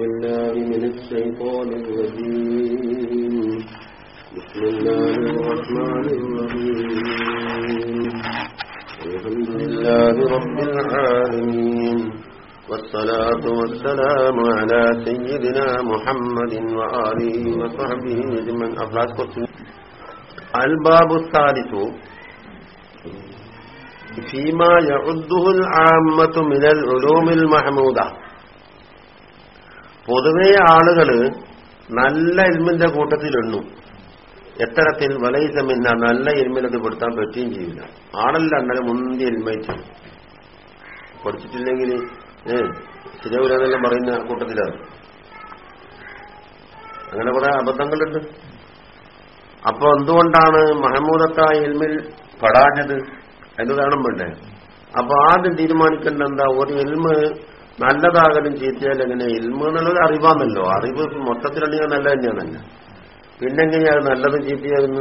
بالله من الشيطان الرجيم. بسم الله الرحمن الرحيم. الحمد لله رب العالمين. والصلاة والسلام على سيدنا محمد وآله وصحبه من أفلاس الباب الثالث. فيما يعده العامة من العلوم المحمودة. പൊതുവേ ആളുകൾ നല്ല ഇൽമിന്റെ കൂട്ടത്തിലെണ്ണു. എത്തരത്തിൽ വലയിസമിന്ന നല്ല ഇൽമിനത് പെടുത്താൻ പറ്റുകയും ചെയ്യില്ല. ആളല്ല അന്നലെ മുന്തിയ ഇൽമയിച്ചു പഠിച്ചിട്ടില്ലെങ്കിൽ ശരിയാവില്ലെന്നെല്ലാം പറയുന്ന കൂട്ടത്തിലാണ്. അങ്ങനെ കുറെ അബദ്ധങ്ങളുണ്ട്. അപ്പൊ എന്തുകൊണ്ടാണ് മഹമൂദത്ത ഇൽമിൽ പെടാഞ്ഞത്? അതിന് കാണും വേണ്ടേ? അപ്പൊ ആദ്യം തീരുമാനിക്കേണ്ട എന്താ? ഒരു ഇൽമ് നല്ലതാകലും ചീത്തയാൽ എങ്ങനെ? ഇൽമ എന്നുള്ളത് അറിവാന്നല്ലോ. അറിവ് മൊത്തത്തിലുണ്ടെങ്കിൽ നല്ല തന്നെയാണല്ലോ. പിന്നെങ്ങനെയാ അത് നല്ലതും ചീത്തയാകുന്നു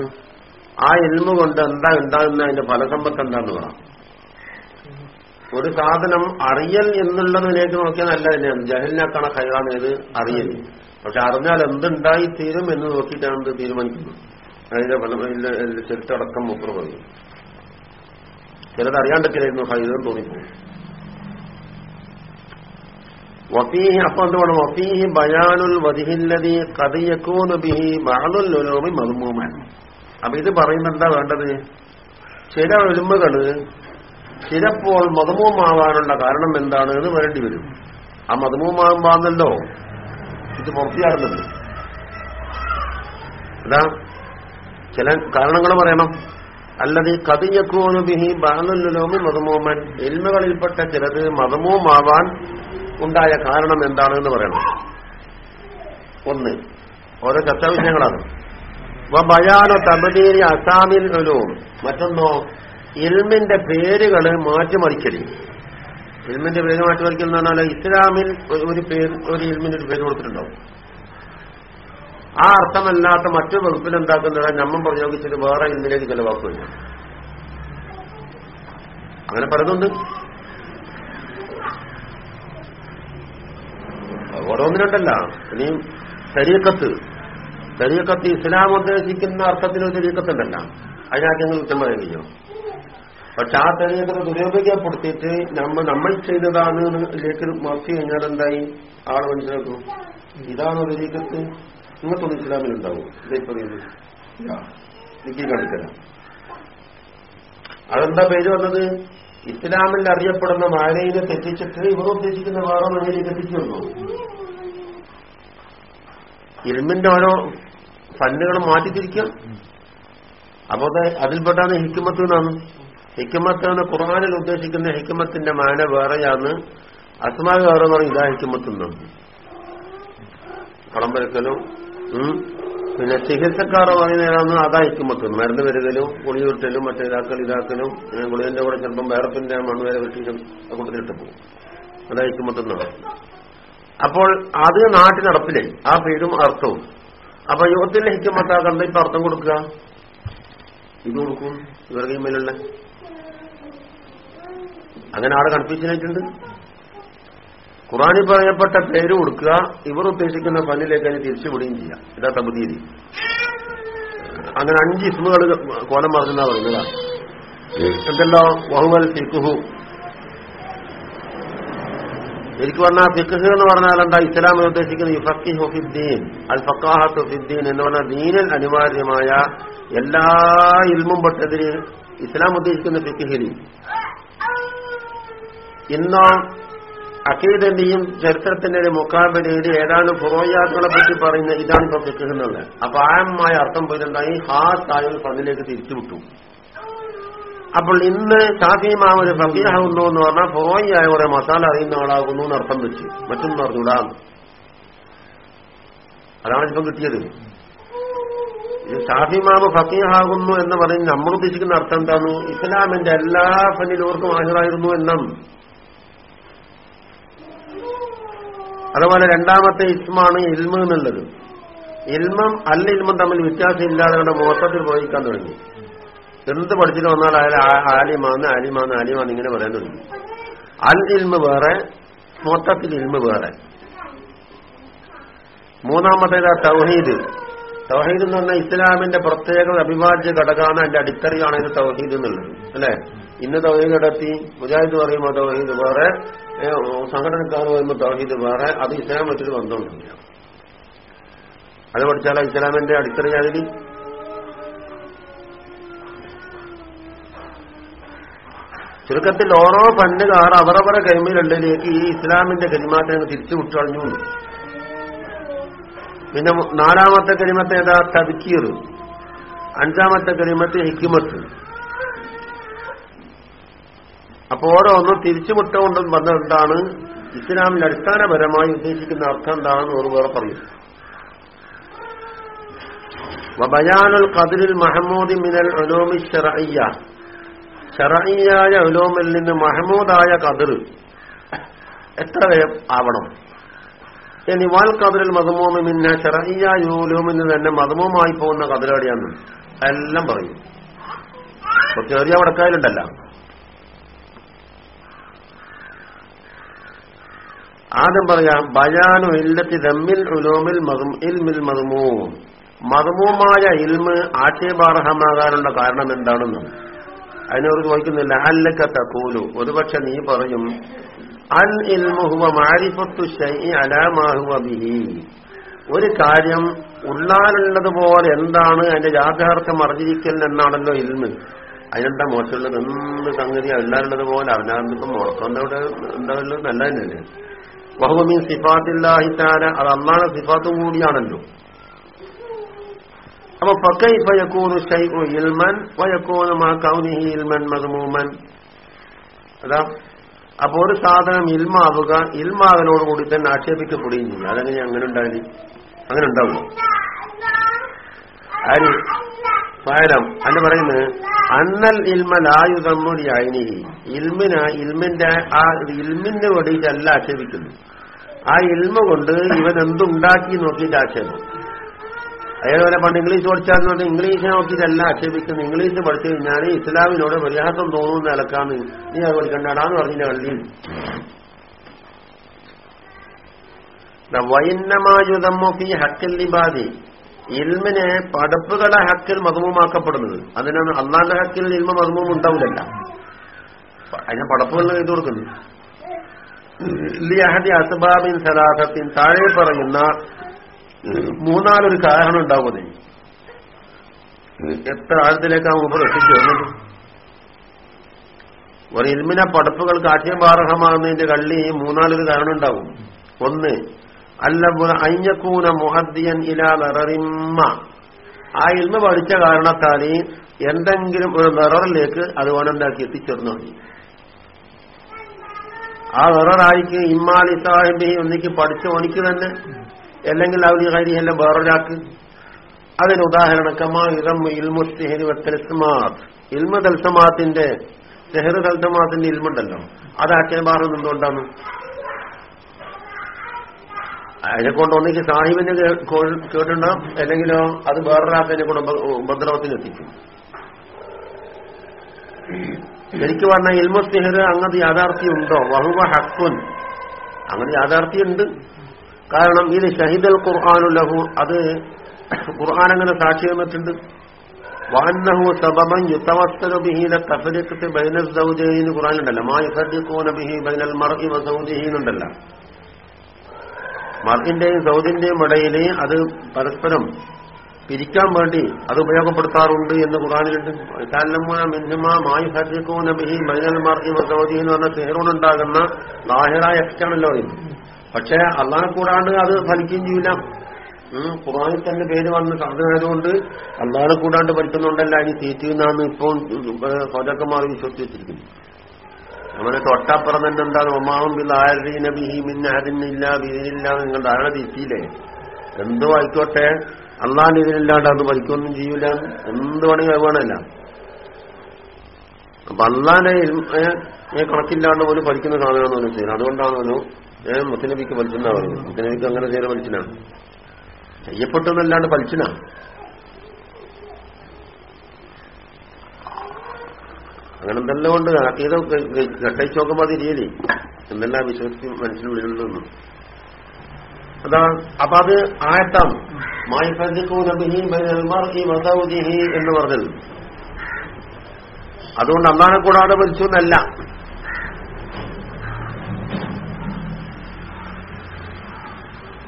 ആ ഇൽമ കൊണ്ട് എന്താ ഉണ്ടാകുന്ന അതിന്റെ ഫലസമ്പത്ത് എന്താന്ന് പറ. ഒരു സാധനം അറിയൽ എന്നുള്ളതിനേക്ക് നോക്കിയാൽ നല്ല തന്നെയാണ്. ജഹലിനാക്കാണ് ഏത്? അറിയൽ. പക്ഷെ അറിഞ്ഞാൽ എന്തുണ്ടായി തീരും എന്ന് നോക്കിയിട്ടാണ് ഇത് തീരുമാനിക്കുന്നത്. അതിന്റെ ഫലം ചെറുത്തടക്കം മുപ്പർ പറയും. ചിലത് അറിയാണ്ടൊക്കെയായിരുന്നു ഹൈതെന്ന് തോന്നിപ്പോകും വഫീഹി وفيه بيان الوجه الذي قد يكون به بعض العلوم مذموما അപ്പൊ ഇത് പറയുന്ന എന്താ വേണ്ടത്? ചില ഒലുമ്പുകൾ ചിലപ്പോൾ മതമൂമാവാനുള്ള കാരണം എന്താണ് എന്ന് വരേണ്ടി വരും. ആ മധുമൂമാകുമ്പോന്നല്ലോ ഇത് പുറത്തിയാറുന്നത് അതാ ചില കാരണങ്ങൾ പറയണം. അല്ലത് കതിഞ്ഞക്കുവാനും ബിഹി ബഹലുൽ ഉലൂമി മധുമൂമൻ എൽമകളിൽപ്പെട്ട ചിലത് മധുമൂമാവാൻ ഉണ്ടായ കാരണം എന്താണെന്ന് പറയണം. ഒന്ന് ഓരോ ചർച്ചാ വിഷയങ്ങളാണ്. ബയാനോ തമദീരി അസാമിൽ ഉലൂം. മറ്റൊന്നോ ഇൽമിന്റെ പേരുകൾ മാറ്റിമറിക്കൽ ഇൽമിന്റെ പേര് മാറ്റിമറിക്കൽ എന്ന് പറഞ്ഞാൽ ഇസ്ലാമിൽ ഒരു പേര് ഒരു ഇൽമിന്റെ ഒരു പേര് കൊടുത്തിട്ടുണ്ടാവും. ആ അർത്ഥമല്ലാത്ത മറ്റു വകുപ്പിൽ എന്താക്കുന്നത്? നമ്മൾ പ്രയോഗിച്ചിട്ട് വേറെ ഇൽമിലേക്ക് ചെലവാക്കില്ല അങ്ങനെ പലതുണ്ട്. ഓരോന്നിനുണ്ടല്ല ഇനിയും ശരീരത്ത് ശരീക്കത്ത് ഇസ്ലാം ഉദ്ദേശിക്കുന്ന അർത്ഥത്തിനൊരു ഒരു അതിനകത്ത് അതിനാദ്യങ്ങൾ കുറ്റം പറയുകയോ പക്ഷെ ആ തെരഞ്ഞെടുപ്പ് ദുരുപയോഗപ്പെടുത്തിയിട്ട് നമ്മൾ നമ്മൾ ചെയ്തതാണ് ഇതിലേക്ക് മറച്ചു കഴിഞ്ഞാൽ എന്തായി? ആൾ മനസ്സിലാക്കും. ഇതാണ് ഒരു ശരീക്കത്ത് ഇങ്ങനത്തൊന്നും ഇസ്ലാമിലുണ്ടാവും ഇതേ പറയുന്നത്. അതെന്താ പേര് വന്നത്? ഇസ്ലാമിൽ അറിയപ്പെടുന്ന മാനയിനെ തെറ്റിച്ചിട്ട് ഇവർ ഉദ്ദേശിക്കുന്ന വേറെ മഴയിലേക്ക് എത്തിച്ചു വന്നു ഇരുമിന്റെ ഓരോ ഫണ്ടുകൾ മാറ്റിത്തിരിക്കാം. അപ്പൊ അതിൽപ്പെട്ടാണ് ഹിക്കുമത്ത് എന്നാണ്. ഹിക്കുമത്ത് എന്ന് ഖുർആാനിൽ ഉദ്ദേശിക്കുന്ന ഹിക്കുമത്തിന്റെ മാന വേറെയാണ്. അസ്മാ വേറെ പറയും ഇതാ ഹിക്കുമത്ത് എന്നാണ് കളം വരക്കലും പിന്നെ ചികിത്സക്കാർ പറയുന്നതാണ് അതാ ഹിക്കുമത്ത് മരുന്ന് വരുകലും കുളി വിട്ടലും മറ്റേ ഇതാക്കൽ ഇതാക്കലും ഗുളികന്റെ കൂടെ ചിലപ്പം വേറപ്പിന്റെ മണ്ണ് വെട്ടിയിട്ടും കൂട്ടത്തിലിട്ട് പോകും. അതാ ഹിക്കുമത്ത് എന്നാണ്. അപ്പോൾ അത് നാട്ടിൽ നടപ്പിലായി ആ പേരും അർത്ഥവും. അപ്പൊ യുവത്തിന്റെ കണ്ട ഇപ്പൊ അർത്ഥം കൊടുക്കുക? ഇത് കൊടുക്കും ഇവരുടെ കൈമേലുള്ള അങ്ങനെ ആളെ കൺഫ്യൂഷനായിട്ടുണ്ട് ഖുറാനിൽ പറയപ്പെട്ട പേര് കൊടുക്കുക ഇവർ ഉദ്ദേശിക്കുന്ന പന്നിലേക്ക് അതിന് തിരിച്ചുവിടുകയും ചെയ്യാം. ഇതാ തബുദീതി അങ്ങനെ അഞ്ച് ഇസ്മുകൾ കോലം മറന്നാ പറയുന്നതാ എന്തല്ലോ വഹുവൽ ഫിഖുഹു. എനിക്ക് പറഞ്ഞാൽ ഫിഖ് എന്ന് പറഞ്ഞാൽ എന്താ? ഇസ്ലാമിൽ ഉദ്ദേശിക്കുന്നത് ഇഫക്കി ഹുഫിദ്ദീൻ അൽ ഫക്കാഹത്ത് ഹുഫിദ്ദീൻ എന്ന് പറഞ്ഞാൽ ദീനിൽ അനിവാര്യമായ എല്ലാ ഇൽമും പെട്ടതിന് ഇസ്ലാം ഉദ്ദേശിക്കുന്ന ഫിഖിഹിൽ ഇന്നോ അഖീദന്റെയും ചരിത്രത്തിന്റെ ഒരു മുക്കാബിലയിൽ ഏതാനും ഫുറോയാക്കളെ പറ്റി പറയുന്ന ഇതാണ് ഇപ്പൊ ഫിഖ് എന്നുള്ളത്. അപ്പൊ ആയമായ അർത്ഥം പോയിട്ടുണ്ടായി ഹാ ആയ പന്നിലേക്ക് തിരിച്ചുവിട്ടു. അപ്പോൾ ഇന്ന് ഷാഫിമാവ് ഒരു ഫക്കീഹാകുന്നു എന്ന് പറഞ്ഞാൽ ഫുറോയായ കുറെ മസാല അറിയുന്ന ആളാകുന്നു എന്ന് അർത്ഥം വെച്ച് മറ്റൊന്നും അറിഞ്ഞൂടാ അതാണ് ഇപ്പം കിട്ടിയത്. ഷാഫിമാവ് ഫക്കീഹാകുന്നു എന്ന് പറഞ്ഞ് നമ്മൾ ഉദ്ദേശിക്കുന്ന അർത്ഥം എന്താണ്? ഇസ്ലാമിന്റെ എല്ലാ ഫനിലൂർക്കും ഹാജരായിരുന്നു എന്നും. അതുപോലെ രണ്ടാമത്തെ ഇസ്മാണ് ഇൽമ എന്നുള്ളത്. ഇൽമം അല്ല ഇൽമും തമ്മിൽ വ്യത്യാസം ഇല്ലാതെ മൊത്തത്തിൽ പ്രയോഗിക്കാൻ തുടങ്ങി. എന്ത് പഠിച്ചിട്ട് വന്നാൽ അയാൾ ആലിമാന്ന് ആലിമാന്ന് ആലിമാന്ന് ഇങ്ങനെ പറയാൻ തുടങ്ങി അൽ ഇൽമ വേറെ മൊത്തത്തിൽ ഇൽമ വേറെ. മൂന്നാമത്തേതാ തൗഹീദ്. തൗഹീദ് എന്ന് പറഞ്ഞാൽ ഇസ്ലാമിന്റെ പ്രത്യേക അഭിവാജ്യ ഘടകമാണ് അതിന്റെ അടിത്തറയാണ് ഇത് തൗഹീദ് എന്നുള്ളത്. അല്ലെ? ഇന്ന് തൗഹീദ് നടത്തി മുജാഹിദ് പറയുമ്പോൾ തൗഹീദ് വേറെ സംഘടനക്കാർ പറയുമ്പോൾ തൗഹീദ് വേറെ അത് ഇസ്ലാം വെച്ചൊരു ബന്ധമുണ്ടില്ല അത് പഠിച്ചാൽ ഇസ്ലാമിന്റെ അടിത്തറ അതിൽ ചുരുക്കത്തിൽ ഓരോ പണ്ടുകാർ അവരവരെ കൈമിലുള്ളിലേക്ക് ഈ ഇസ്ലാമിന്റെ കരിമാറ്റം തിരിച്ചു വിട്ടളഞ്ഞു പിന്നെ നാലാമത്തെ കരിമത്ത് ഏതാ? തദ്ക്കീർ അഞ്ചാമത്തെ കരിമത്ത് ഹിക്കുമത്ത് അപ്പൊ ഓരോന്നും തിരിച്ചുമുട്ടുകൊണ്ടും വന്നതെന്താണ് ഇസ്ലാമിൽ അടിസ്ഥാനപരമായി ഉദ്ദേശിക്കുന്ന അർത്ഥം എന്താണെന്ന് ഒരു വേറെ പറയും. വബയാനുൽ ഖദറിൽ മഹമൂദി മിനൽ അനോമി ശറഇയ്യ. ഷറഈയായ ഉലോമിൽ നിന്ന് മഹമൂദായ കതിർ എത്ര ആവണം? ഇനി വാൽ കതിരിൽ മധുമൂമി മിന്ന ഷറഈയായ ഉലോമിൽ നിന്ന് തന്നെ മധുമൂമായി പോകുന്ന ഖദറടിയാന്ന് എല്ലാം പറയും. ചെറിയ വടക്കായാലുണ്ടല്ല ആദ്യം പറയാം ബയാനു ഇല്ലത്തി ദമ്മിൽ ഉലോമിൽ ഇൽമിൽ മധുമൂം മധുമൂമായ ഇൽമ് ആക്ഷേപാർഹമാകാനുള്ള കാരണം എന്താണെന്ന്. അതിനവർ ചോദിക്കുന്നില്ല അല്ലക്ക തക്കൂലു ഒരുപക്ഷെ നീ പറയും അൽ ഇൽമുഹുവ മാരിഫത്തു ഷൈഇ അലാ മാ ഹുവ ബിഹി. ഒരു കാര്യം ഉള്ളാലുള്ളതുപോലെ എന്താണ് അതിന്റെ യാഥാർത്ഥ്യം അറിഞ്ഞിരിക്കൽ എന്നാണല്ലോ ഇൽമ്. അതിനെന്താ മോശമുള്ളത്? എന്ത് സംഗതി? ഉള്ളാലുള്ളത് പോലെ അവനാർന്നിപ്പം മുടക്കം എന്താ എന്താ ഉള്ളത്? നല്ല തന്നെയല്ലേ സിഫാത്തില്ലാഹിത്താല അത് അള്ളാഹ് സിഫാത്തും കൂടിയാണല്ലോ. അപ്പൊ ഫക്കൈഫ യകൂനു ഷൈഉ ഇൽമൻ വയക്കൂനു മാ കൗനിഹി ഇൽമൻ മദ്മൂമൻ അതാ അപ്പൊ ഒരു സാധനം ഇൽമാവുക ഇൽമാവനോടുകൂടി തന്നെ ആക്ഷേപിക്കപ്പെടുകയും ചെയ്യും. അതെങ്ങനെ അങ്ങനെ ഉണ്ടായി അങ്ങനെ ഉണ്ടാവുമോ അരി ഫയലം അല്ല പറയുന്നത് അന്നൽ ഇൽമലായുധമ്മുടി അയിനിഹി ഇൽമിന് ഇൽമിന്റെ ആ ഇൽമിന്റെ വേണ്ടിയിട്ടല്ല ആക്ഷേപിക്കുന്നു ആ ഇൽമ കൊണ്ട് ഇവൻ എന്തുണ്ടാക്കി നോക്കിയിട്ട് ആക്ഷേപം. അതേപോലെ പണ്ട് ഇംഗ്ലീഷ് പഠിച്ചാന്ന് പറഞ്ഞാൽ ഇംഗ്ലീഷിനെ നോക്കിയിട്ടല്ല ആക്ഷേപിക്കുന്നത് ഇംഗ്ലീഷ് പഠിച്ചു കഴിഞ്ഞാൽ ഇസ്ലാമിനോട് പരിഹാസം തോന്നുന്ന നിലക്കാന്ന് നീ അത് പഠിക്കണ്ടാടാന്ന് പറഞ്ഞില്ല കള്ളി വൈന്നമായുധമ്മി ഹക്കിൽ ലിബാദി. ഇൽമിനെ പടപ്പുകളെ ഹക്കിൽ മതമുമാക്കപ്പെടുന്നത് അതിനാണ് അള്ളാന്റെ ഹക്കിൽ ഇൽമ മതമും ഉണ്ടാവില്ല അതിനെ പടപ്പുകൾ ചെയ്തു കൊടുക്കുന്നു. ലിയഹദി അസ്ബാബിൻ സലാഹത്തിൻ താഴെ പറയുന്ന മൂന്നാലൊരു കാരണം ഉണ്ടാവുന്നത് എത്ര ആഴത്തിലേക്കാണ് മുമ്പ് എത്തിച്ചു വന്നത്? ഒരു ഇൽമിനെ പടപ്പുകൾക്ക് ബാർഹമാകുന്നതിന്റെ കള്ളി മൂന്നാലൊരു കാരണം ഉണ്ടാവും. ഒന്ന് അല്ല അയ്യക്കൂന മുഹദ്ദിയൻ ഇലാ നിററിമ്മ ആ ഇൽമ പഠിച്ച കാരണത്താൽ എന്തെങ്കിലും ഒരു നിററിലേക്ക് അത് ഓനുണ്ടാക്കി എത്തിച്ചേർന്നു ആ നിററായിക്ക് ഇമ്മാലി സാഹിബി ഒന്നിക്ക് പഠിച്ച ഓനിക്ക് തന്നെ. അല്ലെങ്കിൽ അവലി കരിയല്ല വേറൊരാൾക്ക്. അതിന് ഉദാഹരണം കമാ ഇറം തൽസമാത്ത് ഇൽമ തൽസമാത്തിന്റെ സെഹർ തൽസമാത്തിന്റെ ഇൽമുണ്ടല്ലോ. അത് ആക്ഷേപാർഹം എന്തുകൊണ്ടാണ്? അതിനെ കൊണ്ട് ഒന്നിക്ക് സാഹിബിനെ കേട്ടുണ്ടാവും അല്ലെങ്കിലോ അത് വേറൊരാക്കിനെ കൊണ്ട് ഉപദ്രവത്തിന് എത്തിക്കും ശരിക്കും പറഞ്ഞാൽ അങ്ങനത്തെ യാഥാർത്ഥ്യം ഉണ്ടോ വഹുവ ഹക്കുൻ. അങ്ങനെ യാഥാർത്ഥ്യമുണ്ട്. കാരണം ഇത് ഷഹിദൽ ഖുർആാനു ലഹു അത് ഖുർആൻ അങ്ങനെ സാക്ഷി തന്നിട്ടുണ്ട് വാന്നഹു സബമൻ യുത്തവസ്തലു ബിഹില തഫരിക്കത്ത് ബൈനൽ സൗജയിന് ഖുർആാനുണ്ടല്ലോ മാ യുസദ്ദിഖൂന ബിഹി ബൈനൽ മർഇ വ സൗജിഹിന്നുണ്ടല്ലോ മർഇന്റെയും സൗദിന്റെയും ഇടയിൽ അത് പരസ്പരം പിരിക്കാൻ വേണ്ടി അത് ഉപയോഗപ്പെടുത്താറുണ്ട് എന്ന് ഖുറാനിലുണ്ട് മായുഹരിക്കൂന ബിഹി ബൈനൽ മർഇ വ സൗജിഹി എന്ന് പറഞ്ഞ തേറോടുണ്ടാകുന്ന ലാഹിറ എക്സ്റ്റാണല്ലോ ഇത്. പക്ഷെ അള്ളാഹെ കൂടാണ്ട് അത് ഫലിക്കുകയും ചെയ്യില്ല. ഖുറാനിൽ തന്നെ പേര് വന്ന് സാധനമായതുകൊണ്ട് അള്ളാഹെ കൂടാണ്ട് പഠിക്കുന്നുണ്ടല്ല അതിന് തീറ്റുന്നാന്ന് ഇപ്പോൾ സ്വതക്കന്മാർ വിശ്വസിച്ചിരിക്കുന്നു അങ്ങനെ തൊട്ടപ്പുറം തന്നെ എന്താണ്? ഒമാവും ബില്ലാരീന ബിഹി മിന്നഹദിനില്ല ബിഹിനില്ല നിങ്ങൾ ധാരണ തിരിച്ചില്ലേ? എന്തോ ആയിക്കോട്ടെ അള്ളാഹിന്റെ ഇതിനില്ലാണ്ട് അത് പഠിക്കൊന്നും ചെയ്യൂല. എന്ത് വേണമെങ്കിൽ വേണമല്ല. അപ്പൊ അള്ളാനെ കണക്കില്ലാണ്ട് പോലും പഠിക്കുന്ന സാധനമാണെന്ന് പറഞ്ഞു അതുകൊണ്ടാണ് അതുകൊണ്ടാണല്ലോ ഏഹ് മുത്തനബിക്ക് പലിച്ചെന്നാ പറയുന്നത്. മുത്തനബിക്ക് അങ്ങനെ നേരെ വലിച്ചനാണ് ചെയ്യപ്പെട്ടെന്നല്ലാണ്ട് പലിച്ചിന അങ്ങനെ എന്തെല്ലാം കൊണ്ട് ആക്കിയത് കെട്ടയിച്ച് നോക്കുമ്പോൾ അത് രീതി എന്തെല്ലാം വിശ്വസിച്ച് മനസ്സിൽ അതാ അപ്പൊ അത് ആയത്താം. എന്ന് പറഞ്ഞത്. അതുകൊണ്ട് അന്നാണെ കൂടാതെ മരിച്ചു എന്നല്ല.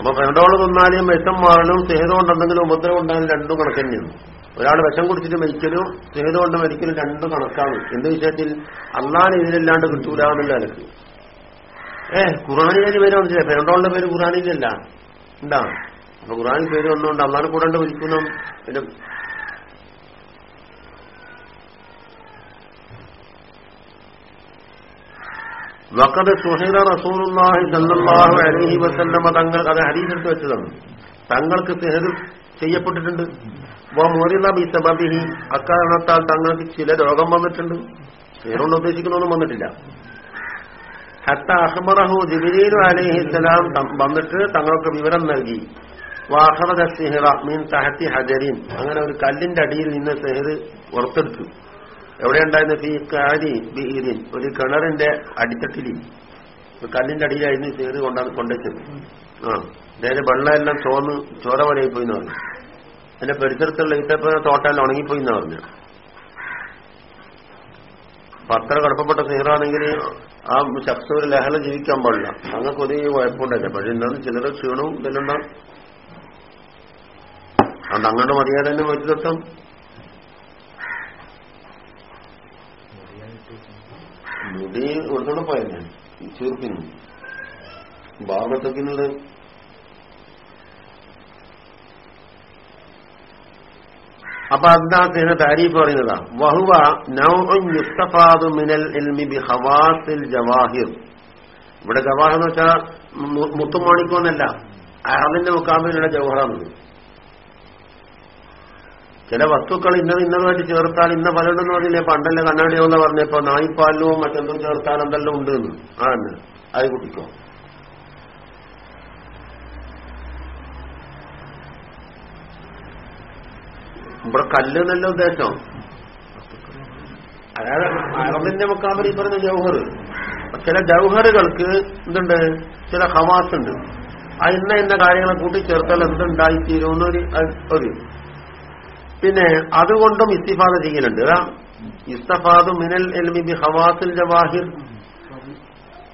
അപ്പൊ പെണ്ടോൾ തിന്നാലും വിഷം മാറലും സേഹതം എന്തെങ്കിലും ഉപദ്രവം ഉണ്ടായാലും രണ്ടും കണക്കന്നെയാണ് ഒരാൾ വിഷം കുടിച്ചിട്ട് മരിക്കലും സ്നേഹിതം കൊണ്ട് മരിക്കലും രണ്ടും കണക്കാണ്. എന്ത് വിഷയത്തിൽ? അള്ളാൻ ഇതിലില്ലാണ്ട് കിട്ടൂല എന്നുള്ള ഏഹ് ഏ ഖുറാനിലേക്ക് പേര് വന്നില്ല പെരണ്ടോളിന്റെ പേര് ഖുറാനിലല്ല എന്താ അപ്പൊ ഖുറാനിൽ പേര് വന്നുകൊണ്ട് അള്ളാനെ കൂടാണ്ട് വിളിക്കുന്ന പിന്നെ വക്കത് സുഹൈറ റസൂലുള്ളാഹി സല്ലല്ലാഹു അലൈഹി വസല്ലമ തങ്ങൾ അത് ഹരീതെടുത്ത് വെച്ചതാണ്. തങ്ങൾക്ക് സിഹർ ചെയ്യപ്പെട്ടിട്ടുണ്ട്. മോറില ബി സബബിഹി അക്കാരണത്താൽ തങ്ങൾക്ക് ചില രോഗം വന്നിട്ടുണ്ട്. സിഹറുകൊണ്ട് ഉദ്ദേശിക്കുന്നൊന്നും വന്നിട്ടില്ല. ഹത്ത അഹ്മറഹു ജിബിലീലു അലൈഹിസ്സലാം വന്നിട്ട് തങ്ങൾക്ക് വിവരം നൽകി. വാഹറദ സിഹിറ മീൻ തഹത്തി ഹജരീൻ അങ്ങനെ ഒരു കല്ലിന്റെ അടിയിൽ നിന്ന് സിഹിർ പുറത്തെടുത്തു എവിടെയുണ്ടായിരുന്ന ഈ കാരി ബീരിൻ ഒരു കിണറിന്റെ അടിത്തട്ടിൽ കല്ലിന്റെ അടിയിലായിരുന്നു ചേർ കൊണ്ടാണ് കൊണ്ടുവച്ചത്. ആ. അതായത് വെള്ളമെല്ലാം ചോന്ന് ചോര പോലെയായി പോയി പറഞ്ഞു. അതിന്റെ പരിസരത്തുള്ള ഈത്തപ്പന തോട്ടെല്ലാം ഉണങ്ങിപ്പോയി എന്ന് പറഞ്ഞു. പത്ര അത്ര കടപ്പപ്പെട്ട സീറാണെങ്കിൽ ആ ശക്തി ഒരു ലഹള ജീവിക്കാൻ പാടില്ല. അങ്ങനെ ഒരു കുഴപ്പമുണ്ടല്ലേ പക്ഷെ എന്താണ് ചിലർ ക്ഷീണവും ഇതെല്ലാം ഉണ്ടാവും. അതുകൊണ്ട് അങ്ങോട്ട് മതിയാതെ തന്നെ വെച്ച് മുടി കൊടുത്തോണ്ട് പോയല്ലേ? ചുരുക്കുന്നു ഭാഗത്തൊക്കെയുള്ളത്. അപ്പൊ അതിനകത്ത് താരീഫ് പറയുന്നതാ. വഹുവ നൗസ്തഫാദു മിനൽ ബി ജവാഹിർ. ഇവിടെ ജവാഹർ എന്ന് വെച്ചാൽ മുത്തുമാണിക്കോന്നല്ല അതിന്റെ മുക്കാമിലുള്ള ജവഹറാണ് ചില വസ്തുക്കൾ ഇന്നത് ഇന്നതുമായിട്ട് ചേർത്താൽ ഇന്ന പലരുണ്ടെന്ന് പറഞ്ഞില്ലേ? പണ്ടല്ലേ കണ്ണാടിയോ എന്ന് പറഞ്ഞപ്പോ നായിപ്പാലിനും മറ്റെന്തും ചേർത്താൽ എന്തെല്ലാം ഉണ്ട് എന്ന്. ആ തന്നെ അത് കുട്ടിക്കോ ഇവിടെ കല്ല് എന്നല്ല ഉദ്ദേശം? അതായത് അറബിന്റെ മുക്കാബിൽ പറഞ്ഞ ജൗഹർ. ചില ജൗഹറുകൾക്ക് എന്തുണ്ട്? ചില ഹവാസ് ഉണ്ട് ആ ഇന്ന ഇന്ന കാര്യങ്ങളെ കൂട്ടിച്ചേർത്താൽ എന്തുണ്ടായിത്തീരുമെന്നൊരു ഒരു പിന്നെ അതുകൊണ്ടും ഇസ്തിഫാദ ചെയ്യലുണ്ട്. ഇസ്തഫാദു മിനൽ എൽമി ബി ഹവാസിൽ ജവാഹിർ.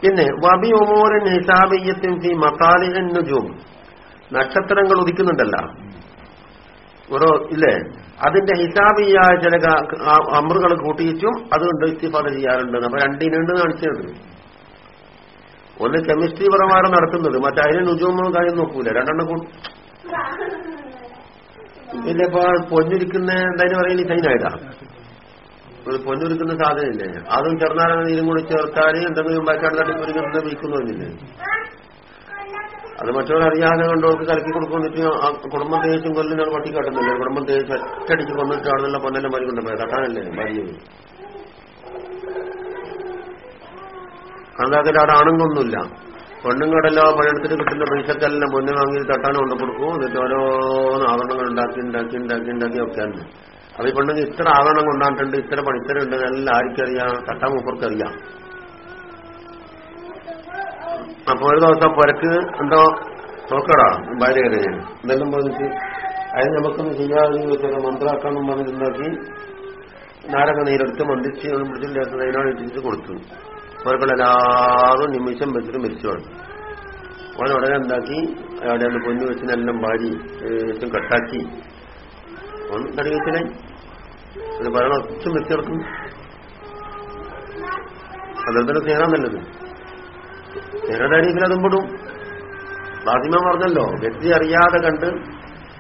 പിന്നെ വബി ഒമോരൻ ഹിസാബിയത്തിൻ ഫി മസാലിഹൻ നുജൂം. നക്ഷത്രങ്ങൾ ഉദിക്കുന്നുണ്ടല്ല. ഓരോ ഇല്ലേ? അതിന്റെ ഹിസാബിയായ ചില അമറുകൾ കൂട്ടിയിട്ടും അതുകൊണ്ട് ഇസ്തിഫാദ ചെയ്യാറുണ്ട്. അപ്പൊ രണ്ടിനുണ്ട് കാണിച്ചിട്ടുണ്ട്. ഒന്ന് കെമിസ്ട്രി പരമാണ് നടക്കുന്നത് മറ്റേ അതിന് നുജൂമോ കാര്യം നോക്കൂല. രണ്ടെണ്ണം പിന്നെ ഇപ്പൊ പൊന്നിരിക്കുന്ന എന്തായാലും പറയുന്നത് ചൈനായതാ ഒരു സാധനം സാധനമില്ലേ? അതും ചെറുനാരങ്ങ നീരും കൂടി ചേർത്താൽ എന്തെങ്കിലും തട്ടിപ്പൊരിക്കുന്നത് വിൽക്കുന്നു എന്നില്ലേ? അത് മറ്റവരറിയാതെ കൊണ്ടവർക്ക് കലക്കി കൊടുക്കുന്നിട്ട് കുടുംബം തേച്ചും കൊല്ലിനാണ് പട്ടി കാട്ടുന്നില്ലേ കുടുംബം തേച്ച് ഒറ്റടിച്ച് കൊന്നിട്ടാണെന്നുള്ള പൊന്നെല്ലാം മരി കൊണ്ടുപോയത് തട്ടാനല്ലേ മരിയത് അതാക്കിട്ട് അവിടെ ആണുങ്ങൊന്നുമില്ല പെണ്ണുങ്ങളെല്ലാം പഴയത്തിന് കിട്ടുന്ന പൈസക്കെല്ലാം പൊന്നു വാങ്ങി തട്ടാനും കൊണ്ട് കൊടുക്കും. എന്നിട്ട് ഓരോന്ന് ആവരണങ്ങൾ ഉണ്ടാക്കി ഉണ്ടാക്കി ഉണ്ടാക്കി ഉണ്ടാക്കി ഒക്കെയാണ് അത് ഈ പെണ്ണുങ്ങൾ ഇത്ര ആവരണം കൊണ്ടാട്ടുണ്ട് ഇത്ര പണിത്തരം ഉണ്ട് എല്ലാം ആർക്കറിയാം തട്ടാൻ മൂപ്പർക്കറിയാം. അപ്പൊ ഒരു ദിവസം പുരക്ക് എന്തോ നോക്കടാ ഭാര്യ കരയാണ് എന്തെല്ലാം പറഞ്ഞിട്ട് അതിന് നമുക്കൊന്ന് ചെയ്യാതെ വെച്ചാൽ പറഞ്ഞിട്ടുണ്ടാക്കി നാരങ്ങ നീരെടുത്ത് മന്ദിച്ച് അതിനോട് ഇട്ടിട്ട് കൊടുത്തു. അവർക്കുള്ളെല്ലാവരും നിമിഷം വെച്ചിട്ട് മരിച്ചുവാണ് ഓൻ ഉടനെ എന്താക്കി? അവിടെ ഒന്ന് പൊന്നു വെച്ചിനെല്ലാം ഭാര്യ ഏകദേശം കട്ടാക്കി. ഓൻ തടി വെച്ചിനായി അത് പറയണ ഒച്ചും വെച്ചിറക്കും അതെന്തൊരു സ്നേഹം നല്ലത് സ്നേഹതാരീഖിൽ അതും പെടും. ബാധ്യമ പറഞ്ഞല്ലോ വ്യക്തി അറിയാതെ കണ്ട്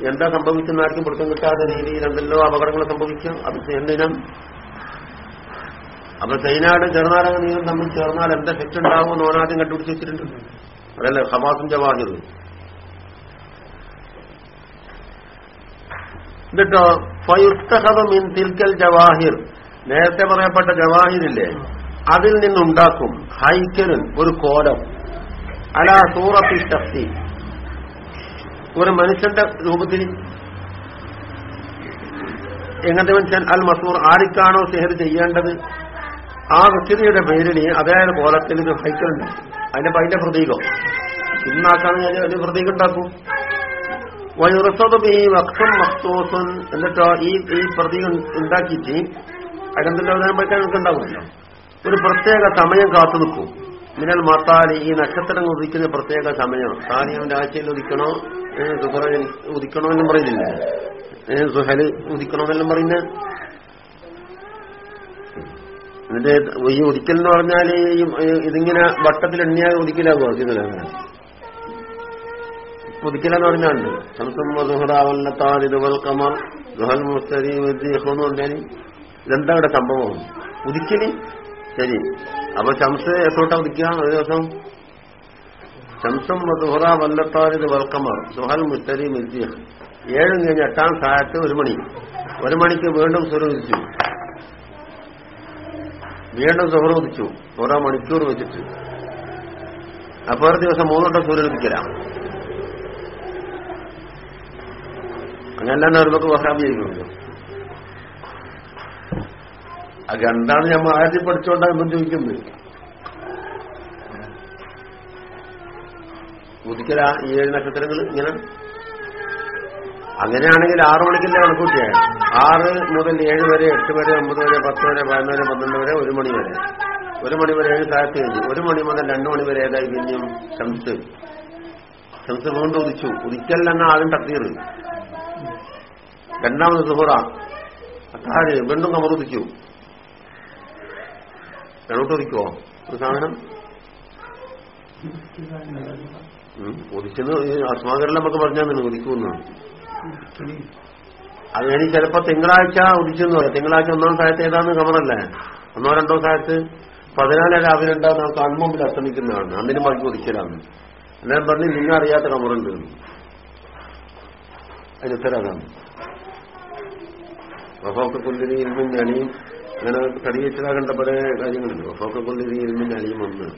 എന്താ സംഭവിച്ചെന്നാർക്കും പിടുത്തം കിട്ടാത്ത രീതിയിൽ എന്തെല്ലോ അപകടങ്ങൾ സംഭവിക്കാം അത് എന്തിനാണ് അപ്പൊ ചൈനാട് ചെറുനാടക നീരും തമ്മിൽ ചേർന്നാൽ എന്താ ഫിറ്റ് ഉണ്ടാവും ഓനാദ്യം കണ്ടുപിടിച്ച് വെച്ചിട്ടുണ്ട്. അതല്ലേ ഹമാസും ജവാഹിർ എന്നിട്ടോ ഫയുസ്തഹമിൻ തിൽക്കൽ ജവാഹിർ. നേരത്തെ പറയപ്പെട്ട ജവാഹിറില്ലേ അതിൽ നിന്നുണ്ടാക്കും ഹൈക്കലും ഒരു കോലം. അല സൂറത്തി ശക്തി ഒരു മനുഷ്യന്റെ രൂപത്തിൽ എങ്ങനത്തെ മനുഷ്യൻ? അൽ മസൂർ ആർക്കാണോ സെഹർ ചെയ്യേണ്ടത്? ആ വ്യക്തിയുടെ പേരിന് അതായത് കോലത്തിൽ ഒരു ഹൈക്കലുണ്ട് അതിന്റെ അതിന്റെ പ്രതീകം. ഇന്നാക്കാൻ ഞാൻ അതിന്റെ പ്രതീകം ഉണ്ടാക്കും. വൈറസത് ഈ വക്സം മക്തോസൻ എന്നിട്ടോ ഈ ഈ പ്രതീകം ഉണ്ടാക്കിയിട്ട് അതിനെന്തിന്റെ അവതാരം പറ്റാൻ നിങ്ങൾക്ക് ഉണ്ടാവുമല്ലോ. ഒരു പ്രത്യേക സമയം കാത്തു നിൽക്കും. മിനൽ മത്താലി ഈ നക്ഷത്രങ്ങൾ ഉദിക്കുന്ന പ്രത്യേക സമയം. താനിയവന്റെ ആഴ്ചയിൽ ഉദിക്കണോ? സുഹറ ഉദിക്കണോ എന്നും പറയുന്നില്ല. സുഹൽ ഉദിക്കണോ എന്നെല്ലാം പറയുന്നത്? എന്നിട്ട് ഈ ഉദിക്കൽ എന്ന് പറഞ്ഞാൽ ഇതിങ്ങനെ വട്ടത്തിൽ എണ്ണിയാൽ ഉദിക്കലാകുമോ അങ്ങനെ. ഉദിക്കലെന്ന് പറഞ്ഞാണ്ട് ശംസം സുഹറാവല്ലത്താലിതുവൽ കമർ ഗുഹൽ മുസ്തരി എന്ന് പറഞ്ഞാൽ ഇതെന്താ ഇവിടെ സംഭവം? ഉദിക്കൽ ശരി. അപ്പൊ ശംസ് എത്തോട്ടാ ഉദിക്കുക ഒരു ദിവസം? ശംസം സുഹറ വല്ലത്താരിത് വൽക്കമർ സുഹൽ മുസ്തരി മിസ്ജിഹ് ഏഴും കഴിഞ്ഞ് എട്ടാം സാഹത്ത് ഒരു മണി. ഒരു മണിക്ക് വീണ്ടും സുര ഉദിച്ചു വീണ്ടും സുഹറ ഉദിച്ചു. ഓരോ മണിക്കൂർ വെച്ചിട്ട്. അപ്പൊ ഒരു ദിവസം മൂന്നോട്ടം സൂര്യൻ ഉദിക്കലാണ് അവർക്ക് വഹാബി ചെയ്യുന്നുണ്ട് അത് എന്താണ് ഞാൻ ആദ്യം പഠിച്ചുകൊണ്ടാകുമ്പോൾ ചോദിക്കുന്നത്? ഉദിക്കല ഈ ഏഴ് നക്ഷത്രങ്ങൾ ഇങ്ങനെ അങ്ങനെയാണെങ്കിൽ ആറു മണിക്കല്ലേ കണക്കൂട്ടിയ ആറ് മുതൽ ഏഴ് വരെ എട്ട് വരെ ഒമ്പത് വരെ പത്ത് വരെ പതിനൊന്ന് വരെ പന്ത്രണ്ട് വരെ ഒരു മണി വരെ. ഒരു മണി വരെ ഏഴ് താഴ്ത്തി കഴിഞ്ഞു ഒരു മണി മുതൽ രണ്ടു മണി വരെ ഏതായി പിന്നെയും ശംസ് ശംസ് വീണ്ടും ഉദിച്ചു. ഉദിക്കൽ തന്നെ ആദ്യം തക്കീർ. രണ്ടാമത് സുഹറ. അത്താഴ്. വീണ്ടും കമറുദിച്ചു രണ്ടോട്ട് ഉദിക്കുവോ? ഒരു സാധനം? ഉദിച്ചെന്ന് അസ്മാകരെല്ലാം നമുക്ക് പറഞ്ഞാൽ തന്നെ ഉദിക്കുമെന്ന്. അത് ഇനി ചിലപ്പോ തിങ്കളാഴ്ച ഉദിച്ചെന്ന് പറയാം. തിങ്കളാഴ്ച ഒന്നാം സ്ഥലത്ത് ഏതാന്ന് കമറല്ലേ? ഒന്നോ രണ്ടോ സ്ഥലത്ത് പതിനാല് രാവിലെ ഉണ്ടാവും നമുക്ക് അൺമുമ്പിൽ അസ്തമിക്കുന്നതാണ്. അന്നിന് ബാക്കി ഉദിച്ചതാണ്. എന്നാലും പറഞ്ഞ് നിങ്ങൾ അറിയാത്ത കമറുണ്ട്. അതിന് ഉത്തരം അതാണ്. വഫോക്കെ കൊല്ലിരി ഇൽമിന്റെ അണിയും അങ്ങനെ കടിവെച്ചതാകേണ്ട പല കാര്യങ്ങളുണ്ട്. വഫോക്കെ കൊല്ലിരി ഇരുമിൻ അണിയും ഒന്ന്.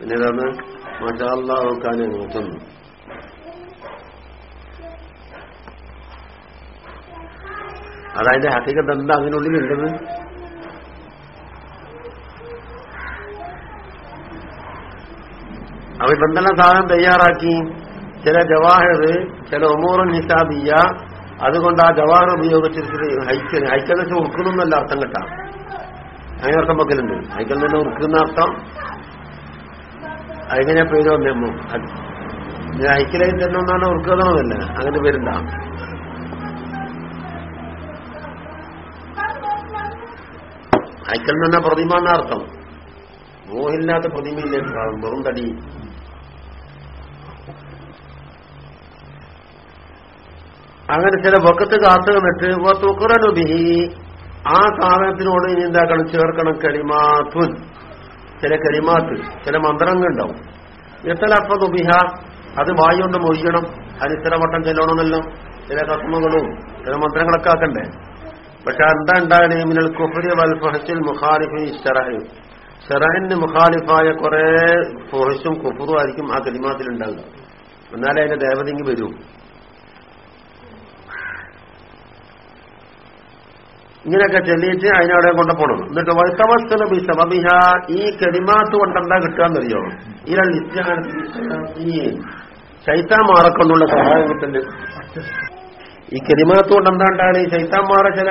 പിന്നെ ഏതാണ്? മഷാല്ലാക്കാനെ മറ്റൊന്ന് അതതിന്റെ ഹക്കീകത്ത് എന്താ അതിനുള്ളിൽ ഉണ്ടെന്ന്? അവർ ബന്ധന സാധനം തയ്യാറാക്കി. ചില ജവാഹർ ചില ഒമൂറും നിസാബിയ അതുകൊണ്ട് ആ ജവാഹർ ഉപയോഗിച്ചിട്ട് ഹൈക്കൽ. ഹൈക്കൽ വെച്ച് ഉറക്കുന്നല്ല അർത്ഥം കേട്ടാ. അങ്ങനെ അർത്ഥം വെക്കലുണ്ട്. ഹൈക്കൽ തന്നെ ഉറുക്കുന്ന അർത്ഥം? അതിങ്ങനെ പേര് വന്നേമ്മോ ഹൈക്കലായി തന്നെ ഒന്നാണ് ഉറുക്കുന്നതല്ല അങ്ങനെ പേരുണ്ടാ. ഹൈക്കൽ എന്ന് പറഞ്ഞാൽ പ്രതിമ എന്ന അർത്ഥം മോഹില്ലാത്ത പ്രതിമയില്ലേ? വെറും തടി. അങ്ങനെ ചില വക്കത്ത് കാത്തു നിന്നിട്ട് തുക്കുറനുബിഹി ആ സാധനത്തിനോട് ഇനി എന്താക്കണം ചേർക്കണം? കരിമാത്തുൻ ചില കരിമാത്ത് ചില മന്ത്രങ്ങൾ ഉണ്ടാവും. എത്തലപ്പതുബിഹ അത് വായുകൊണ്ട് മൊഴിയണം ഇത്ര വട്ടം ചെല്ലണമെന്നല്ലോ ചില കസ്മകളും ചില മന്ത്രങ്ങളൊക്കെ ആക്കണ്ടേ? പക്ഷെ എന്താ ഉണ്ടാകണേ മിനൽ കുഫരി വൽ ഫഹസിൽ മുഖാലിഫിൻ ഷെറഹിന് ഷറഹിന് മുഖാലിഫായ കുറെ ഫുഹസും കുഫറും ആയിരിക്കും ആ കരിമാത്തിൽ ഉണ്ടാകുക എന്നാലേ അതിന്റെ ദേവതെങ്കിൽ വരൂ. ഇങ്ങനെയൊക്കെ ചെല്ലിയിട്ട് അതിനവിടെ കൊണ്ടുപോകണം എന്നിട്ട് വൈത്തവസ്ഥന ബിസബിഹ ഈ കെടിമാത്ത് കൊണ്ട് എന്താ കിട്ടുകയെന്നറിയോ? ഇരൽ ഈ ചൈത്ര മാറക്കൊണ്ടുള്ള സഹായം കിട്ടൽ. ഈ കെടിമാത്ത് കൊണ്ട് എന്താണ്ടാണ് ഈ ചൈത്താന്മാരെ ചില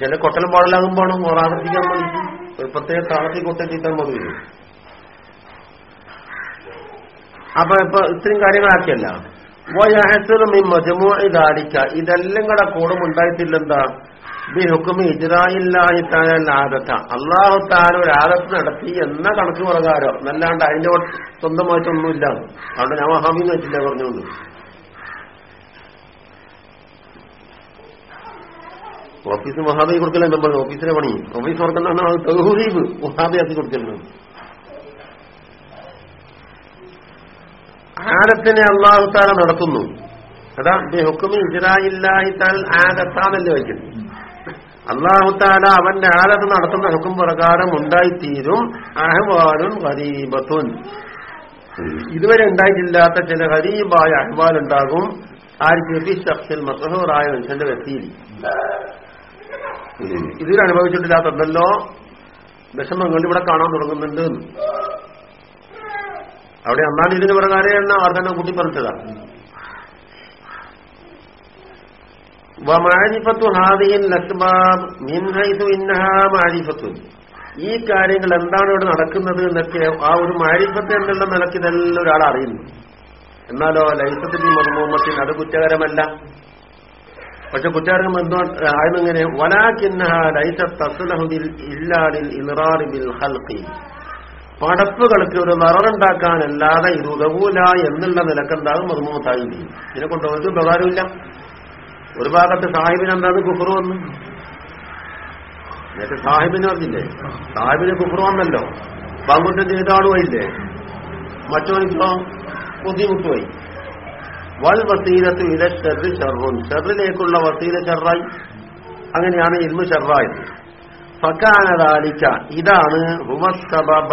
ചില കൊട്ടലും പാടലാകുമ്പോഴും ഓറാവർത്തിക്കാൻ മതി. ഒരു പ്രത്യേക താളത്തിൽ കൊട്ടൽ ചീത്താൻ മതി. അപ്പൊ ഇപ്പൊ ഇത്രയും കാര്യങ്ങളാക്കിയല്ല. വയഹസുമിമജമുഇദാലിക ഇതെല്ലാം കൂടെ കൂടും ഉണ്ടായിട്ടില്ലെന്താ? ബി ഹുക്കുമി ഇജ്രായില്ലാഹി തആല ആദത്ത അല്ലാഹു തആല ഒരു ആദത്ത് നടത്തി എന്ന കണക്ക് പ്രകാരം. എന്നല്ലാണ്ട് അതിന്റെ സ്വന്തമായിട്ടൊന്നുമില്ല. അതുകൊണ്ട് ഞാൻ വഹാബിന്ന് വെച്ചില്ല പറഞ്ഞുകൊണ്ട് ഓഫീസ് മഹാബി കൊടുക്കലേ നമ്മൾ ഓഫീസിലെ പണി. ഓഫീസ് കൊടുക്കുന്ന തൗഹീബ് മഹാബിയാക്കി കൊടുക്കലുണ്ട് ആദത്തിനെ അള്ളാഹുത്താല നടത്തുന്നു. അതാ ഹുക്കുമി ഇജ്രായില്ലാഹി താൽ വയ്ക്കുന്നു അള്ളാഹുത്താല അവന്റെ ആദത്ത് നടത്തുന്ന ഹുക്കും പ്രകാരം ഉണ്ടായിത്തീരും. അഹ്വാലും ഹരീബത്തുൻ ഇതുവരെ ഉണ്ടായിട്ടില്ലാത്ത ചില ഹരീബായ അഹ്വാലുണ്ടാകും. ആർക്ക് ഷഖ്സിൽ മസഹൂറായ മനുഷ്യന്റെ വ്യക്തിയിൽ. ഇതിൽ അനുഭവിച്ചിട്ടില്ലാത്തല്ലോ വിഷമങ്ങൾ ഇവിടെ കാണാൻ തുടങ്ങുന്നുണ്ട്. അവിടെ അന്നാണ് ഇതിന് പ്രകാരം അവർ തന്നെ കൂട്ടി പറഞ്ഞതാ. മാരിഫത്തു ഹാദിയൻ ലസ്ബാബ് മിൻഹൈതു ഇന്നഹാ മാരിഫത്തു. ഈ കാര്യങ്ങൾ എന്താണ് ഇവിടെ നടക്കുന്നത് എന്നൊക്കെ ആ ഒരു മാരിഫത്ത് എന്നുള്ള നിലയ്ക്ക് ഇതെല്ലാം ഒരാൾ അറിയുന്നു. എന്നാലോ ലൈസത്തിന്റെ മർമൂമത്തിന് അത് കുറ്റകരമല്ല. പക്ഷെ കുറ്റകരം എന്തോ ആയതെങ്ങനെ പടപ്പുകൾക്ക് ഒരു നിററുണ്ടാക്കാനല്ലാതെ ഇത് ഉതവൂല എന്നുള്ള നിലക്കെന്താകും? മർമൂമത്തായി ചെയ്യും ഇതിനെ കൊണ്ട് ഒരു ഉപകാരമില്ല ഒരു ഭാഗത്ത് സാഹിബിന് എന്താണ് കുഫർ വന്നു? നേരത്തെ സാഹിബിന് പറഞ്ഞില്ലേ സാഹിബിന് കുഫറു വന്നല്ലോ. പങ്കുറ്റം ചെയ്ത ആളുമായില്ലേ ഇപ്പോ ബുദ്ധിമുട്ടുപോയി. വൽ വസീലത്ത് ഇല ഷെറ് ചെറും ഷെറിലേക്കുള്ള വസീല ഷെറായി അങ്ങനെയാണ് ഇൽമു ഷെറായത് ഫക്കാനതാലിക്ക ഇതാണ് ഹുമസ്സബബ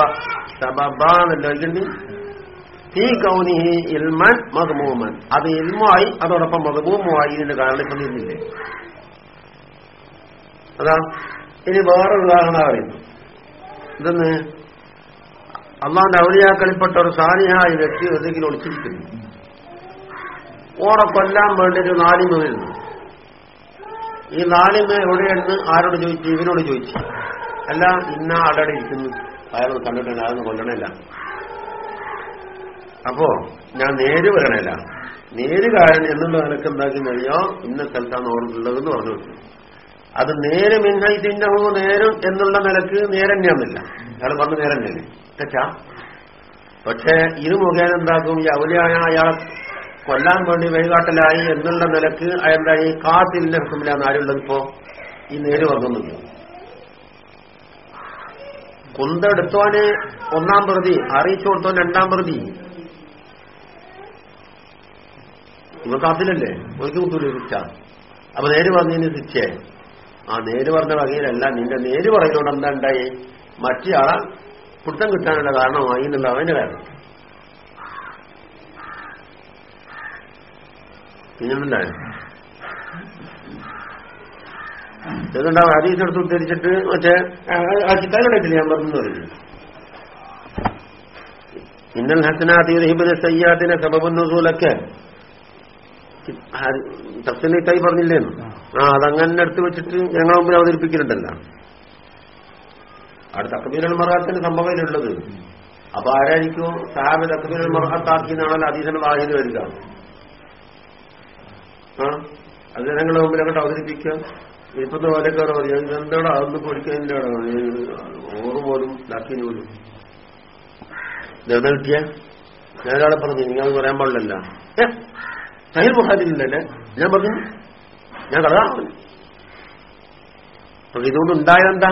സബബ. എന്നല്ലോ ഇതിന്റെ ഈ കൗനിഹി ഇൽമൻ മധുമൂമൻ അത് ഇൽമായി അതോടൊപ്പം മധുമൂമുമായി ഇതിന്റെ കാരണം ഇപ്പം ഇരുന്നില്ലേ അതാ ഇനി വേറെ ഉദാഹരണം പറയുന്നു ഇതെന്ന്? അള്ളാന്റെ ഔലിയാക്കളിൽപ്പെട്ട ഒരു സാനിഹായ വ്യക്തി എന്തെങ്കിലും ഒളിച്ചിരിക്കുന്നു. ഓറെ കൊല്ലാൻ വേണ്ടി ഒരു നാലിമ വരുന്നു. ഈ നാലിമ എവിടെയെന്ന് ആരോട് ചോദിച്ചു? ഇവനോട് ചോദിച്ചു. അല്ല ഇന്ന ആടടെ ഇരിക്കുന്നു. അയാളൊന്ന് കണ്ടിട്ടില്ല അതൊന്ന് കൊല്ലണല്ല. അപ്പോ ഞാൻ നേര് വരണല്ല. നേരുകാരൻ എന്നുള്ള നിനക്ക് എന്താക്കി കഴിയോ ഇന്ന സ്ഥലത്താണ് ഓർമ്മയുള്ളതെന്ന് പറഞ്ഞു വെച്ചു. അത് നേര് മിൻഹൈസിന്നഹോ നേരം എന്നുള്ള നിലയ്ക്ക് നേരന്നെയാന്നില്ല അയാൾ പറഞ്ഞു നേരന്നെയല്ലേ തെറ്റാ. പക്ഷേ ഇത് മുഖേന എന്താക്കും? ഈ അവലിയായ അയാളെ കൊല്ലാൻ വേണ്ടി വഴികാട്ടലായി എന്നുള്ള നിലയ്ക്ക് അയാളായി കാത്തിലിന്റെ ഹുക്കുമില്ലാന്ന് ആരുള്ളത് ഇപ്പോ ഈ നേര് വന്നുണ്ട് കുന്തെടുത്തോനെ ഒന്നാം പ്രതി അറിയിച്ചു കൊടുത്തോൻ രണ്ടാം പ്രതി. ഇവ കാത്തിലല്ലേ ഒരിക്കൽ കുത്തൂല അപ്പൊ നേര് പറഞ്ഞതിന് ശിക്ഷേ ആ നേര് പറഞ്ഞ വകയിലല്ല നിന്റെ നേര് പറയുന്നോണ്ട് എന്താ ഉണ്ടായി? മറ്റേ ആളെ പിടുത്തം കിട്ടാനുള്ള കാരണമായി എന്നുള്ള അവന്റെ കാരണം പിന്നെന്താണ് ഇതുണ്ടാവും ഹരീസ് എടുത്ത് ഉദ്ധരിച്ചിട്ട് മറ്റേ ആ ഞാൻ പറഞ്ഞു പറഞ്ഞു ഇന്നൽ ഹസനാത്തി ഹിബിന് സയ്യാദിനെ സബബുന്നൂലൊക്കെ പറഞ്ഞില്ലേ കൈ പറഞ്ഞില്ലേന്ന്? ആ അതങ്ങനെ എടുത്ത് വെച്ചിട്ട് ഞങ്ങൾ മുമ്പിൽ അവതരിപ്പിക്കുന്നുണ്ടല്ലോ അവിടെ തക്കബീരൽ മറാത്തിന്റെ സംഭവയിലുള്ളത് അപ്പൊ ആരായിരിക്കും സാഹബ് തക്കബീരൽ മറഹത്താക്കിയെന്നാണല്ലോ അതീതന വാഹിന് വരിക. ആ? അത് ജനങ്ങളുടെ മുമ്പിൽ അങ്ങോട്ട് അവതരിപ്പിക്കാം ഇപ്പത്തെ പോലെക്കാരോ എന്താണ് അതൊന്നും പൊടിക്കുന്നതിന്റെ ഓറ് പോലും ഇതാക്കിന് പോലും. ഇതെവിടെ കിട്ടിയ? ഞാനൊരാളെ പറഞ്ഞു നിങ്ങൾ പറയാൻ പാടില്ലല്ല. സഹിൽ ബുഹാരില്ലല്ലേ ഞാൻ പറഞ്ഞു ഞാൻ കഥ അപ്പൊ ഇതുകൊണ്ട് ഉണ്ടായതെന്താ?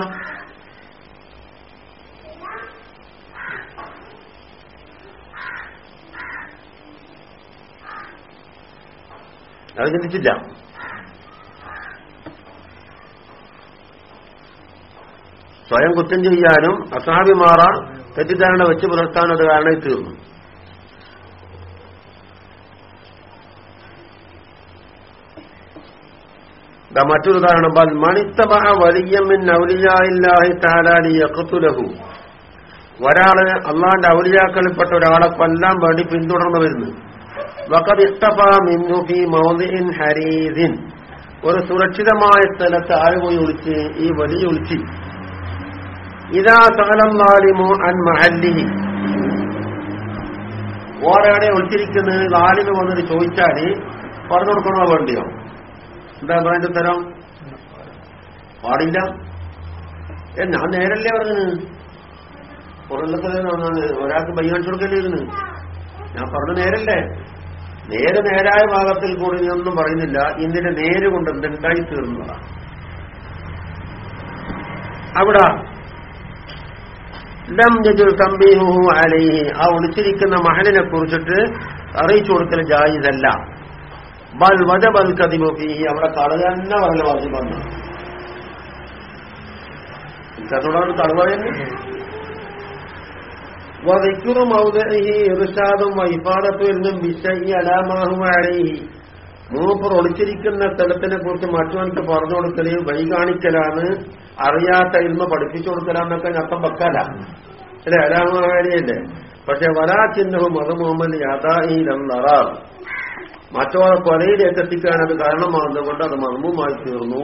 അത് ചിന്തിച്ചില്ല. സ്വയം കുറ്റം ചെയ്യാനും അസാഭിമാറ തെറ്റിദ്ധാരണ വെച്ച് പുലർത്താനും അത് കാരണമായി തീർന്നു. മറ്റൊരു ഉദാഹരണം ബൽ മണിത്തബ വലിയമ്മിൻ ഔലിയായില്ലാഹി താലാലി യക്കത്തുലഹു ഒരാൾ അള്ളാന്റെ ഔലിയാക്കളിൽപ്പെട്ട ഒരാളെ കൊല്ലാൻ വേണ്ടി പിന്തുടർന്നു വരുന്നു. ഹരീദിൻ. ഒരു സുരക്ഷിതമായ സ്ഥലത്ത് ആര് പോയി ഒളിച്ച് ഈ വലിയ ഒളിച്ച്. ഇതാ സകലം നാലിമോ അൻ മഹല്ലിഹി. ഓരവിടെ ഒളിച്ചിരിക്കുന്നത്? നാലിന് വന്നിട്ട് ചോദിച്ചാൽ പറഞ്ഞു കൊടുക്കണോ വേണ്ടിയോ? എന്താ അതിന്റെ തരം പാടില്ല. ഞാൻ നേരല്ലേ പറഞ്ഞത്. പുറത്തൊക്കെ ഒരാൾക്ക് ബൈ കാണിച്ചു കൊടുക്കല്ലായിരുന്നു ഞാൻ പറഞ്ഞ നേരല്ലേ? നേരെ നേരായ ഭാഗത്തിൽ കൂടി ഒന്നും പറയുന്നില്ല. ഇതിന്റെ നേര് കൊണ്ട് എന്തുണ്ടായി തീർന്നതാണ് അവിടെ അലൈഹി ആ ഒളിച്ചിരിക്കുന്ന മഹലിനെ കുറിച്ചിട്ട് അറിയിച്ചു കൊടുക്കൽ ജായിതല്ല ബൽ അവിടെ കള തന്നെ പറയല വാജിബാണ് പറയുന്നത്? വധിക്കുറും മൗതഹി ഇർഷാദും വൈഫാദത്തും വിശയി അലാമാഹുമാരേഹി മൂപ്പർ ഒളിച്ചിരിക്കുന്ന സ്ഥലത്തിനെ കുറിച്ച് മറ്റുവനക്ക് പറഞ്ഞു കൊടുക്കൽ വൈകാണിക്കലാണ് അറിയാത്ത ഇരുന്ന് പഠിപ്പിച്ചു കൊടുക്കലാന്നൊക്കെ അർത്ഥം വെക്കാല അല്ലെ? അലാമാരിയല്ലേ പക്ഷെ വരാ ചിഹ്നവും അത് മുഹമ്മദ് യാതായിലറ മറ്റോടെ കൊലയിലേക്ക് എത്തിക്കാൻ അത് കാരണമാകുന്നതുകൊണ്ട് അത് മർമ്മമായി തീർന്നു.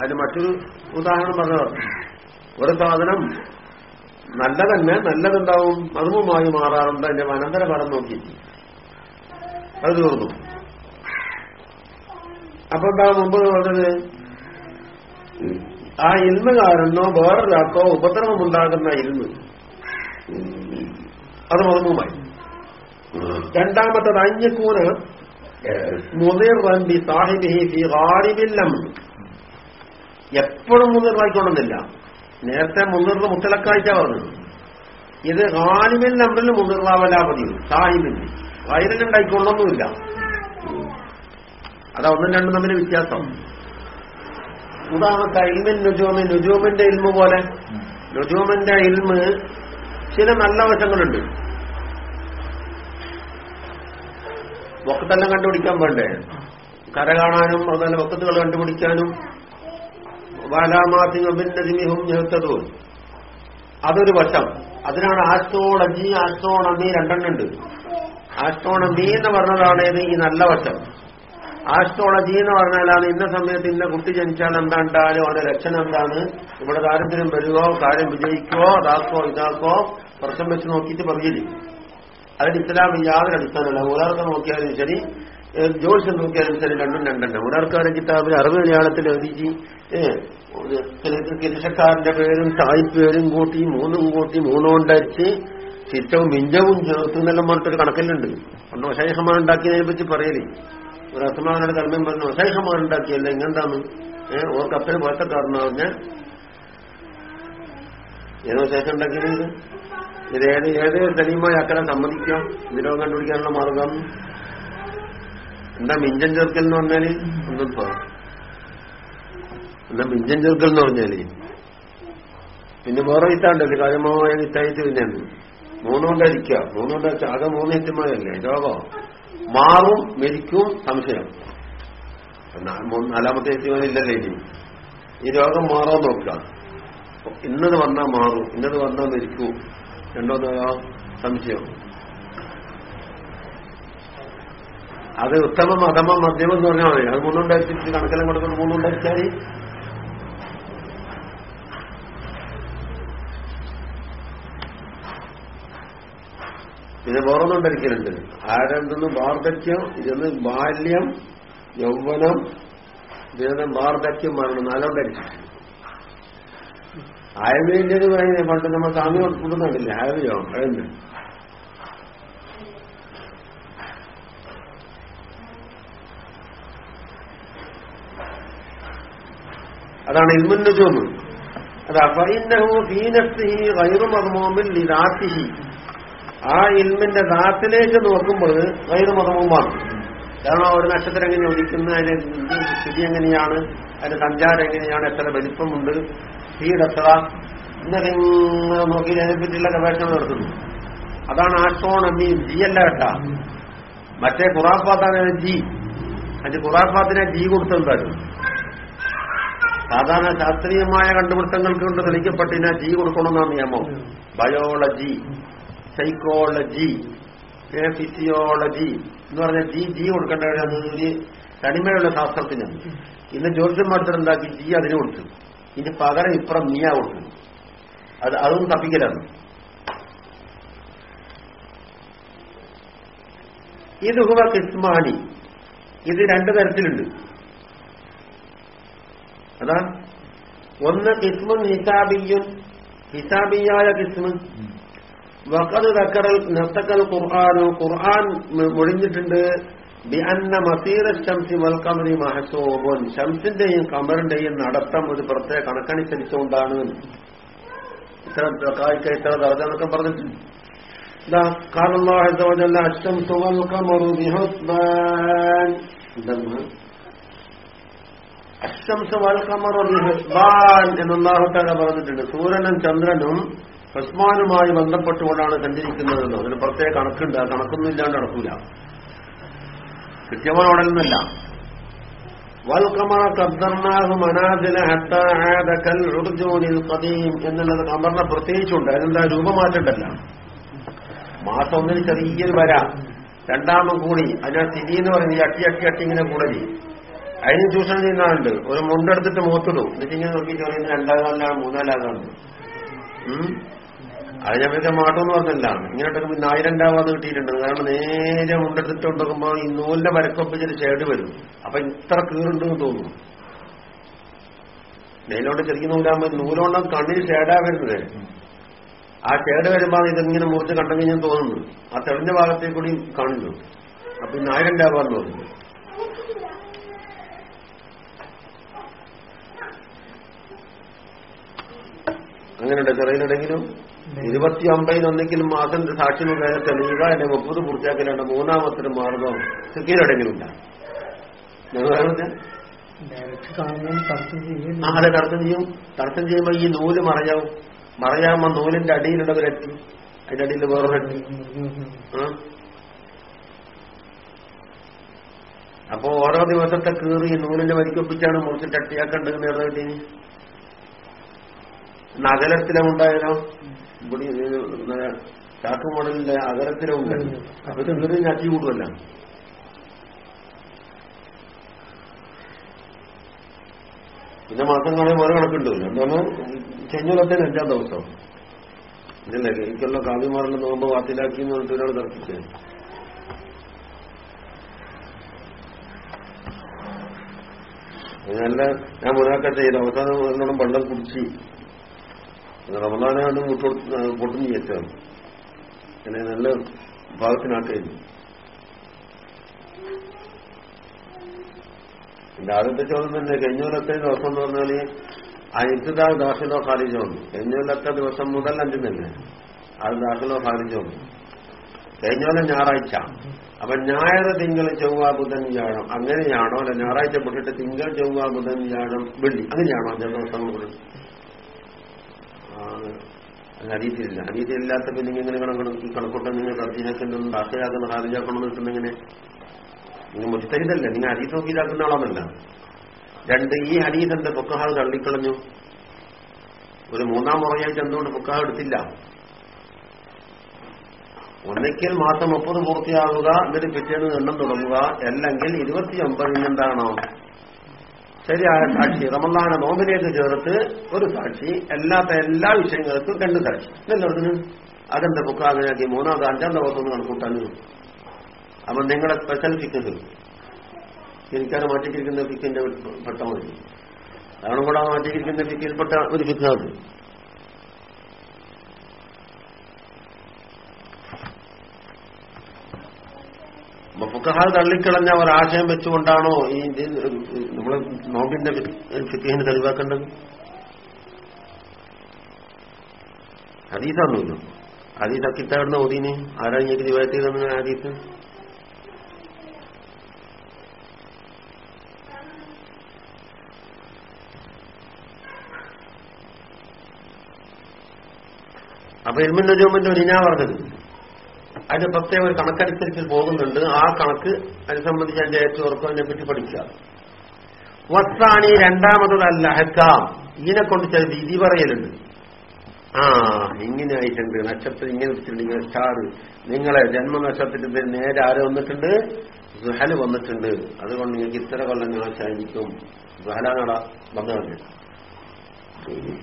അതിന് മറ്റൊരു ഉദാഹരണം പറഞ്ഞു ഒരു സാധനം നല്ലതന്നെ നല്ലതുണ്ടാവും അതുമായി മാറാറുണ്ട് അതിന്റെ പടം നോക്കി. അത് തീർന്നു. അപ്പൊ എന്താ മുമ്പ് പറഞ്ഞത്? ആ ഇന്ന് കാരണോ വേറൊരാൾക്കോ ഉപദ്രവമുണ്ടാകുന്ന ഇരുന്ന് അത് മതമുമായി രണ്ടാമത്തത് അഞ്ഞക്കൂന് മുതിർവന്തി സാഹിബിഹി ഫി ഗാരിബില്ലം എപ്പോഴും മുതിർവായിക്കൊള്ളുന്നില്ല. നേരത്തെ മുതിർന്ന് മുത്തലക്കായിട്ടാ പറഞ്ഞത് ഇത് ഗാലിബിൽ നമ്പറിൽ മുതിർവാവലാ മതി. സാഹിബിന് വയലിലുണ്ടായിക്കൊള്ളൊന്നുമില്ല അതാ ഒന്നും രണ്ടും തമ്മിൽ വ്യത്യാസം. ഉദാഹരണത്തെ ഇൽമിൻ നുജൂമിൻ. നുജൂമിന്റെ ഇൽമ പോലെ. നുജൂമിന്റെ ഇൽമ് ചില നല്ല വശങ്ങളുണ്ട്. വക്കത്തെല്ലാം കണ്ടുപിടിക്കാൻ വേണ്ടേ? കര കാണാനും അതുപോലെ വക്കത്തുകൾ കണ്ടുപിടിക്കാനും ഞെത്തതും അതൊരു വശം. അതിനാണ് ആസ്ട്രോളജി ആസ്ട്രോണമി രണ്ടെണ്ണുണ്ട്. ആസ്ട്രോണമി എന്ന് പറഞ്ഞതാണ് ഇത് ഈ നല്ല വശം. ആസ്ട്രോളജി എന്ന് പറഞ്ഞാലാണ് ഇന്ന സമയത്ത് ഇന്ന കുട്ടി ജനിച്ചാൽ എന്താണ്ടാലും അവരുടെ ലക്ഷണം എന്താണ്? ഇവിടെ ദാരിദ്ര്യം വരുവോ കാര്യം വിജയിക്കോ അതാക്കോ ഇതാക്കോ പ്രശ്നം വെച്ച് നോക്കിയിട്ട് പറയില്ലേ അതിന് ഇസ്ലാം യാതൊരു അടിസ്ഥാനമല്ല. ഉദാഹരണം നോക്കിയാലും ശരി. ജോത്സ്യം നോക്കിയാലും രണ്ടും രണ്ടെണ്ണം. ഒരാൾക്കാരെ കിതാബിൽ അറിവ് മലയാളത്തിൽ എഴുതിച്ച് കിരിശക്കാരന്റെ പേരും തായ്പേരും കൂട്ടി മൂന്നും കൂട്ടി മൂന്നുകൊണ്ടരിച്ച് ചിറ്റവും മിഞ്ചവും ചേർത്ത് എന്നെല്ലാം പറഞ്ഞിട്ടൊരു കണക്കല്ലുണ്ട് അന്ന് ഒശൈഹമാൻ ഉണ്ടാക്കിയതിനെ പറ്റി പറയലേ. ഒരു അസമാനയുടെ കർമ്മം പറഞ്ഞു ഒശൈഹമാൻ ഉണ്ടാക്കിയല്ല എങ്ങനെന്താന്ന് ഏഹ് ഓർക്ക് അപ്പന് കാരണം പറഞ്ഞ. ഏതോ ശേഷം ഉണ്ടാക്കിയത്? ഇത് ഏത് ഏത് സലീമായി അക്കരെ സമ്മതിക്കാം ഇതിനോ കണ്ടുപിടിക്കാനുള്ള മാർഗം? എന്താ മിഞ്ചൻ ചേർക്കൽ എന്ന് പറഞ്ഞാൽ? ഒന്നും എന്താ മിഞ്ചൻ ചേർക്കൽ എന്ന് പറഞ്ഞാൽ? പിന്നെ വേറെ വിത്താണ്ടല്ലേ കാര്യമായ വിത്തായിട്ട് പിന്നെ മൂന്നുകൊണ്ടായിരിക്ക മൂന്നുകൊണ്ട് ആകെ മൂന്ന് ഹിറ്റുമായല്ലേ രോഗം മാറും മരിക്കും സംശയം. നാലാമത്തെ ഹിറ്റുമാനില്ലല്ലേ ഇനി. ഈ രോഗം മാറാൻ നോക്കുക. ഇന്നത് വന്നാൽ മാറും. ഇന്നത് വന്നാൽ മരിക്കൂ. രണ്ടോ സംശയം. അത് ഉത്തമം അധമം മധ്യമം എന്ന് പറഞ്ഞാൽ മതി. അത് മൂന്നുണ്ടാക്കി കണക്കെല്ലാം കൊടുക്കുന്നത് മൂന്നുണ്ടായിച്ചാൽ പിന്നെ വേറൊന്നും ധരിക്കലുണ്ട് ആരെന്തെന്ന് വാർദ്ധക്യം ഇതെന്ന് ബാല്യം യൗവനം ഇതിനെ വാർദ്ധക്യം മരണം നാലോണ്ടായിരിക്കും ആയുർവേദിന്റെ പണ്ട് നമ്മൾ സ്വാമി കൊടുക്കുന്നുണ്ടല്ലേ? ആയുർവേദം. അതെന്ന് അതാണ് ഇൽമുന്റെ ചോന്ന് അത് ഫീനഫ്സിഹി ഗൈറു ആ ഇൽമിന്റെ ദാത്തിലേക്ക് നോക്കുമ്പോൾ ഗൈറു മർമൂമാണ് കാരണം ഒരു നക്ഷത്രം എങ്ങനെ ഉദിക്കുന്നത് അതിന്റെ സ്ഥിതി എങ്ങനെയാണ് അതിന്റെ സഞ്ചാരം എങ്ങനെയാണ് എത്ര വലിപ്പമുണ്ട് സ്പീഡ് എത്ര ഇന്നൊക്കെ നോക്കി അതിനെപ്പറ്റിയുള്ള ഗവേഷണം നടത്തുന്നു. അതാണ് ആസ്ട്രോണമി ജി അല്ല കേട്ടാ മറ്റേ ഖുറാഫാത്താണ് ജി. അതിന് ഖുറാഫാത്തിനെ ജി കൊടുത്തെന്തായാലും. സാധാരണ ശാസ്ത്രീയമായ കണ്ടുപിടുത്തങ്ങൾക്ക് കൊണ്ട് തെളിയിക്കപ്പെട്ടിന ജി കൊടുക്കണമെന്നാണ് നിയമം. ബയോളജി സൈക്കോളജി ഫിസിയോളജി എന്ന് പറഞ്ഞ ജി ജി കൊടുക്കേണ്ട ഒരു തനിമയുള്ള ശാസ്ത്രത്തിന് ഇന്ന് ജ്യോതിഷന്മാർ എന്താക്കി? ജി അതിന് കൊടുത്തു. ഇനി പകരം ഇപ്പുറം നീയാ കൊടുത്തു. അത് അതും തപ്പിക്കലാണ്. ഇത് ഹുവ കിസ്മാനി ഇത് രണ്ടു തരത്തിലുണ്ട്. അതാ ഒന്ന് കിസ്മുൻ ഹിസാബിയും ഹിസാബിയായ കിസ്മൻ വക്കത് തക്കറൽ നത്തക്കൽ ഖുർആാനു. ഖുർആൻ ഒഴിഞ്ഞിട്ടുണ്ട് ബിഅന്ന മസീറ ശംസി വൽക്കമരി മഹസോബൻ. ശംസിന്റെയും കമറിന്റെയും നടത്തം ഒരു പ്രത്യേക കണക്കനുസരിച്ചുകൊണ്ടാണ്. ഇത്ര കായ്ക്ക ഇത്ര ദർജ പറഞ്ഞിട്ടുണ്ട്. ഇതാ കാലല്ല അശംസു വൽക്കമറു ബിഹുസ്ബാൻ. എന്നല്ലാഹുത്താല പറഞ്ഞിട്ടുണ്ട്. സൂര്യനും ചന്ദ്രനും ഹസ്മാനുമായി ബന്ധപ്പെട്ടുകൊണ്ടാണ് സഞ്ചരിക്കുന്നതെന്നോ. അതിന് പ്രത്യേക കണക്കുണ്ട്. ആ കണക്കൊന്നും ഇല്ലാണ്ട് നടക്കൂല. കൃത്യമായി ഉടലുന്നല്ല വൽക്കമറ കദ്ദർനാഹു മനാസില ഹത്താദക്കൽ ഉർജൂനിൽ ഖദീം എന്നുള്ളത് കമറിനെ പ്രത്യേകിച്ചുണ്ട്. അതിനെന്താ രൂപമാറ്റണ്ടല്ല? മാസം ഒന്നിന് ചെറിയൊരു വര. രണ്ടാമം കൂടി അതിനാ സ്ഥിതി എന്ന് പറയുന്നത് അട്ടി അട്ടി അട്ടി ഇങ്ങനെ കൂടലി. അതിന് ചൂഷണം ചെയ്യുന്നുണ്ട് ഒരു മുണ്ടെടുത്തിട്ട് മുഖത്തിടും. എന്നിട്ട് ഇങ്ങനെ നോക്കി ചെറിയ രണ്ടാകാലാണ് മൂന്നാലാകാണ്ട് അത് ഞമ്മൾക്ക് മാട്ടമെന്ന് പറഞ്ഞല്ല ഇങ്ങനെ പിന്നെ ആയിരം കിട്ടിയിട്ടുണ്ട്. കാരണം നേരെ മുണ്ടെടുത്തിട്ട് ഉണ്ടാക്കുമ്പോൾ ഈ നൂലിന്റെ വരക്കൊപ്പിച്ചൊരു ഷേഡ് വരും. അപ്പൊ ഇത്ര കീറുണ്ടെന്ന് തോന്നുന്നു. നെയിലോട്ട് ചെറിയ നൂലാകുമ്പോൾ നൂലുകൊണ്ട് കണ്ണിന് ഷേഡാ വരുന്നത്. ആ ഷേഡ് വരുമ്പോൾ ഇതിങ്ങനെ മുറിച്ച് കണ്ടെങ്കിൽ ഞാൻ തോന്നുന്നു. ആ തെളിഞ്ഞ ഭാഗത്തേക്കൂടി കാണുന്നു അപ്പൊ ഇന്ന് ആയിരം തോന്നുന്നു അങ്ങനെയുണ്ട്. ചെറിയതെങ്കിലും ഇരുപത്തി ഒമ്പതിനൊന്നെങ്കിലും മാസം സാക്ഷി മുഖേന തെളിയുക എന്നെ മുപ്പത് പൂർത്തിയാക്കലാണ് മൂന്നാമത്തെ മാർഗം സിക്കിയിലെവിടെങ്കിലും ഉണ്ടാകും അതെ തർക്കം ചെയ്യും. തർക്കം ചെയ്യുമ്പോ ഈ നൂൽ മറയാവും മറയാവുമ്പോ നൂലിന്റെ അടിയിലുള്ളവരെത്തി. അതിന്റെ അടിയിൽ വേറൊരട്ടി ആ? അപ്പോ ഓരോ ദിവസത്തെ കീറി നൂലിന്റെ വലിക്കൊപ്പിച്ചാണ് മുറിച്ച് മുറിച്ചിട്ട് അട്ടിയാക്കേണ്ടത് നേരിട്ട് അകലത്തിലുണ്ടായാലോ ഇവിടെ ചാക്ക് മോഡലിന്റെ അകലത്തിലുണ്ട് അപ്പൊ കീറി ഞാറ്റി കൂടുമല്ല പിന്നെ മാസങ്ങളെ വേറെ കണക്കുണ്ടല്ലോ എന്താണ്? ചെഞ്ഞുലത്തിന് അഞ്ചാം ദിവസം. ഇതല്ലേ? എനിക്കുള്ള കാവ്യമാറിന്റെ നോമ്പ് വാത്തിലാക്കി എന്ന് പറഞ്ഞിട്ട് ഒരാൾ തർക്കിച്ചത് അതിനല്ല ഞാൻ മുനാക്കട്ടെ ചെയ്ത്. അവസാനം എന്നോടും വെള്ളം കുടിച്ച് റമദാനെ അത് പൊട്ടും ചെയ്യച്ചാണ് അങ്ങനെ നല്ല ഭാഗത്തിനാട്ടായിരുന്നു എന്റെ ആദ്യത്തെ ചോദ്യം തന്നെ കഴിഞ്ഞൂലത്തെ ദിവസം എന്ന് പറഞ്ഞാൽ ആ ഇത്തിദാ ദാഖിലോ ഖാലിജോ കഴിഞ്ഞൂലത്തെ ദിവസം മുതൽ അഞ്ചു തന്നെ അത് ദാഖിലോ ഖാലിജോ കഴിഞ്ഞോലെ ഞായറാഴ്ച. അപ്പൊ ഞായർ തിങ്കൾ ചൊവ്വ ബുധൻ വ്യാഴം. അങ്ങനെയാണോ? അല്ല ഞായറാഴ്ച പൊട്ടിട്ട് തിങ്കൾ ചൊവ്വ ബുധൻ വ്യാഴം വെള്ളി. അങ്ങനെയാണോ? അഞ്ചാം ദിവസം കൂടെ ഹരീതിയില്ല ഹരീതിയില്ലാത്ത പിന്നെ ഇങ്ങനെ കണക്കണം ഈ കണക്കൂട്ടം നിങ്ങൾ കർത്തിനാക്കുന്നുണ്ട് ദാഖയാക്കുന്ന ഹാരിജാക്കണം കിട്ടുന്നെങ്ങനെ നിങ്ങൾ മുസ്തഹിദല്ല നിങ്ങൾ ഹരീത് നോക്കിയിലാക്കുന്ന ആളാണല്ല രണ്ട് ഈ ഹരീതന്റെ പൊക്കഹാവ് തള്ളിക്കളഞ്ഞു. ഒരു മൂന്നാം മുറയായിട്ട് എന്തുകൊണ്ട് പൊക്കഹാവ് എടുത്തില്ല. ഒന്നിക്കൽ മാസം മുപ്പത് പൂർത്തിയാവുക എന്നിട്ട് പിറ്റേന്ന് എണ്ണം തുടങ്ങുക അല്ലെങ്കിൽ ഇരുപത്തിയൊമ്പതിന് എന്താണോ ശരിയായ സാക്ഷി. റമല്ലാന നോമ്പിലേക്ക് ചേർത്ത് ഒരു സാക്ഷി അല്ലാത്ത എല്ലാ വിഷയങ്ങൾക്കും രണ്ട് സാക്ഷി. ഇതെല്ലാത്തിനും അതെന്താ പൊക്കാകിനാക്കി മൂന്നാമത് അഞ്ചാം ദിവസം ഒന്ന് കണക്കൂട്ടാനും അപ്പൊ നിങ്ങളെ സ്പെഷ്യൽ ഫിക്കസ് എനിക്കത് മാറ്റിക്കിരിക്കുന്ന ഫിക്കിന്റെ പെട്ട അതാണ് കൂടെ മാറ്റിക്കിരിക്കുന്ന ഫിക്കിൽപ്പെട്ട ഒരു ഫിക്കാണ് അപ്പൊ ഫുക്കഹാൽ തള്ളിക്കളഞ്ഞ ഒരാശയം വെച്ചുകൊണ്ടാണോ ഈ നമ്മൾ നോമ്പിന്റെ ഫിക്കിന് തെളിവാക്കേണ്ടത്? ഹദീസാണല്ലോ ഹദീസ് അക്കിത്താടുന്ന ഓദീന് ആരാ ഇങ്ങനെ റിവായത്ത് ചെയ്തെന്ന് ഹദീസ്? അപ്പൊ എൽമിന്റെ ജോമിന്റെ ഒരു ഞാൻ പറഞ്ഞത് അതിന് പ്രത്യേക ഒരു കണക്കനുസരിച്ച് പോകുന്നുണ്ട്. ആ കണക്ക് അതിനെ സംബന്ധിച്ച് അതിന്റെ ഏറ്റവും അതിനെ പറ്റി പഠിക്കുക. വസ്താണി രണ്ടാമതല്ല ഹക്കാം ഇതിനെ കൊണ്ട് ചില വിധി പറയലുണ്ട്. ആ ഇങ്ങനെ ആയിട്ടുണ്ട് നക്ഷത്രം ഇങ്ങനെ വെച്ചിട്ടുണ്ട്. ഇങ്ങനെ സ്റ്റാർ. നിങ്ങളെ ജന്മനക്ഷത്രത്തിന്റെ നേരെ ആര് വന്നിട്ടുണ്ട്? സുഹൽ വന്നിട്ടുണ്ട്. അതുകൊണ്ട് നിങ്ങൾക്ക് ഇത്ര കൊല്ലം നാശായിരിക്കും സുഹലാണട വന്നതല്ലേ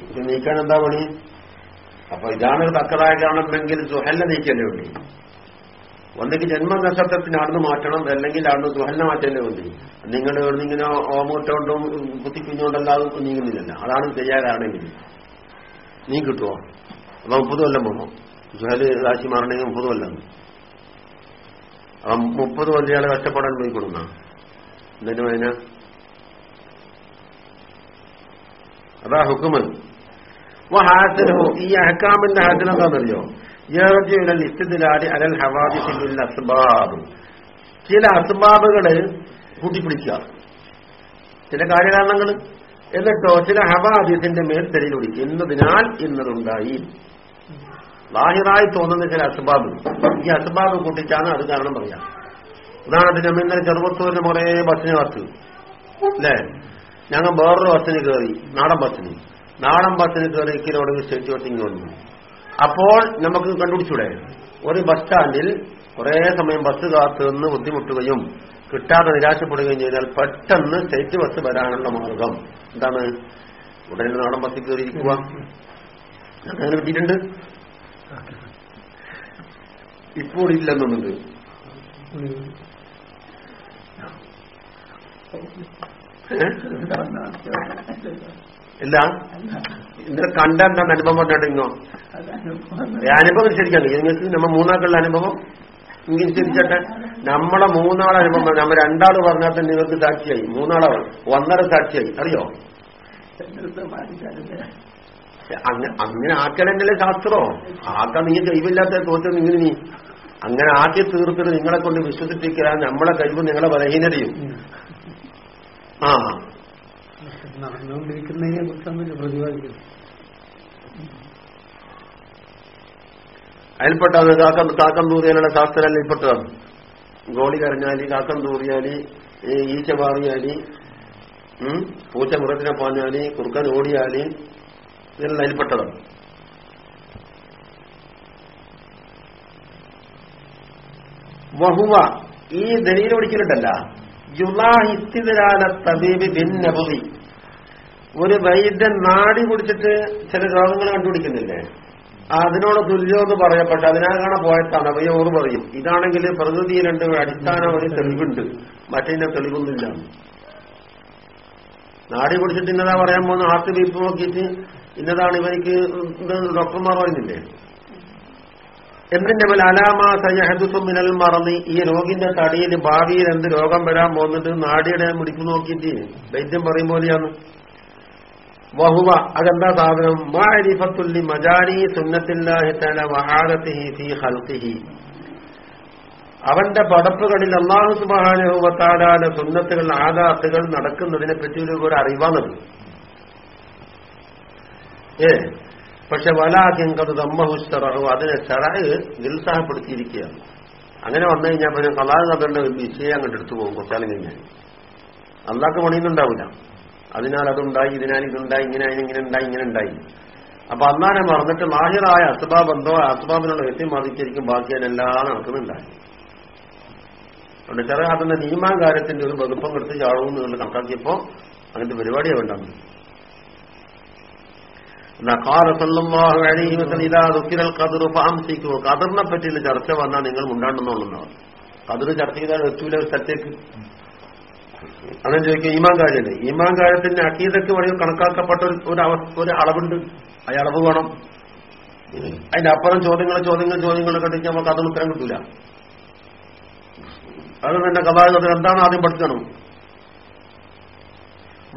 ഇത് നീക്കാൻ എന്താ പണി? അപ്പൊ ഇതാണ് തക്കതായ കാണണമെങ്കിൽ സുഹല്ല നീക്കല്ലേ വേണ്ടി ഒന്നെങ്കിൽ ജന്മനക്ഷത്രത്തിന് അവിടുന്ന് മാറ്റണം അല്ലെങ്കിൽ അവിടുന്ന് സുഹലിനെ മാറ്റല്ലേ വേണ്ടി നിങ്ങൾ ഇങ്ങനെ ഓമൂട്ടോണ്ടും കുത്തിക്കുഞ്ഞുകൊണ്ടല്ലാതെ നീങ്ങുന്നില്ലല്ല. അതാണ് തയ്യാറാണെങ്കിൽ. നീ കിട്ടുമോ അപ്പൊ മുപ്പത് കൊല്ലം പോകണം സുഹൽ രാശി മാറണമെങ്കിൽ മുപ്പത് കൊല്ലം അപ്പം മുപ്പത് കൊല്ലം ഇയാളെ കഷ്ടപ്പെടാൻ പോയി കൊടുന്ന. എന്നിട്ട് അതിന്? അതാ ഹുക്കുമൻ ഈ അഹക്കാമിന്റെ ഇഷ്ടത്തിലാടി അലൽ ഹവാദിസിൽ അസ്ബാബ്. ചില അസ്ബാബുകൾ കൂട്ടിപ്പിടിക്കുക. ചില കാര്യകാരണങ്ങൾ എന്നിട്ടോ ചില ഹവാദിസിന്റെ മേൽ തെരഞ്ഞെടുക്കും എന്നതിനാൽ ഇന്നതുണ്ടായി. ബാഹിറായി തോന്നുന്ന ചില അസ്ബാബ്. ഈ അസ്ബാബ് കൂട്ടിച്ചാണ് അത് കാരണം പറയാം. ഉദാഹരണത്തിന് നമ്മൾ ഇന്നലെ ചെറുപ്പത്തൂരിന് കുറെ ബസ്സിന് കത്ത്. അല്ലേ? ഞങ്ങൾ വേറൊരു ബസ്സിന് കയറി നാടൻ ബസ്സിന്. നാടൻ ബസ്സിന് കയറി കിലോട് സ്റ്റേറ്റ് വോട്ടിങ് വന്നു. അപ്പോൾ നമുക്ക് കണ്ടുപിടിച്ചൂടെ? ഒരു ബസ് സ്റ്റാൻഡിൽ കുറെ സമയം ബസ് കാത്തു നിന്ന് ബുദ്ധിമുട്ടുകയും കിട്ടാതെ നിരാശപ്പെടുകയും ചെയ്താൽ പെട്ടെന്ന് സ്റ്റേറ്റ് ബസ് വരാനുള്ള മാർഗം. എന്താണ്? ഉടനെ നാടൻ ബസ്സിൽ കയറിയിരിക്കുക. അങ്ങനെ കിട്ടിയിട്ടുണ്ട് ഇപ്പോൾ ഇല്ലെന്നുണ്ട് ഏ? ഇല്ല ഇന്നലെ കണ്ട എന്താണ് അനുഭവം പറഞ്ഞിട്ടോ ഇങ്ങോ? അനുഭവം ശരിക്കാണ് നിങ്ങൾക്ക് നമ്മ മൂന്നാക്കുള്ള അനുഭവം? ഇങ്ങനെ ശരിച്ചട്ടെ നമ്മളെ മൂന്നാളെ അനുഭവം നമ്മ രണ്ടാൾ പറഞ്ഞാൽ തന്നെ നിങ്ങൾക്ക് സാക്ഷിയായി. മൂന്നാളെ ഒന്നര സാക്ഷിയായി. അറിയോ? അങ്ങനെ അങ്ങനെ ആക്കലെന്നല്ലേ ശാസ്ത്രോ. ആക്കാൻ നീ കഴിവില്ലാത്ത തോറ്റം നിങ്ങൾ നീ അങ്ങനെ ആക്കി തീർത്തിട്ട് നിങ്ങളെ കൊണ്ട് വിശ്വസിപ്പിക്കാൻ നമ്മളെ കഴിവ് നിങ്ങളെ ബലഹീനതയും. ആ. നടന്നുകൊണ്ടിരിക്കുന്നതിനെ കുറിച്ചാണ് പ്രതിപാദിക്കുന്നത് അതിൽപ്പെട്ടത് കാക്കം കാക്കം തൂറിയാലുള്ള ശാസ്ത്രം ഇൽപ്പെട്ടതാണ് ഗോളി കരഞ്ഞാൽ കാക്കം തൂറിയാൽ ഈച്ച പാറിയാൽ പൂച്ച മുറത്തിനെ പാഞ്ഞാൽ കുറുക്കൻ ഓടിയാൽ ഇതെല്ലാം അതിൽപ്പെട്ടതാണ് വഹുവ ഈ ദലീൽ പിടിക്കുന്നുണ്ടല്ല യുലാഹിത്തിരാല തബീബ് ബിൻ നബുദി ഒരു വൈദ്യൻ നാടി കുടിച്ചിട്ട് ചില രോഗങ്ങൾ കണ്ടുപിടിക്കുന്നില്ലേ? അതിനോട് തുല്യമെന്ന് പറയപ്പെട്ട അതിനാകാണ പോയത്താണ്? അവയോട് പറയും. ഇതാണെങ്കിൽ പ്രകൃതിയിലുണ്ട് അടിസ്ഥാന ഒരു തെളിവുണ്ട്. മറ്റേ തെളിവൊന്നുമില്ല. നാടി കുടിച്ചിട്ട് ഇന്നതാ പറയാൻ പോകുന്ന ഹാർട്ട് ബീപ്പ് നോക്കിയിട്ട് ഇന്നതാണ് ഇവർക്ക് ഡോക്ടർമാർ പറയുന്നില്ലേ? എന്തിന്റെ മേൽ അലാമ സയ്യഹദുസും മിനൽ മറന്ന് ഈ രോഗിന്റെ തടിയിൽ ഭാവിയിൽ എന്ത് രോഗം വരാൻ പോകുന്നത് നാടിയുടെ മുടിപ്പ് നോക്കിയിട്ട് വൈദ്യം പറയും പോലെയാണ്. വഹുവ അതെന്താ സാധനം? മാരിഫത്തുല്ലി മജാരി സുന്നത്തില്ലാഹി തആല വഹാദത്തിഹി ഫീ ഖൽഖിഹി. അവന്റെ പടപ്പുകളിൽ അള്ളാഹു തആലയുടെ സുന്നത്തുകൾ ആദാത്തുകൾ നടക്കുന്നതിനെ പറ്റി ഒരു അറിവാണത്. ഏ? പക്ഷെ വലാകിങ്കത് ദമ്മഹുസ്തറഹു അതിനെ ചെറഹ് നിരുത്സാഹപ്പെടുത്തിയിരിക്കുകയാണ് അങ്ങനെ വന്നു കഴിഞ്ഞാൽ പിന്നെ കലാകഥ വിഷയം അങ്ങോട്ട് എടുത്തു പോകും കുറച്ചാലും കഴിഞ്ഞാൽ. അള്ളാഹ്ക്ക് പണിയൊന്നുണ്ടാവില്ല അതിനാൽ അതുണ്ടായി ഇതിനാൽ ഇതുണ്ടായി ഇങ്ങനെ ഇങ്ങനെ ഉണ്ടായി ഇങ്ങനെ ഉണ്ടായി. അപ്പൊ അന്നാനെ മറന്നിട്ട് മാഹിറായ അസ്ബാബ് എന്തോ അസ്ബാബിനുള്ള വ്യക്തി മതിച്ചിരിക്കും ബാക്കി അതിനെല്ലാം നടക്കുന്നുണ്ടായി. അതുകൊണ്ട് ചെറിയ അതിന്റെ നീമാൻ കാര്യത്തിന്റെ ഒരു വകുപ്പം കൊടുത്ത് ചാടും എന്നുള്ളത് കണക്കാക്കിയപ്പോ അങ്ങനത്തെ പരിപാടിയാണ് വേണ്ടത് കതിറിനെ പറ്റിയുള്ള ചർച്ച വന്നാൽ നിങ്ങൾ മുണ്ടാണ്ടെന്നുള്ളതാണ്. കതിർ ചർച്ച ചെയ്താൽ എത്തൂല ഒരു സ്ഥലത്തേക്ക്. അങ്ങനെ ചോദിക്കും ഈമാൻ കാര്യമല്ലേ ഈമാൻ കാര്യത്തിന്റെ അക്കീതയ്ക്ക് വഴി കണക്കാക്കപ്പെട്ട ഒരു ഒരു അളവുണ്ട്. ആ അളവ് വേണം. അതിന്റെ അപ്പുറം ചോദ്യങ്ങൾ ചോദ്യങ്ങൾ ചോദ്യങ്ങൾ കണ്ടിട്ട് നമുക്ക് അതൊന്നും ഉത്തരം കിട്ടൂല. അത് തന്നെ കഥാഗതം എന്താണ് ആദ്യം പഠിക്കണം?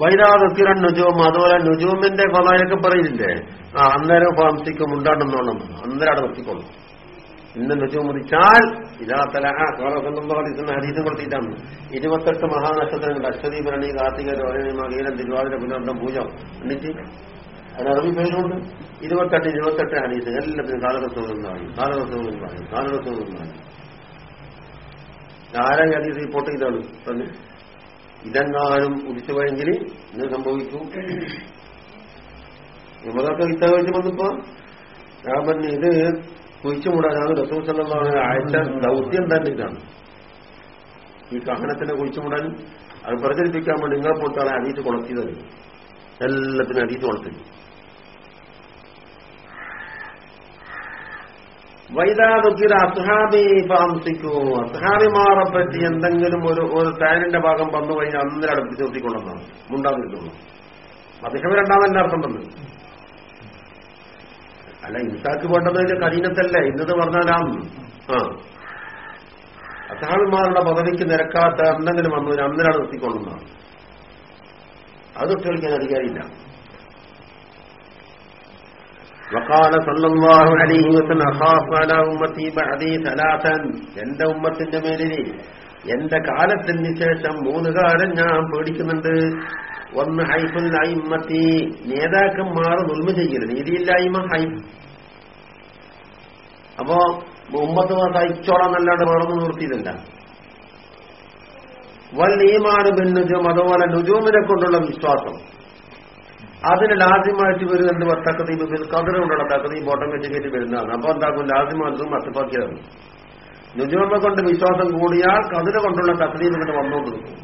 വൈരാഗത്തിരൻ നുജൂം അതുപോലെ നുജൂമിന്റെ കൊലയൊക്കെ പറയില്ലേ ആ അന്നേരം ഫാംസിക്കും ഉണ്ടാണ്ടെന്നോണം അന്നേരം അവിടെ നിർത്തിക്കോളും. ഇന്ന് നുജൂം മുറിച്ചാൽ ഇതാ തല ഹരീതം കൊടുത്തിട്ടാണ് ഇരുപത്തെട്ട് മഹാനക്ഷത്രങ്ങൾ അശ്വതി ഭരണി കാർത്തിക രോഹിണി മകീരം തിരുവാതിര പുനർന്നം പൂജ എന്നിട്ട് അറബി പേരുണ്ട്. ഇരുപത്തെട്ട് ഇരുപത്തെട്ട് ഹരീസ് എല്ലാത്തിനും കാലകസൂറുണ്ടായി പറയും കാലകസൂറുണ്ടായി ആരാ ഈ ഹരീസ് റിപ്പോർട്ട് ചെയ്താണ് തന്നെ ഇതെങ്ങാനും ഉദിച്ചുപോയെങ്കിൽ ഇന്ന് സംഭവിക്കും? യുവതൊക്കെ ഇത്തവച്ച് വന്നപ്പോ ഞാൻ പറഞ്ഞു ഇത് കുഴിച്ചു മൂടാനാണ് റസൂൽ സല്ലല്ലാഹു അയച്ച ദൗത്യം തന്നെ ഇതാണ്. ഈ കഹനത്തിനെ കുഴിച്ചു മൂടാൻ അത് പ്രചരിപ്പിക്കാൻ വേണ്ടി നിങ്ങളെ പോലത്തെ അരീത്ത് കൊളത്തിയത് എല്ലാത്തിനും അരീത്ത് കൊളത്തി. വൈദാതുക്കിര അസ്ഹാബി പാംസിക്കൂ അസ്ഹാബിമാറെ പറ്റി എന്തെങ്കിലും ഒരു ഒരു താനിന്റെ ഭാഗം വന്നു കഴിഞ്ഞാൽ അന്നേരം അടുപ്പിച്ച് നിർത്തിക്കൊണ്ടെന്നാണ് മുണ്ടാതിരുന്നു അദ്ദേഹം രണ്ടാമതിന്റെ അർത്ഥം തന്നെ. അല്ല ഇൻസാക്ക് വേണ്ടത് കഠിനത്തല്ലേ ഇന്നത് പറഞ്ഞാലാം ആ അസഹാബിമാരുടെ പദവിക്ക് നിരക്കാത്ത എന്തെങ്കിലും വന്നു കഴിഞ്ഞാൽ അന്നേരം നിർത്തിക്കൊള്ളുന്നതാണ് അത് തൊട്ട് അധികാരിയില്ല وقال صلى الله عليه وسلم أخاف على أمتي بعدي ثلاثا എന്റെ ഉമ്മത്തിന്റെ മേലിൽ എന്റെ കാലത്തിന് ശേഷം മൂന്ന് കാലം ഞാൻ പേടിക്കുന്നുണ്ട് ഒന്ന് ഹൈഫുൽ അയിമത്തി നേതാക്കന്മാർ നുൽമ ചെയ്യരുത് നീതിയില്ലായ്മ ഹൈഫ് അപ്പോ ഉമ്മത്ത് സഹിച്ചോളാന്നല്ലാണ്ട് വേറൊന്നും നിർത്തിയിട്ടില്ല. വൽ ഈമാൻ ബിൻ നുജൂം അതുപോലെ നുജൂമിനെ കൊണ്ടുള്ള വിശ്വാസം. അതിന് ലാസിമായിട്ട് വരുന്നുണ്ട് തക്കതീപ് കതിര കൊണ്ടുള്ള തക്കതീപ് ഓട്ടോമാറ്റിക്കായിട്ട് വരുന്നതാണ്. അപ്പൊ എന്താക്കും ലാസിമാർക്കും മത്തപ്പാക്കിയതാണ് നുജൂമെ കൊണ്ട് വിശ്വാസം കൂടിയാൽ കതിര കൊണ്ടുള്ള തക്കതീപ് ഇങ്ങനെ വന്നുകൊണ്ടിരിക്കും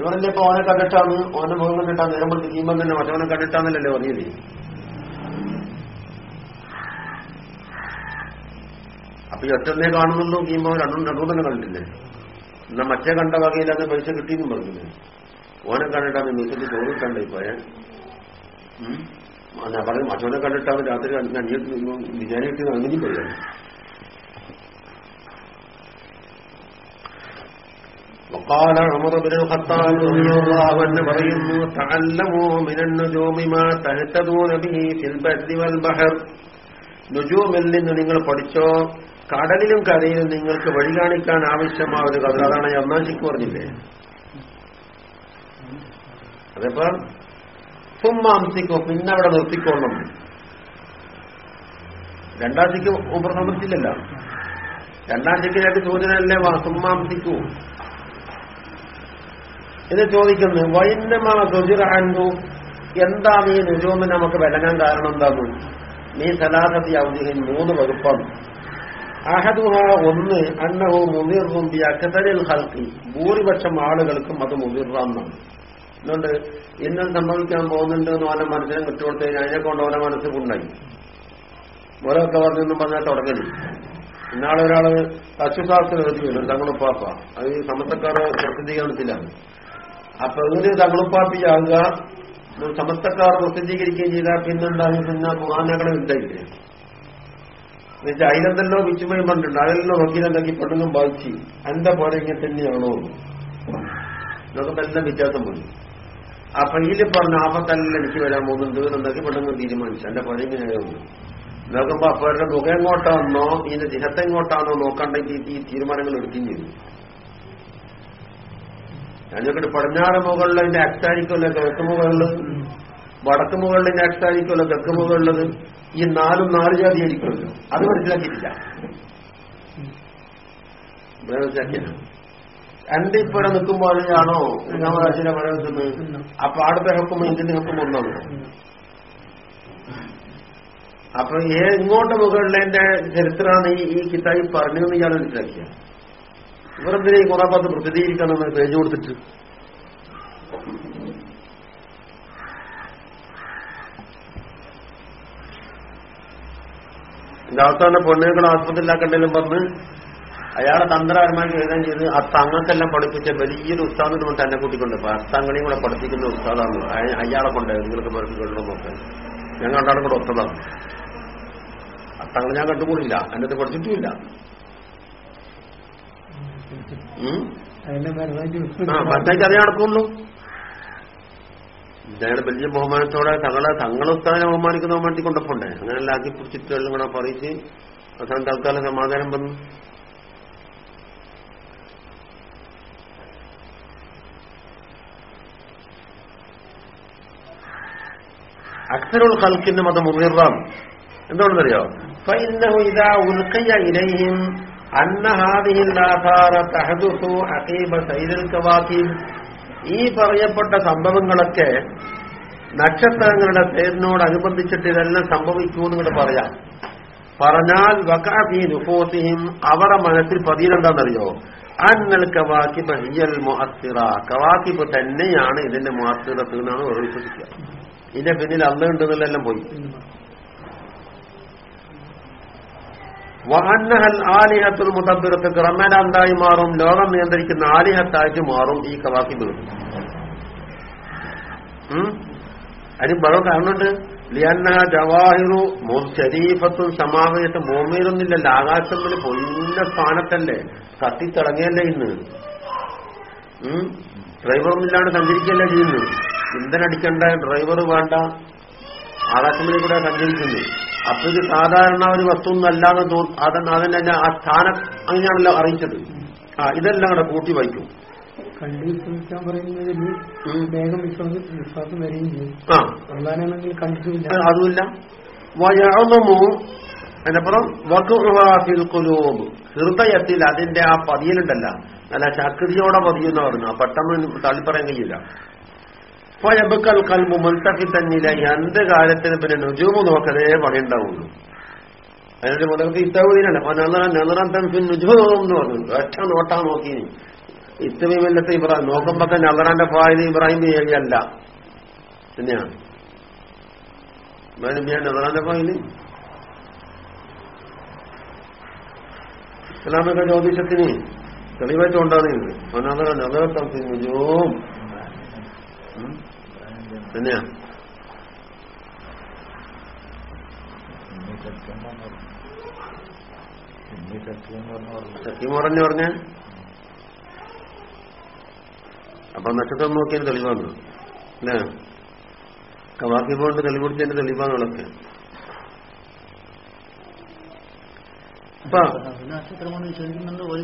ഇവരല്ലേ ഇപ്പൊ ഓനെ കണ്ടിട്ടാണ് ഓനെ മുഖം കണ്ടിട്ടാണ് നേരം കൊണ്ട് ചെയ്യുമ്പോൾ തന്നെ മറ്റവനെ കണ്ടിട്ടാന്നല്ലേ പറഞ്ഞത്? അപ്പൊ ഈ ഒറ്റനെ കാണുന്നുണ്ടോ ചെയ്യുമ്പോ രണ്ടും രണ്ടും തന്നെ കണ്ടില്ലേ എന്നാ മറ്റേ കണ്ട വകയിൽ അത് പൈസ കിട്ടിയെന്നും പറഞ്ഞില്ലേ ഓനെ കണ്ടിട്ടാണ് മ്യൂസിയത്തിൽ ചോറ് കണ്ട ഇപ്പൊ ഞാൻ പറയും മറ്റവനെ കണ്ടിട്ടാണ് രാത്രി അനിയത്ത് ബിരിയാണി കിട്ടിയത് അങ്ങനെയും പറയാം وقال عمر بن الخطاب رضي الله عنه പറയുന്നു تعلموا من النجوم ما تهتدون به في البر والبحر നുജൂമിൽ നിന്ന് നിങ്ങൾ പഠിച്ചോ കടലിലും കരയിലും നിങ്ങൾക്ക് വഴി കാണിക്കാൻ ആവശ്യമായ ഒരു കഥ. അതാണ് ഞാൻ ഒന്നാം ശിക്ക് പറഞ്ഞില്ലേ? അതിപ്പം സുമ്മാംസിക്കോ പിന്നെ അവിടെ നിർത്തിക്കൊള്ളും രണ്ടാം ശിക്ക് ഉപർ സമർത്തില്ലല്ലോ രണ്ടാം സൂചനയല്ലേ വാ സുമ്മാംസിക്കൂ ഇത് ചോദിക്കുന്നു വൈന്നമാ സുജിറു എന്താണ് ഈ നുജൂമിന് നമുക്ക് വിലങ്ങാൻ കാരണം എന്താകും? നീ സലാഹത്തി അവധിയിൽ മൂന്ന് വകുപ്പാണ്. അഹദുഹ ഒന്ന് അന്നഹു മുതിർന്നും ബി അക്കതരിൽ ഹൽക്കി ഭൂരിപക്ഷം ആളുകൾക്കും അത് മുതിർന്നാണ് അതുകൊണ്ട് ഇന്നും സംഭവിക്കാൻ പോകുന്നുണ്ട് എന്ന് ഓനെ മനസ്സിനെ വിട്ടുകൊടുത്തു കഴിഞ്ഞാൽ അതിനെ കൊണ്ട് ഓനെ മനസ്സ് പുണ്ണായി. ഓരോക്കെ പറഞ്ഞെന്നും പറഞ്ഞാൽ തുടങ്ങി ഇന്നാളെ ഒരാൾ അശ്വശാസ്ത്രം എഴുതി വരും തങ്ങളുപ്പാപ്പ. അത് സമസ്തക്കാരെ പ്രസിദ്ധീകരണത്തിലാണ്. അപ്പൊ ഒരു തങ്ങളുപ്പാപ്പിയാകുക സമസ്തക്കാർ പ്രസിദ്ധീകരിക്കുകയും ചെയ്താൽ പിന്നെന്താ പിന്നെ ഖുറാനകളെ ഉണ്ടായില്ലേ എന്നുവെച്ചാൽ അതിനെന്തെല്ലോ വിച്ചുമയം പണ്ടുണ്ട് അതെല്ലാം വക്കീലെന്തൊക്കെ പെണ്ണുങ്ങും ബാധിച്ചു. എന്റെ പോലെ ഇങ്ങനെ തന്നെയാണോ? ഇതൊക്കെ തന്നെ വ്യത്യാസം പോയി അപ്പൊ ഇതിൽ പറഞ്ഞ ആപത്തല്ല എനിക്ക് വരാൻ പോകുന്നുണ്ട്. എന്നൊക്കെ പെട്ടെന്ന് തീരുമാനിച്ചു. എന്റെ പോലെ ഇങ്ങനെയായിരുന്നു നോക്കുമ്പോ അപ്പൊ അവരുടെ മുഖം എങ്ങോട്ടാണെന്നോ ഇതിന്റെ ദിനത്തെങ്ങോട്ടാണോ നോക്കണ്ടെങ്കിൽ ഈ തീരുമാനങ്ങൾ എടുക്കുകയും ചെയ്തു. ചോദിക്കട്ടെ പടിഞ്ഞാറ് മുകളിൽ അതിന്റെ അക്സായിരിക്കുമല്ലോ കിഴക്ക് മുകളിൽ? വടക്ക് മുകളിൽ അതിന്റെ അക്സായിരിക്കുമല്ലോ തെക്ക് മുകളിലത് ഈ നാലും നാല് ജാതി ആയിരിക്കുമല്ലോ. അത് മനസ്സിലാക്കിയിട്ടില്ല. എന്റെ ഇപ്പൊ ഇവിടെ നിൽക്കുമ്പോഴാണോ മഴ പറയുന്നത് അപ്പൊ ആടത്തെ ഹക്കും ഇതിന്റെ ഹക്കും ഒന്നാണ് അപ്പൊ ഏ ഇങ്ങോട്ട് മുകളിലെ ചരിത്രമാണ് ഈ ഈ കിതാബി പറഞ്ഞതെന്ന് ഇയാൾ മനസ്സിലാക്കിയ. ഇവരെന്തിനാ ഈ കുറാപ്പാത്ത് പ്രസിദ്ധീകരിക്കണമെന്ന് പേജ് കൊടുത്തിട്ട്? എന്റെ അവസാന പൊണ്ണുങ്ങളെ ആസ്പത്രിയിലാക്കണ്ടെങ്കിലും പറഞ്ഞ് അയാളെ തന്ത്രപരമായി എഴുതാൻ ചെയ്ത് ആ തങ്ങൾക്കെല്ലാം പഠിപ്പിച്ച വലിയൊരു ഉസ്താദിന് കൊണ്ട് തന്നെ കൂട്ടിക്കൊണ്ട് അത്തങ്ങളെയും കൂടെ പഠിപ്പിക്കുന്ന ഉസ്താദാണ്. അയാളെ കൊണ്ട് നിങ്ങൾക്ക് പഠിപ്പിക്കണമെന്നൊക്കെ ഞാൻ കണ്ടാലും കൂടെ ഒത്തതാണ്. അത്തങ്ങൾ ഞാൻ കണ്ടുകൂടില്ല എന്നത് പഠിച്ചിട്ടുമില്ല ആ മറ്റേക്ക് അറിയാൻ നടക്കുള്ളൂ ഇതാണ് വലിയ ബഹുമാനത്തോടെ തങ്ങളെ തങ്ങളെ തങ്ങളുസ്ഥാനെ ബഹുമാനിക്കുന്ന ബഹുമാനത്തിൽ കൊണ്ടപ്പോണ്ടേ അങ്ങനെയല്ല ആക്കി കുറിച്ചിട്ടെല്ലാം കൂടെ പറയിച്ച് അവസാനം തൽക്കാലം സമാധാനം വന്നു. അക്സരുൾ ഹൽക്കിന്റെ മതം മുറിറാം എന്തുകൊണ്ടെന്നറിയോ ഇലൈഹിം അന്ന ഈ പറയപ്പെട്ട സംഭവങ്ങളൊക്കെ നക്ഷത്രങ്ങളുടെ പേരിനോടനുബന്ധിച്ചിട്ട് ഇതെല്ലാം സംഭവിക്കുമെന്ന് ഇങ്ങോട്ട് പറയാം. പറഞ്ഞാൽ വകാഫി നുഫോസിയും അവരുടെ മനസ്സിൽ പതിയിലെന്താണെന്നറിയോ അന്നൽ കവാക്കിബ് ഹിയൽ മുഅസ്സിറ. കവാക്കിബ് തന്നെയാണ് ഇതിന്റെ മുഅസ്സിറത്ത് എന്നാണ് വിശ്വസിക്കുക ഇതിന്റെ പിന്നിൽ അന്ന് ഉണ്ടെന്നുള്ളതെല്ലാം പോയി. വഅന്നഹൽ ആലിഹത്തുൽ മുതബിറത്ത് ക്രമേണ എന്തായി മാറും ലോകം നിയന്ത്രിക്കുന്ന ആലിഹത്തായിട്ട് മാറും ഈ കവാക്കിബ്? അതിന് ബലം കാരണമുണ്ട്. ലിയന്ന ജവാഹിറു ശരീഫത്തും സമാവേശം ഭൂമിയിലൊന്നില്ലല്ലോ ആകാശത്തിൽ പൊന്ന സ്ഥാനത്തല്ലേ കത്തിത്തിളങ്ങിയല്ലേ ഇന്ന്? ഡ്രൈവറൊന്നുമില്ലാണ്ട് സഞ്ചരിക്കല്ലേ ചെയ്യുന്നു ഇന്ധനടിക്കണ്ട ഡ്രൈവർ വേണ്ട. ആകാശത്തിലെ കൂടെ സഞ്ചരിക്കുന്നു അപ്പൊ ഇത് സാധാരണ ഒരു വസ്തു ഒന്നല്ലാന്ന് തോന്നുന്നു അതന്നെ അതന്നെ ആ സ്ഥാനം അങ്ങനെയാണല്ലോ അറിയിച്ചത്. ആ ഇതെല്ലാം കൂടെ കൂട്ടി വയ്ക്കും. കണ്ടു വിശ്വസിക്കാൻ പറയുന്നതിൽ ഉം. വേഗം വിശ്വാസം വിശ്വാസം വരികയും ചെയ്യും ആ. അള്ളാനാണെങ്കിൽ കണ്ടിട്ടുമില്ല അതുമില്ല. അതിനപ്പുറം വകുവാഫിൽ ഹൃദയത്തിൽ അതിന്റെ ആ പതിയലുണ്ടല്ല. നല്ല ശക്തിയോടെ പതിയെന്ന് പറഞ്ഞു ആ പെട്ടെന്ന് തള്ളിപ്പറയാൻ കഴിയില്ല. ഫയബക്കൽ കൽബു തന്നില്ല എന്ത് കാര്യത്തിന് പിന്നെ നുജൂമ് നോക്കലേ പണിയുണ്ടാവുള്ളൂ. അതിനൊരു മുതൽക്ക് ഇത്തവീനാണ് അപ്പൊ നെതറൻ നെതറൻ തൻഫിൻ നുജൂം എന്ന് പറഞ്ഞു. ഒറ്റ നോട്ടാ നോക്കി. ഇത്തവീമല്ലത്തെ ഇബ്രാഹിം നോക്കുമ്പോ തന്നെ അള്ളറാന്റെ ഫായത് ഇബ്രാഹിം അല്ല. തന്നെയാണ്. നെതറാന്റെ ഫായിൽ ഇസ്ലാമിക ജ്യോതിഷത്തിന് തെളിവായിട്ട് അനാഥ നെതറ തൻഫിൻ നുജൂം തന്നെയാ സത്യം പറഞ്ഞു പറഞ്ഞ? അപ്പൊ നക്ഷത്രം നോക്കിയതിന് തെളിവാണ്. അല്ലേ? കവാക്കി പോയിട്ട് തെളിവുടിച്ചതിന്റെ തെളിവാണുള്ളൊക്കെ അപ്പൊ നക്ഷത്രമാണ്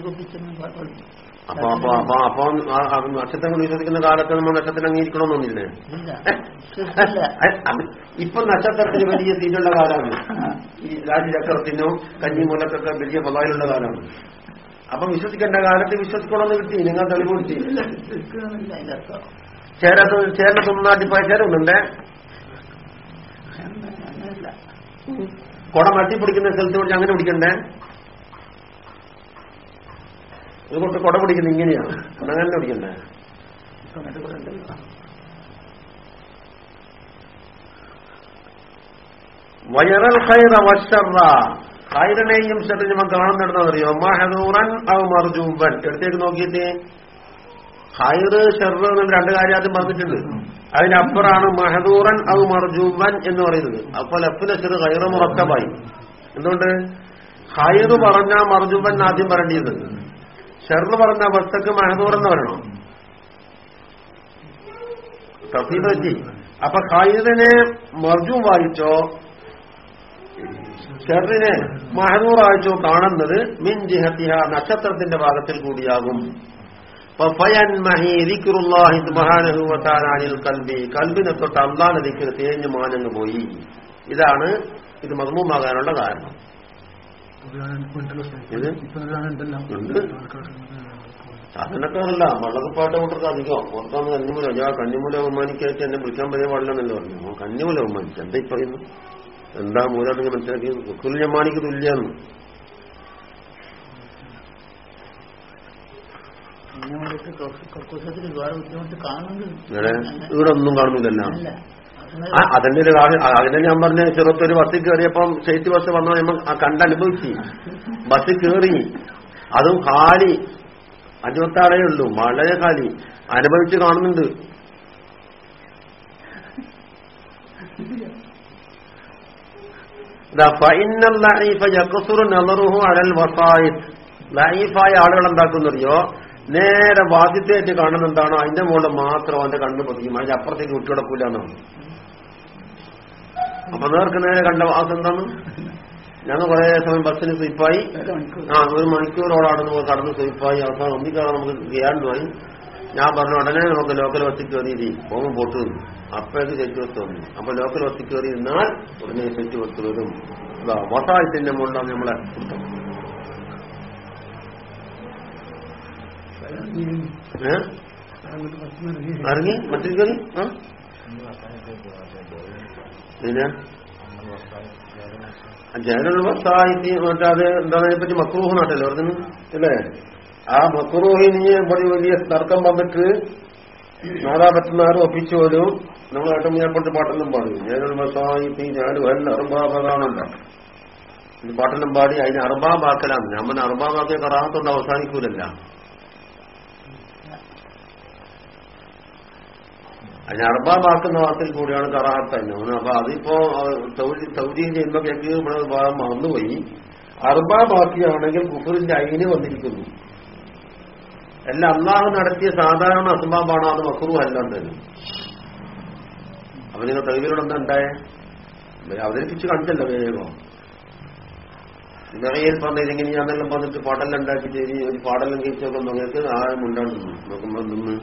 കൊപ്പിച്ചെന്ന് അപ്പൊ അപ്പൊ അപ്പൊ അപ്പൊ നക്ഷത്രം കൊണ്ട് വിശ്വസിക്കുന്ന കാലത്ത് നമ്മൾ നക്ഷത്രം അംഗീകരിക്കണമെന്നൊന്നില്ലേ ഇപ്പൊ നക്ഷത്രത്തിന് വലിയ തീരുള്ള കാലമാണ്. ഈ രാജചക്രത്തിനോ കഞ്ഞിമൂലക്കൊക്കെ വലിയ പതായിലുള്ള കാലമാണ്. അപ്പൊ വിശ്വസിക്കേണ്ട കാലത്ത് വിശ്വസിക്കണമെന്ന് കിട്ടി. നിങ്ങൾ തെളിവ് കൊടുത്തി. വിശ്വസിക്കുന്നില്ല അതിന്റെ അർത്ഥം ചേരത്ത് ചേരത്ത് നാട്ടിൽ പോയ ചേരുന്നുണ്ടേ? കുടം കുട മട്ടി പിടിക്കുന്ന സ്ഥലത്ത് പിടിച്ച് അങ്ങനെ പിടിക്കണ്ടേ? ഇതുകൊണ്ട് കുട പിടിക്കുന്നത് ഇങ്ങനെയാണ്. അങ്ങനെ പിടിക്കണ്ടേ? വയറൽ ഖൈറ വശറ. ഖൈറിനെയും ഷറിനെയും കാണുന്നിടുന്നതറിയോ മഹദൂറൻ ഔ മർജൂബൻ. എടുത്തേക്ക് നോക്കിയിട്ട്. ഹൈറ് ഷെറ് എന്ന് രണ്ട് കാര്യം ആദ്യം പറഞ്ഞിട്ടുണ്ട്. അതിനപ്പുറാണ് മഹദൂറൻ ഔ മർജൂബൻ എന്ന് പറയുന്നത്. അപ്പോൾ ലഫിലെ ചെറു ഹൈറ് മുറക്കമായി എന്തുകൊണ്ട്? ഹൈറ് പറഞ്ഞ മർജൂബൻ ആദ്യം പറയേണ്ടിയിരുന്നത് ഷെറ് പറഞ്ഞ വസ്തക്ക് മഹദൂർ എന്ന് പറയണോ? തഫീദ് പറ്റി. അപ്പൊ ഖായിദിനെ മർജു വായിച്ചോ? ഷെറിനെ മഹദൂറായിച്ചോ കാണുന്നത് മിൻ ജിഹത്തിഹ നക്ഷത്രത്തിന്റെ ഭാഗത്തിൽ കൂടിയാകും. കൽബി. കൽബിനെ തൊട്ട് അള്ളാഹ് ദിക്കിന് തേഞ്ഞു മാനങ്ങ് പോയി. ഇതാണ് ഇത് മർമ്മമാകാനുള്ള കാരണം. സാധനക്കാരല്ല വള്ളക്കപ്പാട്ട് കൂട്ടർക്ക് അധികം. പുറത്താണ് കന്നിമൂല ഞാൻ കന്നിമൂല ബഹുമാനിക്കാച്ച എന്നെ വിളിക്കാൻ പറയാൻ പാടില്ലെന്നല്ലേ പറഞ്ഞു കന്നിമൂല ബഹുമാനിച്ചു എന്താ ഈ പറയുന്നു എന്താ മൂലാണെങ്കിൽ മനസ്സിലാക്കി കുല്യമാണിക്ക് തുല്യാന്ന് ഇവിടെ ഒന്നും കാണുന്നില്ലല്ലോ. ആ അതിന്റെ ഒരു അതിനെ ഞാൻ പറഞ്ഞ ചെറുത്തൊരു ബസ്സിൽ കയറിയപ്പം സ്റ്റേറ്റ് ബസ് വന്നാൽ നമ്മൾ കണ്ടനുഭവിച്ചു ബസ്സിൽ കയറി. അതും ഖാലി അഞ്ചുപത്താറേ ഉള്ളൂ. വളരെ കാലി അനുഭവിച്ച് കാണുന്നുണ്ട്. ലൈഫായ ആളുകൾ എന്താക്കുന്നറിയോ നേരെ ബാധ്യതയായിട്ട് കാണുന്നുണ്ടാണോ അതിന്റെ മുകളിൽ മാത്രം അവന്റെ കണ്ണ് പതിക്കും. അതിന്റെ അപ്പുറത്തേക്ക് വിട്ടുകിടക്കൂല എന്നാണ് അപ്പൊ നേർക്ക് നേരെ കണ്ട വാസം എന്താണ്? ഞങ്ങൾ കുറെ സമയം ബസ്സിന് സ്വിപ്പായി ആ ഒരു മണിക്കൂറോളാണ് നമ്മൾ കടന്ന് സ്വിപ്പായി അവസാനം ഒന്നിക്കാതെ നമുക്ക് ചെയ്യാണ്ടുമായി ഞാൻ പറഞ്ഞു ഉടനെ നമുക്ക് ലോക്കൽ ബസ്സിൽ കയറി പോകും പോട്ട് വന്നു അപ്പോഴേക്ക് സെറ്റ് ബസ് വന്നു. അപ്പൊ ലോക്കൽ ബസ്സിൽ കയറി നിന്നാൽ ഉടനെ സെറ്റ് ബസ് വരും. വസായത്തിന്റെ മുകളിലാണ് നമ്മളെ? ഇറങ്ങി. മറ്റൊരു കയറി? ആ? പിന്നെ വസായിത്തി മറ്റേ അത് എന്താണ് അതിനെപ്പറ്റി മക്രൂഹ് നാട്ടല്ലേ അല്ലേ? ആ മക്രൂഹിന് ഇവിടെ വലിയ തർക്കം വന്നിട്ട് നാടാൻ പറ്റുന്ന ആരും ഒപ്പിച്ചു പോലും നമ്മൾ പണ്ട് പാട്ടെല്ലാം പാടും. ജനറൽ വസായിത്തി ഞാനും അല്ല അറുബാബാണല്ലോ പാട്ടെല്ലാം പാടി അതിന് അറുബാബാക്കലാണ് ഞാൻ പറഞ്ഞ അറുബാബാക്കിയ കറാഹത്തോണ്ട് അവസാനിക്കൂലല്ല. അതിന് അർബാബാക്കുന്ന വാക്കിൽ കൂടിയാണ് കറാഹത്ത് തന്നെ. അപ്പൊ അതിപ്പോ സൗദി ചെയ്യുമ്പോ ജന്മക്കേക്ക് ഇവിടെ ഭാഗം മറന്നുപോയി. അർബാബാക്കിയാണെങ്കിൽ കുഫറിന്റെ അയിന് വന്നിരിക്കുന്നു. എല്ലാം അള്ളാഹു നടത്തിയ സാധാരണ അസംബാബാണോ അത് മക്കുറു അല്ലാണ്ട് അപ്പൊ നിങ്ങൾ തെളിവിലൂടെ എന്താ ഉണ്ടായേ? അവതരിപ്പിച്ച് കണ്ടല്ലോ വേഗം. നിറയിൽ പറഞ്ഞത് എല്ലാം പറഞ്ഞിട്ട് പാടെല്ലാം ഉണ്ടാക്കി ചെയ്ത് ഒരു പാടെല്ലാം കഴിച്ചൊക്കെ നിങ്ങൾക്ക് ആരും ഉണ്ടാകുന്നു നോക്കുമ്പോ നിന്ന്.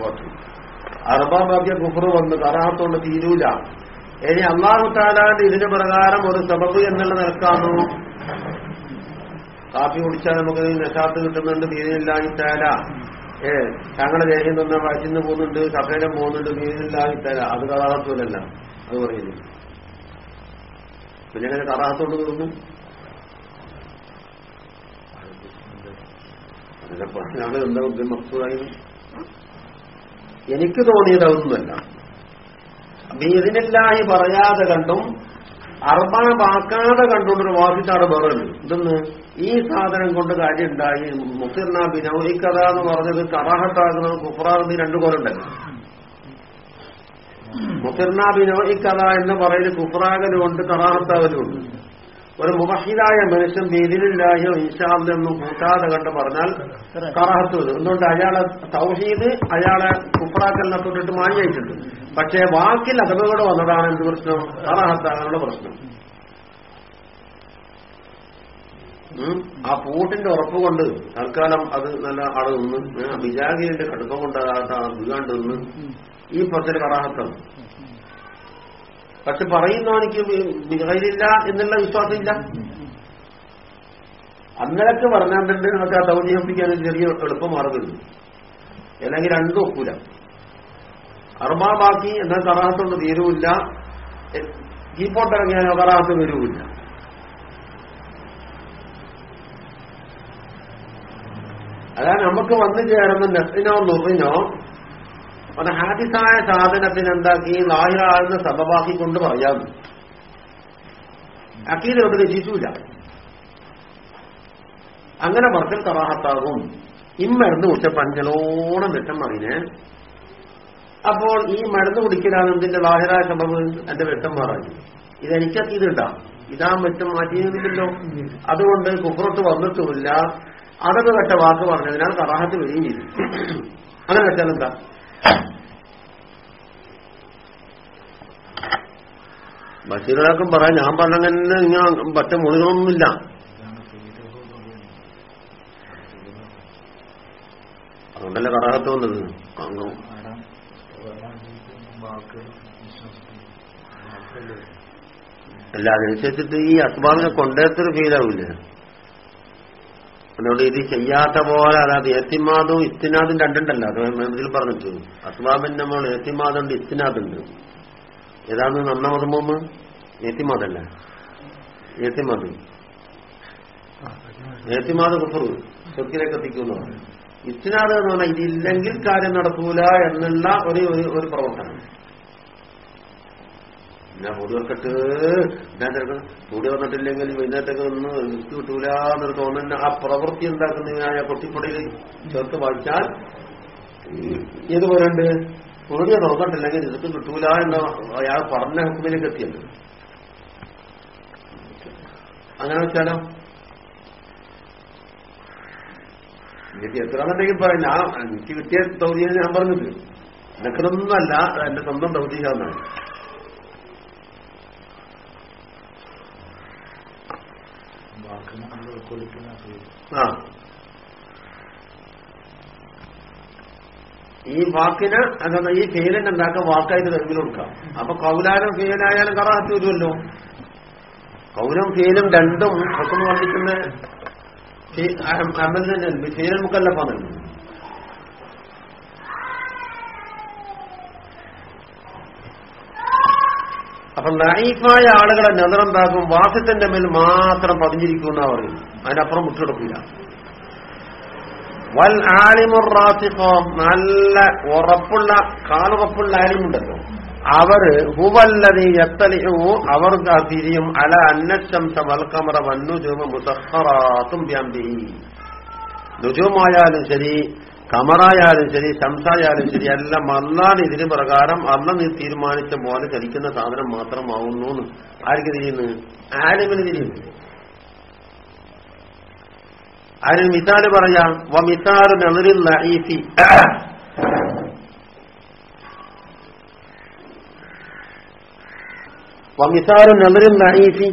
പാട്ടു അറുബാബാക്കിയ കുഫർ വന്ന് കറാഹത്തോണ്ട് തീരൂല. ഇനി അള്ളാഹു താലാന്റെ ഇതിന് പ്രകാരം ഒരു സബബ് എന്നുള്ള നിലക്കാണോ? കാപ്പി കുടിച്ചാൽ നമുക്ക് നശാത്ത് കിട്ടുന്നുണ്ട് തീരുന്നില്ലായിട്ടാല ഏ ഞങ്ങളുടെ ദേഹം തന്നെ വയറ്റിന്ന് പോകുന്നുണ്ട് കഫേരം പോകുന്നുണ്ട് തീരുന്നില്ലായിട്ടാല അത് കറാഹത്തുമല്ല അത് പറയുന്നു. പിന്നെ അങ്ങനെ കറാഹത്തോണ്ട് തോന്നുന്നു അതിനെ പറഞ്ഞാൽ എന്താ ഉദ്യം മക്സൂറായി എനിക്ക് തോന്നിയത് അതൊന്നുമല്ല. ബീദിനില്ലാഹി പറയാതെ കണ്ടും അർബാബാക്കാതെ കണ്ടുകൊണ്ടൊരു വാസിച്ചാണ് വേറെ ഇതൊന്ന് ഈ സാധനം കൊണ്ട് കാര്യം ഉണ്ടായി ഈ കഥ എന്ന് പറഞ്ഞത് കറാഹത്താകുന്നത് കുഫറാകുന്നത് രണ്ടു കോലുണ്ടല്ലോ മുസിർന ഇക്കഥ എന്ന് പറയുന്ന കുഫറാകലുമുണ്ട് കറാഹത്താകലുമുണ്ട് ഒരു മുബഹിദായ മനുഷ്യൻ ബീദിനില്ലായോ ഇൻഷാല്ലെന്നും കൂട്ടാതെ കണ്ട് പറഞ്ഞാൽ കറാഹത്ത് വരും. എന്തുകൊണ്ട് അയാളെ തൗഹീദ് അയാളെ കുഫറാക്കലിനെ തൊട്ടിട്ട് മാനിയായിട്ടുണ്ട് പക്ഷേ വാക്കിൽ അഥവകൾ വന്നതാണ് എന്ത് പ്രശ്നം? കറാഹത്താകാനുള്ള പ്രശ്നം. ആ പൂട്ടിന്റെ ഉറപ്പ് കൊണ്ട് തൽക്കാലം അത് നല്ല അവിടെ നിന്ന് വിജാഗിരിന്റെ കടുപ്പം കൊണ്ട് വീകാണ്ട് നിന്ന് ഈ പത്തിൽ കടാഹത്തം. പക്ഷെ പറയുന്നവനിക്ക് വിജയിലില്ല എന്നുള്ള വിശ്വാസമില്ല. അന്നലൊക്കെ പറഞ്ഞാണ്ട് നമുക്ക് ആ ദൗർജീവിപ്പിക്കാൻ ഒപ്പിക്കാൻ ചെറിയ എളുപ്പം മാർഗമുണ്ട് അല്ലെങ്കിൽ രണ്ടും ഒക്കൂല. അർബാബാക്കി എന്നാൽ കടാഹത്തം തീരുവില്ല. ഈ പോട്ടിറങ്ങിയാൽ കറാഹത്ത് വരുമില്ല അതാണ് നമുക്ക് വന്നു ചേർന്ന നെസ്സിനോ നുറിനോ അത് ഹാദിസായ സാധനത്തിന് എന്താക്കി? ലാഹിറാകുന്ന സബബാക്കി കൊണ്ട് പറയാം. അക്കീലോട്ട് രചിച്ചൂല. അങ്ങനെ പറക്കൽ കറാഹത്താകും ഇമ്മരുന്ന് കുടിച്ച പഞ്ചലോണം വിഷം മറിനെ അപ്പോൾ ഈ മരുന്ന് കുടിക്കലാണ് എന്തിന്റെ ലാഹിറായ സബബ്? എന്റെ വെട്ടം മാറാഞ്ഞു. ഇതെനിക്ക് ഇതുണ്ടാ ഇതാ. വെട്ടം മാറ്റിയിരുന്നില്ലല്ലോ അതുകൊണ്ട് കുപ്പുറത്ത് വന്നിട്ടുമില്ല. അതൊക്കെ കെട്ട വാക്ക് പറഞ്ഞതിനാൽ കറാഹത്ത് വരികയും ചെയ്തു. അങ്ങനെ വെച്ചാൽ എന്താ? ബഷീറാക്കും പറയാം ഞാൻ പറഞ്ഞങ്ങനെ ഞാൻ പറ്റ മുളികളൊന്നുമില്ല അതുകൊണ്ടല്ലേ കറാഹത്ത് വന്നത്? അല്ല അതിനനുസരിച്ചിട്ട് ഈ അസ്ബാബിനെ കൊണ്ടേത്തൊരു ഫീലാവൂലേ? അതുകൊണ്ട് ഇത് ചെയ്യാത്ത പോലെ അതായത് ഏത്തിമാദും ഇസ്തിനാദും രണ്ടുണ്ടല്ലോ. അത് ഇതിൽ പറഞ്ഞിട്ട്. അസ്ബാബിന്റെ നമ്മൾ ഏത്തിമാദുണ്ട് ഇസ്തിനാദുണ്ട്. ഏതാണ് നന്നാമത് മുമ്പ് ഏത്തിമാദല്ല? ഏത്തിമാദ്. ഏത്തിമാദ് കുഫറു സ്വത്തിലേക്ക് എത്തിക്കുന്നു ഇസ്തിനാദ് എന്ന് പറഞ്ഞാൽ ഇതില്ലെങ്കിൽ കാര്യം നടക്കൂല എന്നുള്ള ഒരു- ഒരു പ്രവർത്തനം. ഞാൻ പൊടി വെക്കട്ട്. ഞാൻ ചിലപ്പോൾ പൊടി വന്നിട്ടില്ലെങ്കിൽ വൈകുന്നേരത്തേക്ക് ഒന്ന് റിസ്ക് കിട്ടൂല തോന്നുന്ന ആ പ്രവൃത്തി ഉണ്ടാക്കുന്നതിനായ കൊട്ടിപ്പൊടിയിൽ ചേർത്ത് വായിച്ചാൽ ഏത് പോലുണ്ട് പൊടി തുറന്നിട്ടില്ലെങ്കിൽ റിസ്ക് കിട്ടൂല എന്ന് അയാൾ പറഞ്ഞ ഹുക്കുമിലേക്ക് എത്തിയത് അങ്ങനെ വെച്ചാലോ? എനിക്ക് എത്രയാണെന്നുണ്ടെങ്കിൽ പറയാം ഞാൻ എനിക്ക് കിട്ടിയ ദൗതിയാണ് ഞാൻ പറഞ്ഞത് എനിക്കതൊന്നുമല്ല എന്റെ സ്വന്തം ദൗതികാന്നാണ് ആ. ഈ വാക്കിന് എന്താ ഈ ഫെയിലിന്റെ എന്താക്കാം? വാക്കായിട്ട് തെരുവിൽ കൊടുക്കാം. അപ്പൊ കൗലാനും ഫെയിലായാലും കറാത്തി വരുമല്ലോ. കൗലും ഫെയിലും രണ്ടും ഒക്കെ വർദ്ധിക്കുന്ന അമൽ തന്നെ പറഞ്ഞു അപ്പൊ നൈഫായ ആളുകളെ നെതറെന്താക്കും വാസത്തിന്റെ മേൽ മാത്രം പതിഞ്ഞിരിക്കുമെന്നാ പറയും അതിനപ്പുറം മുട്ടെടുക്കില്ല വൽ ആലിമുറാസിഖോ നല്ല ഉറപ്പുള്ള കാലുറപ്പുള്ള ആലിമുണ്ടല്ലോ. അവർ ഹുവല്ലതി എത്തലിഹു അവർ തിരിയും അല അന്നശംസ വൽക്കമറ വന്നുജൂമ മുസഹറാത്തും നുജുമായാലും ശരി കമറായാലും ശരി ശംസായാലും ശരി എല്ലാം അല്ലാതെ ഇതിന് പ്രകാരം അന്ന് നീ തീരുമാനിച്ച പോലെ ചലിക്കുന്ന സാധനം മാത്രമാവുന്നു ആർക്ക് തിരിയുന്നു ആലിമിന് തിരിയുന്നു അതിന് മിസാൽ പറയാം വ മിസാറ് നെളിരിൽ ലഈഫി. വ മിസാറ് നെളിരിൽ ലഈഫി.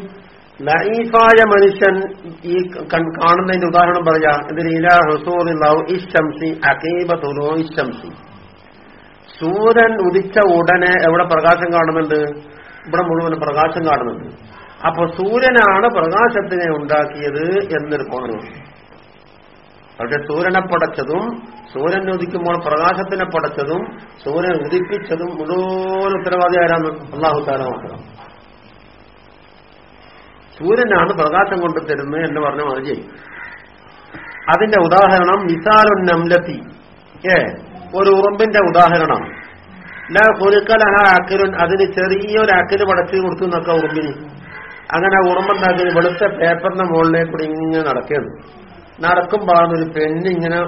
ലഈഫായ മനുഷ്യൻ ഈ കാണുന്നതിന്റെ ഉദാഹരണം പറയാ ഇതിന് ഇലാ ഹുസൂറില്ലാഹു ഇശംസി അഖീബത്തുലോ ഇശംസി സൂര്യൻ ഉദിച്ച ഉടനെ എവിടെ പ്രകാശം കാണുന്നുണ്ട്? ഇവിടെ മുഴുവൻ പ്രകാശം കാണുന്നുണ്ട്. അപ്പൊ സൂര്യനാണ് പ്രകാശത്തിനെ ഉണ്ടാക്കിയത് എന്നൊരു കോണു പക്ഷെ സൂര്യനെ പടച്ചതും സൂര്യൻ ഉദിക്കുമ്പോൾ പ്രകാശത്തിനെ പടച്ചതും സൂര്യൻ ഉദിപ്പിച്ചതും മുഴുവൻ ഉത്തരവാദി ആരാണ് അള്ളാഹു താല മാത്രം സൂര്യനാണ് പ്രകാശം കൊണ്ട് തരുന്നത് എന്ന് പറഞ്ഞ മതി അതിന്റെ ഉദാഹരണം നിസാലുൻ നംലത്തി. ഏ ഒരു ഉറുമ്പിന്റെ ഉദാഹരണം. എല്ലാ കുരുക്കലഹ അക്കലുൻ അതിന് ചെറിയൊരു അക്കൽ പടച്ചു കൊടുത്തു എന്നൊക്കെ ഉറുമ്പിന്. അങ്ങനെ ഉറുമ്പുണ്ടാക്കി വെളുത്ത പേപ്പറിന്റെ മുകളിലേക്ക് കൂടി ഇങ്ങനെ നടക്കുകയാണ് നടക്കുമ്പോ ഒരു പെണ്ണ് ഇങ്ങനെ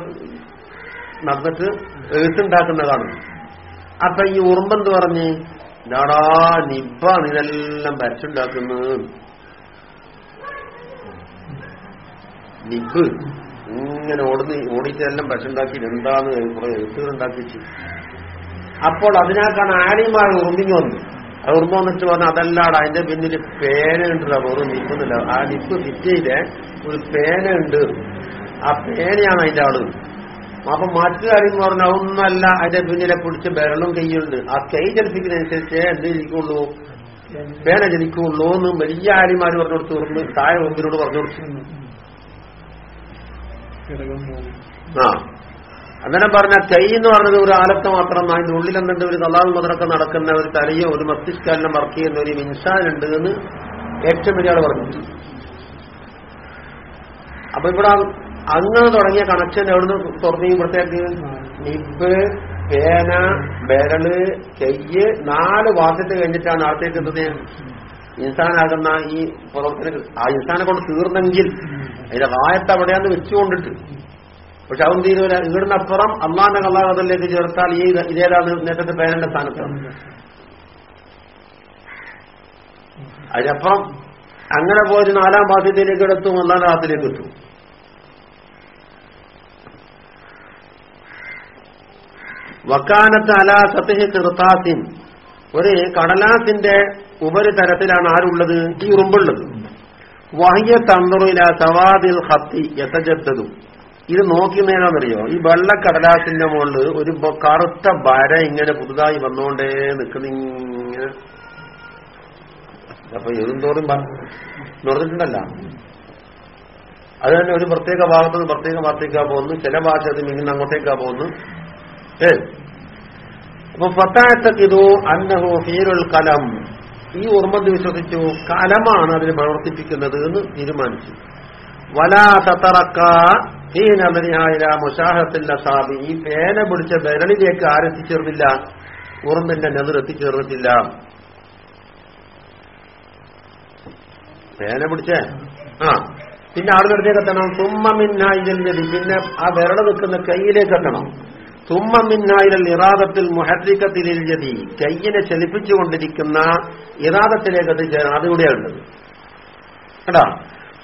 നടന്നിട്ട് എഴുത്തുണ്ടാക്കുന്നതാണ്. അപ്പൊ ഈ ഉറുമ്പെന്ത് പറഞ്ഞ്? ഡാടാ നിബാണ് ഇതെല്ലാം വരച്ചുണ്ടാക്കുന്നത്. നിബ് ഇങ്ങനെ ഓടുന്ന ഓടിച്ചെല്ലാം വരച്ചുണ്ടാക്കി എന്താന്ന് കുറെ എഴുത്തുകൾ ഉണ്ടാക്കിച്ചു അപ്പോൾ അതിനേക്കാണ് ആലിമാർ ഉറുമ്പിങ് വന്നു. അത് ഉറുമ്പ് വന്നിട്ട് പറഞ്ഞു അതല്ലാടാ അതിന്റെ പിന്നിൽ പേന ഉണ്ടല്ലോ വെറും നിൽക്കുന്നില്ല ആ നിപ്പ് ഫിറ്റയിലെ ഒരു പേന ഉണ്ട്. ആ പേനയാണ് അതിന്റെ ആൾ. അപ്പൊ മറ്റു കാര്യം പറഞ്ഞാൽ ഒന്നല്ല അതിന്റെ പിന്നിലെ പിടിച്ച് വിരലും കൈയുണ്ട്. ആ കൈ ചലിപ്പിക്കുന്നതനുസരിച്ച് എന്ത് ഇരിക്കുള്ളൂ പേന. ജനിക്കുള്ളൂ എന്ന് വലിയ ആര്യമാര് പറഞ്ഞു കൊടുത്തു. ഉറുമ്പ് താഴെ ഉറുമ്പിനോട് പറഞ്ഞു കൊടുത്തു. ആ. അങ്ങനെ പറഞ്ഞ കൈ എന്ന് പറഞ്ഞത് ഒരു ആലത്ത് മാത്രം അതിന്റെ ഉള്ളിൽ എന്തെങ്കിലും ഒരു തലാൽ മുതലൊക്കെ നടക്കുന്ന ഒരു തലയോ ഒരു മസ്തിഷ്കാലിനെ വർക്ക് ചെയ്യുന്ന ഒരു മിൻസാനുണ്ട് എന്ന് ഏറ്റവും വലിയ പറഞ്ഞു. അപ്പൊ ഇവിടെ അങ്ങനെ തുടങ്ങിയ കണക്ഷൻ എവിടുന്ന് തുറന്നു ഇവിടത്തേക്ക്? നിബ് പേന ബരൾ കയ്യ് നാല് വാസത്ത് കഴിഞ്ഞിട്ടാണ് എത്തുന്നത് ഇൻസാനാകുന്ന ഈ പ്രവർത്തനം ആ ഇൻസാനെ കൊണ്ട് തീർന്നെങ്കിൽ അതിന്റെ വായത്ത് അവിടെയാന്ന് വെച്ചുകൊണ്ടിട്ട്. പക്ഷെ അവൻ തീരുവല ഇവിടുന്ന് അപ്പുറം അള്ളാന്റെ കലാകഥയിലേക്ക് ചേർത്താൽ ഈ ഇതേതാണ് നേരത്തെ പേരന്റെ സ്ഥാനത്ത്. അതിനപ്പുറം അങ്ങനെ പോയൊരു നാലാം ബാധ്യതയിലേക്ക് എടുത്തും അള്ളാന്റെ ഹാത്തിലേക്ക് എത്തും വക്കാനത്ത് അലാ സത്യ കിർത്താസിൻ. ഒരു കടലാസിന്റെ ഉപരിതലത്തിലാണ് ആരുള്ളത്? ഈ ഉറുമ്പുള്ളത്. വഹിയ തന്ത്രയില സവാദിൽ ഹത്തി യഥജത്തതും ഇത് നോക്കുന്നതിനാണെന്നറിയോ ഈ വെള്ളക്കടലാസിന്റെ മുകളിൽ ഒരു കറുത്ത വര ഇങ്ങനെ പുതുതായി വന്നുകൊണ്ടേ നിൽക്കുന്ന ഇങ്ങനെ. അപ്പൊ എഴുന്തോറും നിറഞ്ഞിട്ടുണ്ടല്ല അത് തന്നെ ഒരു പ്രത്യേക ഭാഗത്ത് പ്രത്യേക ഭാഗത്തേക്കാ പോകുന്നു ചില ഭാഷ ഇങ്ങനെ അങ്ങോട്ടേക്കാ പോകുന്നു ഏ? അപ്പൊ ഫത്തായത്തക്കിതു അന്നഹു ഹീരുൽ കലം. ഈ ഉർമ്മന്ത് വിശ്വസിച്ചു കലമാണ് അതിന് പ്രവർത്തിപ്പിക്കുന്നത് എന്ന് തീരുമാനിച്ചു. വലാ തത്തറക്ക ഈ ഈ പേന പിടിച്ച ബരളിലേക്ക് ആരെത്തിച്ചേർന്നില്ല ഉറുമ്പിന്റെ നെതിർ എത്തിച്ചേർന്നിട്ടില്ല. പേന പിടിച്ചേ? ആ. പിന്നെ ആളുകളിലേക്ക് എത്തണം? തുമ്മമിന്നായിരൽ പിന്നെ ആ വിരൾ നിൽക്കുന്ന കൈയിലേക്ക് എത്തണം. തുമ്മമിന്നായിരൽ ഇറാദത്തിൽ മുഹദ്രിക്കത്തിൽ ജതി കയ്യിനെ ചലിപ്പിച്ചുകൊണ്ടിരിക്കുന്ന ഇറാദത്തിലേക്ക് അത് അതുകൂടെയാണ് കേട്ടാ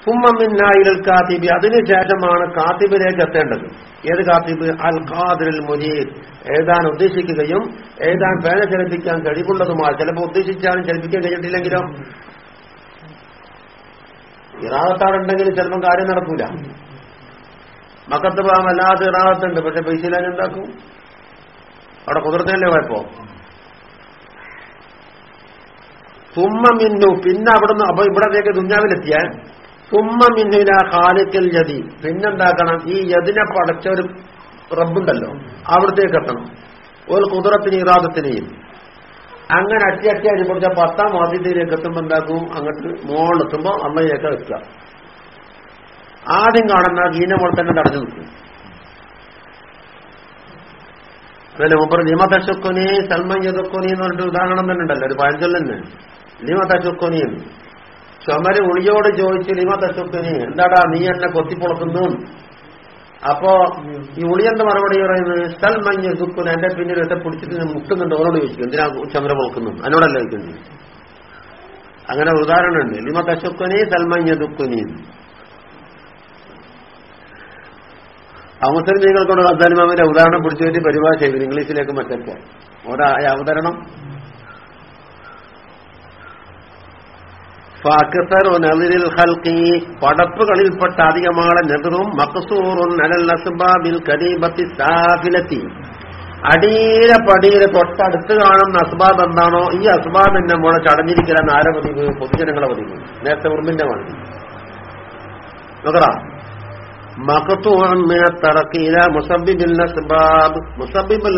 തുമ്മമിന്നായിരൽ കാത്തിബി അതിനുശേഷമാണ് കാത്തിബിലേക്ക് എത്തേണ്ടത് ഏത് കാത്തിബ്? അൽ ഖാദിൽ മുനീർ എഴുതാൻ ഉദ്ദേശിക്കുകയും എഴുതാൻ പേന ചലിപ്പിക്കാൻ കഴിവുള്ളതുമാണ് ചിലപ്പോൾ ഉദ്ദേശിച്ചാലും ചലിപ്പിക്കാൻ കഴിഞ്ഞിട്ടില്ലെങ്കിലോ? ഇറാദത്താടുണ്ടെങ്കിൽ ചിലപ്പം കാര്യം നടക്കൂല. മക്കത്ത് പോകാൻ വല്ലാതെ ഇറാകത്തുണ്ട് പക്ഷെ പൈസ ഇല്ലാതെ എന്താക്കും? അവിടെ കുതിർത്തല്ലേ പോയപ്പോ? തുമ്മ മിന്നു. പിന്നെ അവിടുന്ന് അപ്പൊ ഇവിടത്തേക്ക് ദുഞ്ഞാവിലെത്തിയ തുമ്മ മിന്നില ഖാലിക്കൽ യതി പിന്നെന്താക്കണം? ഈ യതിനെ പടച്ച ഒരു റബ്ബുണ്ടല്ലോ. അവിടത്തേക്ക് എത്തണം. ഒരു കുതിരത്തിന് ഇറാദത്തിനെയും. അങ്ങനെ അട്ടി അട്ടി അടിപൊളിച്ച പത്താം വാദ്യത്തിലേക്ക് എത്തുമ്പോ എന്താക്കും? അങ്ങോട്ട് മോളെത്തുമ്പോ അമ്മയിലേക്ക് എത്തുക ആദ്യം കാണുന്ന പോലെ തന്നെ തടഞ്ഞു നിൽക്കും. അതല്ലേ മുപ്പർ ലിമ തശുക്കൊനി സൽമൻ യദുക്കൊനി എന്ന് പറഞ്ഞിട്ട് ഉദാഹരണം തന്നെ ഉണ്ടല്ലോ. ഒരു പഴഞ്ചൊല്ല് ലിമ തശുക്കൊനി എന്ന് ചുമര് ഉളിയോട് ചോദിച്ചു ലിമതശുക്കുനി എന്താടാ നീ എന്നെ കൊത്തിപ്പൊളക്കുന്നു അപ്പോ ഈ ഉളിയന്റെ മറുപടി പറയുന്നത്? സൽമൻ യദുക്കൊനി എന്റെ പിന്നിൽ എത്തെ പിടിച്ചിട്ട് മുട്ടുന്നുണ്ട്. അവനോട് ചോദിക്കും എന്തിനാ ചുമര പൊളക്കുന്നു? അതിനോടല്ല ചോദിക്കുന്നത്. അങ്ങനെ ഉദാഹരണം ഉദാഹരണമുണ്ട്. ലിമതശുക്കുനി സൽമൻ യദുക്കൊനി. അവസരം നിങ്ങൾക്കൊണ്ട് അബ്ദാലിമാമിന്റെ ഉദാഹരണം പിടിച്ചു പറ്റി പരിഭാഷ ചെയ്തു. ഇംഗ്ലീഷിലേക്ക് മറ്റൊക്കെ ഒരാ അവതരണം. പടപ്പുകളിൽപ്പെട്ട അധികമാളെ നെതിറും മക്സൂറും അടിയിലെ പടിയിലെ തൊട്ടടുത്ത് കാണുന്ന അസ്ബാബ് എന്താണോ? ഈ അസ്ബാബ് എന്നെ മോളെ ചടഞ്ഞിരിക്കലെന്ന് ആരെ പതിവ് പൊതുജനങ്ങളെ പതിവ് നേരത്തെ ഉറുമ്പിന്റെ മണി നോക്കറ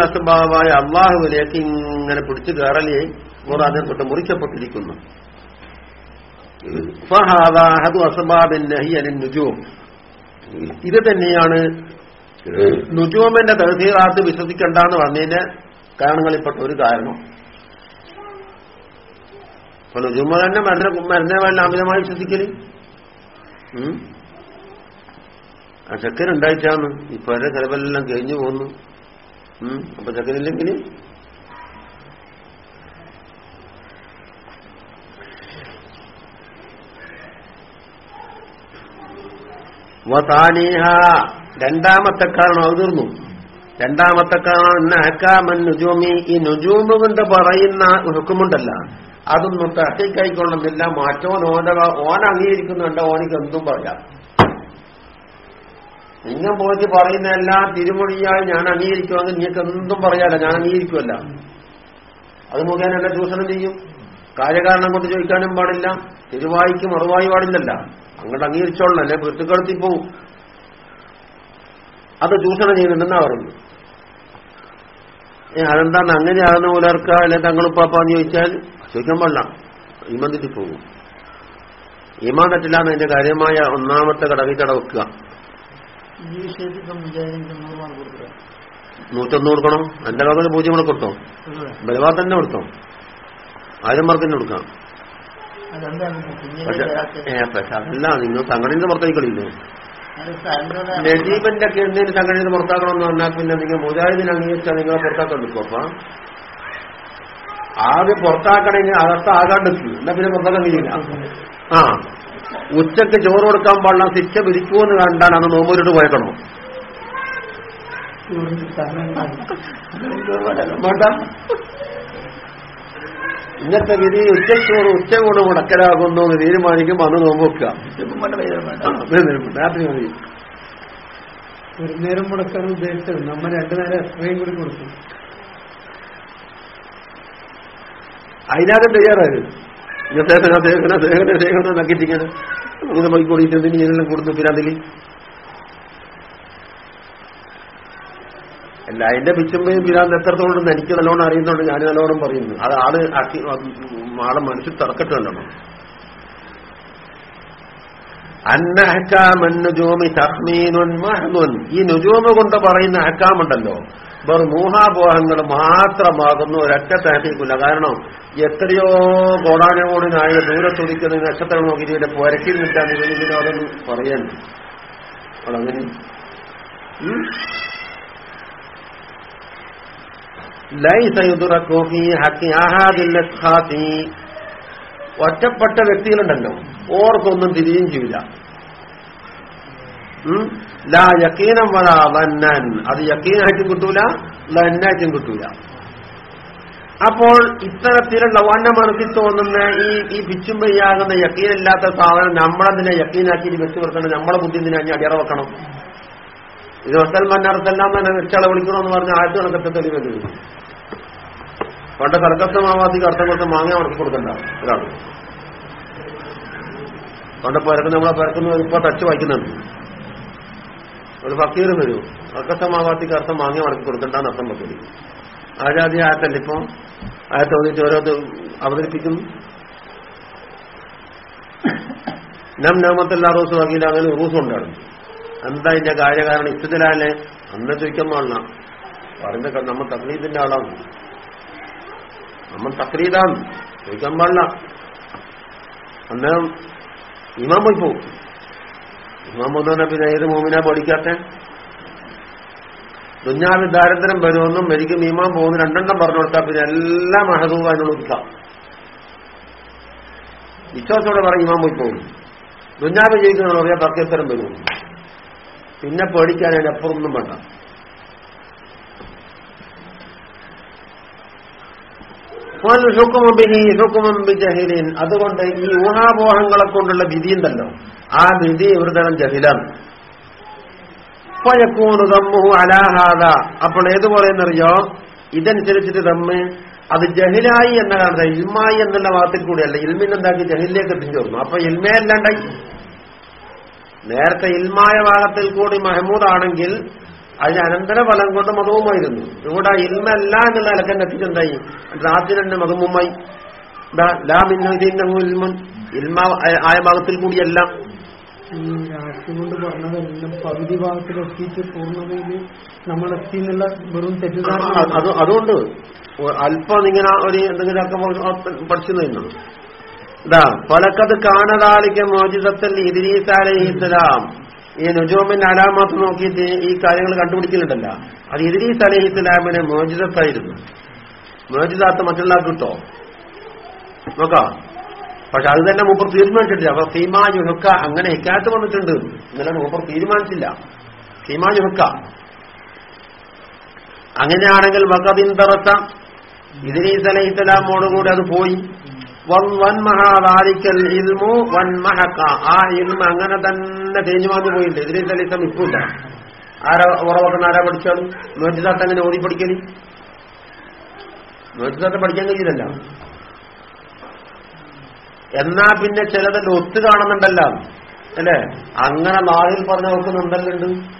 അസ്ബാബായ അള്ളാഹുവിലേക്ക് ഇങ്ങനെ പിടിച്ചു കയറലേ. ഖുറാനെ തൊട്ട് മുറിക്കപ്പെട്ടിരിക്കുന്നു. ഇത് തന്നെയാണ് നുജൂമിന്റെ തഹസീറാത്ത് വിശ്വസിക്കണ്ടെന്ന് പറഞ്ഞതിന്റെ കാരണങ്ങളിൽപ്പെട്ട ഒരു കാരണം. അപ്പൊ നുജൂമ തന്നെ മരണ മരണ വേണ്ട അമിതമായി വിശ്വസിക്കൽ? ആ ചക്കൻ ഉണ്ടായിട്ടാണ്. ഇപ്പോഴെ ചിലവെല്ലാം കഴിഞ്ഞു പോകുന്നു. ഉം? അപ്പൊ ചക്കനില്ലെങ്കിൽ വസാനീഹ രണ്ടാമത്തെ കാരണം അത് തീർന്നു. രണ്ടാമത്തെ കാരണം അഹക്കാമൻ നുജൂമി. ഈ നുജൂമ് കൊണ്ട് പറയുന്ന ഹുക്കുമുണ്ടല്ല. അതൊന്നും തട്ടിക്കായിക്കൊള്ളുന്നില്ല മാറ്റോൻ ഓന ഓൻ അംഗീകരിക്കുന്നുണ്ടോ. ഓനിക്ക് എന്തും പറയാം. നിങ്ങൾ പോയിട്ട് പറയുന്ന എല്ലാ തിരുമൊഴിയായി ഞാൻ അംഗീകരിക്കുമെങ്കിൽ നിങ്ങൾക്ക് എന്തും പറയാല്ല ഞാൻ അംഗീകരിക്കുമല്ല അത് മുഖേന എന്നെ ചൂഷണം ചെയ്യും. കാര്യകാരണം കൊണ്ട് ചോദിക്കാനും പാടില്ല. തിരുവായിക്ക് മറുവായി പാടില്ലല്ല. അങ്ങോട്ട് അംഗീകരിച്ചോളണം. അല്ലെ വീട്ടുകടത്തി പോവും. അത് ചൂഷണം ചെയ്യുന്നുണ്ടെന്നാ പറയുന്നു ഏ അതെന്താന്ന് അങ്ങനെയാണെന്ന് പുലർക്ക അല്ലെ തങ്ങളുപ്പാപ്പാന്ന് ചോദിച്ചാൽ ചോദിക്കാൻ പാടില്ല. ഇമന്തിട്ട് പോകും ഈമാൻ തട്ടില്ല എന്നതിന്റെ കാര്യമായ ഒന്നാമത്തെ കടവിക്കട വെക്കുക ഈ വിഷയത്തിൽ മാർക്ക് നൂറ്റൊന്ന് കൊടുക്കണം? എന്റെ ഭാഗത്ത് പൂജ്യം കൂടെ കൊടുത്തോ? ബലവാ തന്നെ കൊടുത്തോ? ആയിരം മാർക്കിന് കൊടുക്കാം. അതെന്താണ് കുഞ്ഞിനെ പക്ഷെ അതല്ല നിങ്ങൾ സംഘടനയുടെ പുറത്തേക്കളില്ലേ അത് ഒക്കെ നജീബിന്റെ സംഘടനയിൽ പുറത്താക്കണം എന്ന് പറഞ്ഞാൽ പിന്നെ നിങ്ങൾ മുജാഹിദിനെ അംഗീകരിച്ചാൽ നിങ്ങളെ പുറത്താക്കാൻ നിൽക്കും അപ്പൊ. ആദ്യം പുറത്താക്കണമെങ്കിൽ അകത്ത് ആകാണ്ടിരിക്കും എന്നാ പിന്നെ പുറത്താക്കാൻ കഴിയില്ല. ആ. ഉച്ചയ്ക്ക് ചോറ് കൊടുക്കാൻ പാടില്ല ശിക്ഷ വിധിക്കുമെന്ന് കണ്ടാണ് അന്ന് നോമ്പൂരിട്ട് പോയക്കണോ. ഇന്നത്തെ വിധി ഉച്ച ഉച്ചകൂട് മുടക്കലാകുന്നു എന്ന് തീരുമാനിക്കുമ്പോൾ അന്ന് നോമ്പ് വെക്കുക. രാത്രി മതി. ഒരു നേരം മുടക്കാൻ ഉദ്ദേശിച്ചത് നമ്മൾ രണ്ടു നേരം എത്രയും കൂടി കൊടുക്കും. അതിനകം തയ്യാറായത്. ഞാൻ സേവന സേവന സേവന നക്കിട്ടിങ്ങനെ പോയിക്കോടിയിട്ട് ഇനി ഞാനെല്ലാം കൊടുത്തു പിരാതിൽ അല്ല അതിന്റെ പിച്ചുമ്പയും പിരാന്ത് എത്രത്തോളം എനിക്ക് നല്ലോണം അറിയുന്നുണ്ട് ഞാൻ നല്ലോണം പറയുന്നു അത് ആൾ ആക്കി ആളെ മനസ്സിൽ തറക്കട്ട് നല്ലോണം അന്ന അഹക്കാമൻ തഹ്മീനുൻ മഹ്നുൻ ഈ നുജോമ കൊണ്ട് പറയുന്ന അഹക്കാമുണ്ടല്ലോ വെറും മൂഹാബോഹങ്ങൾ മാത്രമാകുന്നു ഒരൊറ്റ തഹക്കില്ല കാരണം എത്രയോ കോടാനുകോടി നായ ദൂരത്തുടിക്കുന്ന നക്ഷത്രം ഇതിന്റെ പുരക്കി നിൽക്കാൻ ഇതിന് അതൊന്നും പറയുന്നു അതങ്ങനെ ഒറ്റപ്പെട്ട വ്യക്തികളുണ്ടല്ലോ. ഓർക്കൊന്നും തിരിയും ചെയ്യില്ല? ലാ യക്കീനം വല വന്നൻ. അത് യക്കീനായിട്ടും കിട്ടൂല ലന്നായിട്ടും കിട്ടൂല. അപ്പോൾ ഇത്തരത്തിലുള്ള വന്ന മനസ്സിൽ തോന്നുന്ന ഈ ഈ പിച്ചുമ്പയാകുന്ന യക്കീനില്ലാത്ത സാധനം നമ്മളതിനെ യക്കീനാക്കി വെച്ച് കൊടുക്കണം. നമ്മളെ ബുദ്ധി ഇതിനെ അടിയറ വെക്കണം. ഇത് വക്കൽ മന്നറത്തെല്ലാം തന്നെ വെച്ചാളെ വിളിക്കണമെന്ന് പറഞ്ഞ ആദ്യത്തെ കണക്കത്തെ തെളിവെന്ന് പണ്ട് കർക്കത്തമാവാദിക്ക് അർത്ഥം കൊടുത്ത് മാങ്ങ ഉണക്കി കൊടുക്കണ്ട ഒരാൾ പണ്ട് പരക്കുന്ന നമ്മളെ പരക്കുന്ന ഇപ്പൊ ടച്ച് വായിക്കുന്നുണ്ട്. ഒരു ഫക്കീർ വരൂ. അക്കസമാവാത്തിക്ക് അർത്ഥം വാങ്ങി മടക്കി കൊടുക്കണ്ടെന്ന് അർത്ഥം പറ്റി ആജാതി ആയത്തല്ല ഇപ്പൊ. ആയത്ത് ഓതിച്ച് ഓരോ അവതരിപ്പിക്കുന്നു. നം നാമത്തെല്ലാ റൂസ് വകീല അങ്ങനെ റൂസ് ഉണ്ടായിരുന്നു എന്താ ഇതിന്റെ കാര്യകാരണം? ഇഷ്ടത്തിലാലേ അന്ന് ചോദിക്കാൻ പാടില്ല പറയുന്ന നമ്മൾ തക്രീതിന്റെ ആളാണ്. നമ്മൾ തക്രീതാണ് ചോദിക്കാൻ പാടില്ല അന്നേരം ഇമാൻ പോയി പോവും. ഇമാം പറഞ്ഞാൽ പിന്നെ ഏത് മോമിനാ പഠിക്കാത്ത? ദുഞ്ഞാവിൽ ദാരിദ്ര്യം വരുമെന്നും എനിക്ക് ഇമാം പോകുന്നു രണ്ടെണ്ണം പറഞ്ഞു കൊടുത്താൽ പിന്നെ എല്ലാം മഹദൂബ് ഒതുക്കാം വിശ്വാസത്തോടെ പറഞ്ഞ് ഇമാം പോയി പോകും. ദുഞ്ഞാവ് ജയിക്കുന്ന പറയാ തർക്കേത്തരം വരുമെന്ന് പിന്നെ പേടിക്കാൻ അതിനപ്പുറം അപ്പുറമൊന്നും വേണ്ട ഹുക്കുമ ബിഹി ഹുക്കുമം ബിജഹിലിൻ. അതുകൊണ്ട് ഈ ഊഹാപോഹങ്ങളെ കൊണ്ടുള്ള വിധി ഉണ്ടല്ലോ ആ വിധി ഒരു തരം ജഹിലാണ്. അലാഹാദ അപ്പോൾ ഏതുപോലെ എന്നറിയോ? ഇതനുസരിച്ചിട്ട് ദമ്മ് അത് ജഹിലായി എന്ന കാണുന്നത് ഇൽമായി എന്നുള്ള ഭാഗത്തിൽ കൂടിയല്ല. ഇൽമിനെന്താക്കി ജഹിലിലേക്ക് തോന്നുന്നു അപ്പൊ ഇൽമേ അല്ലാണ്ടായി. നേരത്തെ ഇൽമായ ഭാഗത്തിൽ കൂടി മഹമൂദ് ആണെങ്കിൽ അതിന് അനന്തര ഫലം കൊണ്ട് മതവുമായിരുന്നു. ഇവിടെ ഇൽമല്ല എന്നുള്ള നിലക്കൻ എത്തിച്ചെന്തായി? റാത്തിന് തന്നെ മതവുമായി. ഇൽമുൻ. ഇൽമ ആയ ഭാഗത്തിൽ കൂടിയല്ല കൊണ്ട് പറഞ്ഞതെല്ലാം പകുതി ഭാഗത്തിലെത്തിയിട്ട് പൂർണതയിൽ നമ്മളെത്തി എന്നുള്ള വെറും തെറ്റിദ്ധാരണ അതുകൊണ്ട് അല്പം ഇങ്ങനെ ഒരു എന്തെങ്കിലും പഠിച്ചു നിന്നു. ഇതാ പലക്കത് കാണതാലിക്ക മോചിതത്തിൽ ഇദ്രീസ് അലഹിസ്സലാം ഈ നുജോമിന്റെ അലാമത്ത് നോക്കിയിട്ട് ഈ കാര്യങ്ങൾ കണ്ടുപിടിക്കുന്നുണ്ടല്ല അത് ഇദ്രീസ് അലഹിസ്സലാമിനെ മോചിതത്തായിരുന്നു. മോചിതാത്ത മറ്റുള്ള കിട്ടോ? നോക്കാം. പക്ഷെ അത് തന്നെ മൂപ്പർ തീരുമാനിച്ചിട്ടില്ല. അപ്പൊ സീമാ യുഹക്ക അങ്ങനെ ഹിക്കാത്ത് വന്നിട്ടുണ്ട്. ഇന്നലെ മൂപ്പർ തീരുമാനിച്ചില്ല. സീമാ യുഹക്ക അങ്ങനെയാണെങ്കിൽ വക്കതിൻ തറച്ച ഇദ്രീസ് അലൈഹി അത് പോയി. ആ അങ്ങനെ തന്നെ തേഞ്ഞു വാങ്ങി പോയിട്ടുണ്ട്. ഇദ്രീസ് അലൈഹി സ്വലം ഇപ്പില്ല ആരാ ഉറവക്കുന്ന ആരാ പഠിച്ചാൽ നോജിദാത്ത് അങ്ങനെ ഓടി പഠിക്കൽ. നോജിദാത്ത് പഠിക്കാൻ കഴിയില്ല എന്നാ പിന്നെ ചിലതിന്റെ ഒത്തു കാണുന്നുണ്ടല്ല. അല്ലേ? അങ്ങനെ നാളിൽ പറഞ്ഞ നോക്കുന്നുണ്ടല്ലുണ്ട്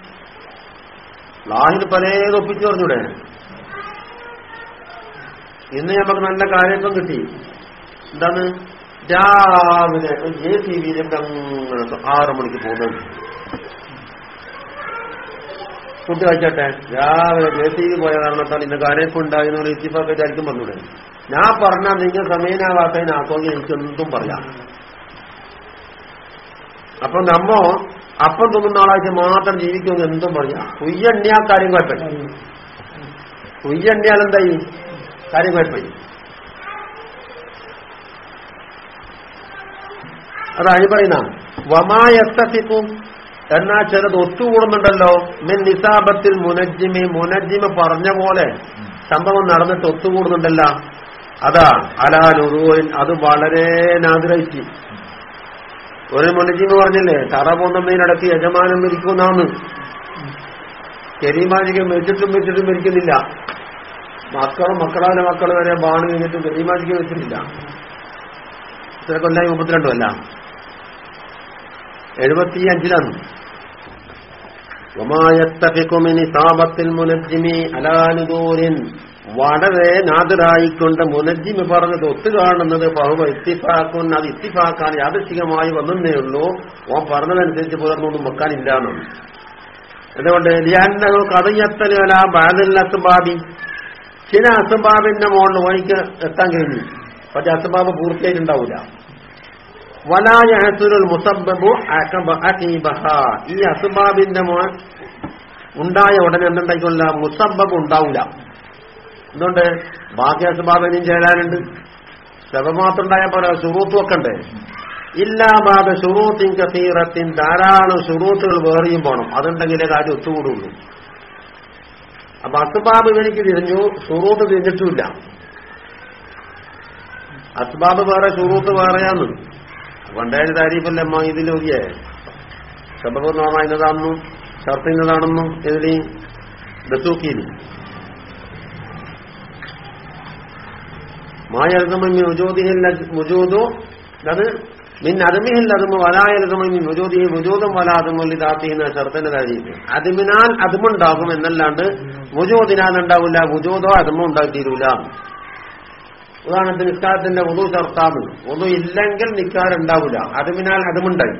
ലാഹിൽ പലതും ഒപ്പിച്ചു പറഞ്ഞൂടെ? ഇന്ന് നമുക്ക് നല്ല കാര്യത്വം കിട്ടി. എന്താണ്? രാവിലെ ജെ സി ബിയിലൊക്കെ അങ്ങനെ ആറു മണിക്ക് പോകുന്നത്. കുട്ടി വായിച്ചോട്ടെ രാവിലെ ജെ സി ബി പോയ കാരണത്താൽ ഇന്ന് കാര്യപ്പം ഉണ്ടാകുന്ന ഇത്തിഫാക്ക് വിചാരിക്കും പറഞ്ഞൂടെ ഞാൻ പറഞ്ഞാൽ നിങ്ങൾ സമയനാവാത്തതിനാക്കോങ്കിൽ എനിക്കെന്തും പറയാം. അപ്പൊ നമ്മ അപ്പം തോന്നുന്ന ആളാഴ്ച മാത്രം ജീവിക്കുമെന്ന് എന്തും പറയാം. കുയ്യണ്ണിയാ കാര്യം കുഴപ്പമില്ല. കുയ്യണ്ണിയാൽ എന്തായി? കാര്യം കുഴപ്പമില്ല. അതാണ് പറയുന്ന. വമായത്തഫിക്കും എന്നാ ചിലത് ഒത്തുകൂടുന്നുണ്ടല്ലോ. മിൻ നിസാബത്തിൽ മുനജ്ജിമി. മുനജ്ജിമ പറഞ്ഞ പോലെ സംഭവം നടന്നിട്ട് ഒത്തുകൂടുന്നുണ്ടല്ലോ. അതാ അലാലുറുവിൻ അത് വളരെ നാഗ്രഹിച്ച്. ഒരു മുനജ്ജിമ പറഞ്ഞില്ലേ തറ നടത്തി യജമാനം മരിക്കുന്നാന്ന്. കരീമാജിക്ക് മരിച്ചിട്ടും മരിച്ചിട്ടും മരിക്കുന്നില്ല. മക്കളും മക്കളാവിലെ മക്കൾ വരെ ബാണ് കഴിഞ്ഞിട്ട് കരീമാജിക്ക് വെച്ചിട്ടില്ല. ഇത്ര കൊല്ലായി മുപ്പത്തിരണ്ടും അല്ല എഴുപത്തി അഞ്ചിലാണ് സാപത്തിൽ മുനജ്ജിമി അലാനുദൂരിൻ വളരെ നാദരായിക്കൊണ്ട് മുനജ്ജിമി പറഞ്ഞത് ഒത്തുകാണുന്നത് ഇത്തിഫാക്കും അത് ഇത്തിഫാക്കാൻ യാദൃശികമായി വന്നേ ഉള്ളൂ. ഓൻ പറഞ്ഞതനുസരിച്ച് പുലർന്നൊന്നും വെക്കാനില്ല എന്നാണ് എന്തുകൊണ്ട് ലിയാന്നോ കഥയത്തലല്ല ബാദൽ അസുബാബി. ചില അസുബാബിന്റെ മുകളിൽ വഴിക്ക് എത്താൻ കഴിഞ്ഞു. പക്ഷെ അസുബാബ് പൂർത്തിയായിട്ടുണ്ടാവില്ല ഈ അസുബാബിന്റെ ഉണ്ടായ ഉടനെ എന്തുണ്ടായിക്കൊള്ള മുസബബ് ഉണ്ടാവില്ല എന്തുകൊണ്ട് ബാക്കി അസുബാബിനും ചേരാനുണ്ട്. ശബമാത്രം ഉണ്ടായ പോലെ സുറൂത്തും ഒക്കെ ഉണ്ട്. ഇല്ലാബാദ ഷുറൂത്തിൻ കസീറത്തിൻ ധാരാളം ഷുറൂത്തുകൾ വേറിയും പോകണം അതുണ്ടെങ്കിലേ കാര്യം ഒത്തുകൂടുള്ളൂ. അപ്പൊ അസുബാബ് എനിക്ക് തിരിഞ്ഞു ഷുറൂത്ത് തിരിഞ്ഞിട്ടുമില്ല. അസുബാബ് വേറെ ഷുറൂത്ത് വേറെയാന്ന്. പണ്ടേഴ് താരീഫല്ലമ്മ ഇതിൽ നോക്കിയേ? സബബ് നോർമ ഇന്നതാണെന്നും ഷർത്ത് ഇന്നതാണെന്നും ഇതിൽ മായൽസമി മുജോദിഹിൽ മുജൂദു അത് മിൻ അതുമിഹിൽ അതുമ വലായൽസമി മുജോദി മുജൂദും വലാതുമല്ലി താത്തിന്ന ഷർത്തിന്റെ താരീഫ്. അതുമിനാൽ അതുമുണ്ടാകും എന്നല്ലാണ്ട് മുജോദിനാൽ ഉണ്ടാവില്ല മുജോദോ അതുമോ ഉണ്ടാക്കിത്തീരൂല ഉദാഹരണത്തിന് നിസ്കാരത്തിന്റെ ഒതു ഷർത്താന്ന് ഒതു ഇല്ലെങ്കിൽ നിസ്കാരം ഉണ്ടാവില്ല അതുമിനാൽ അതുമുണ്ടായി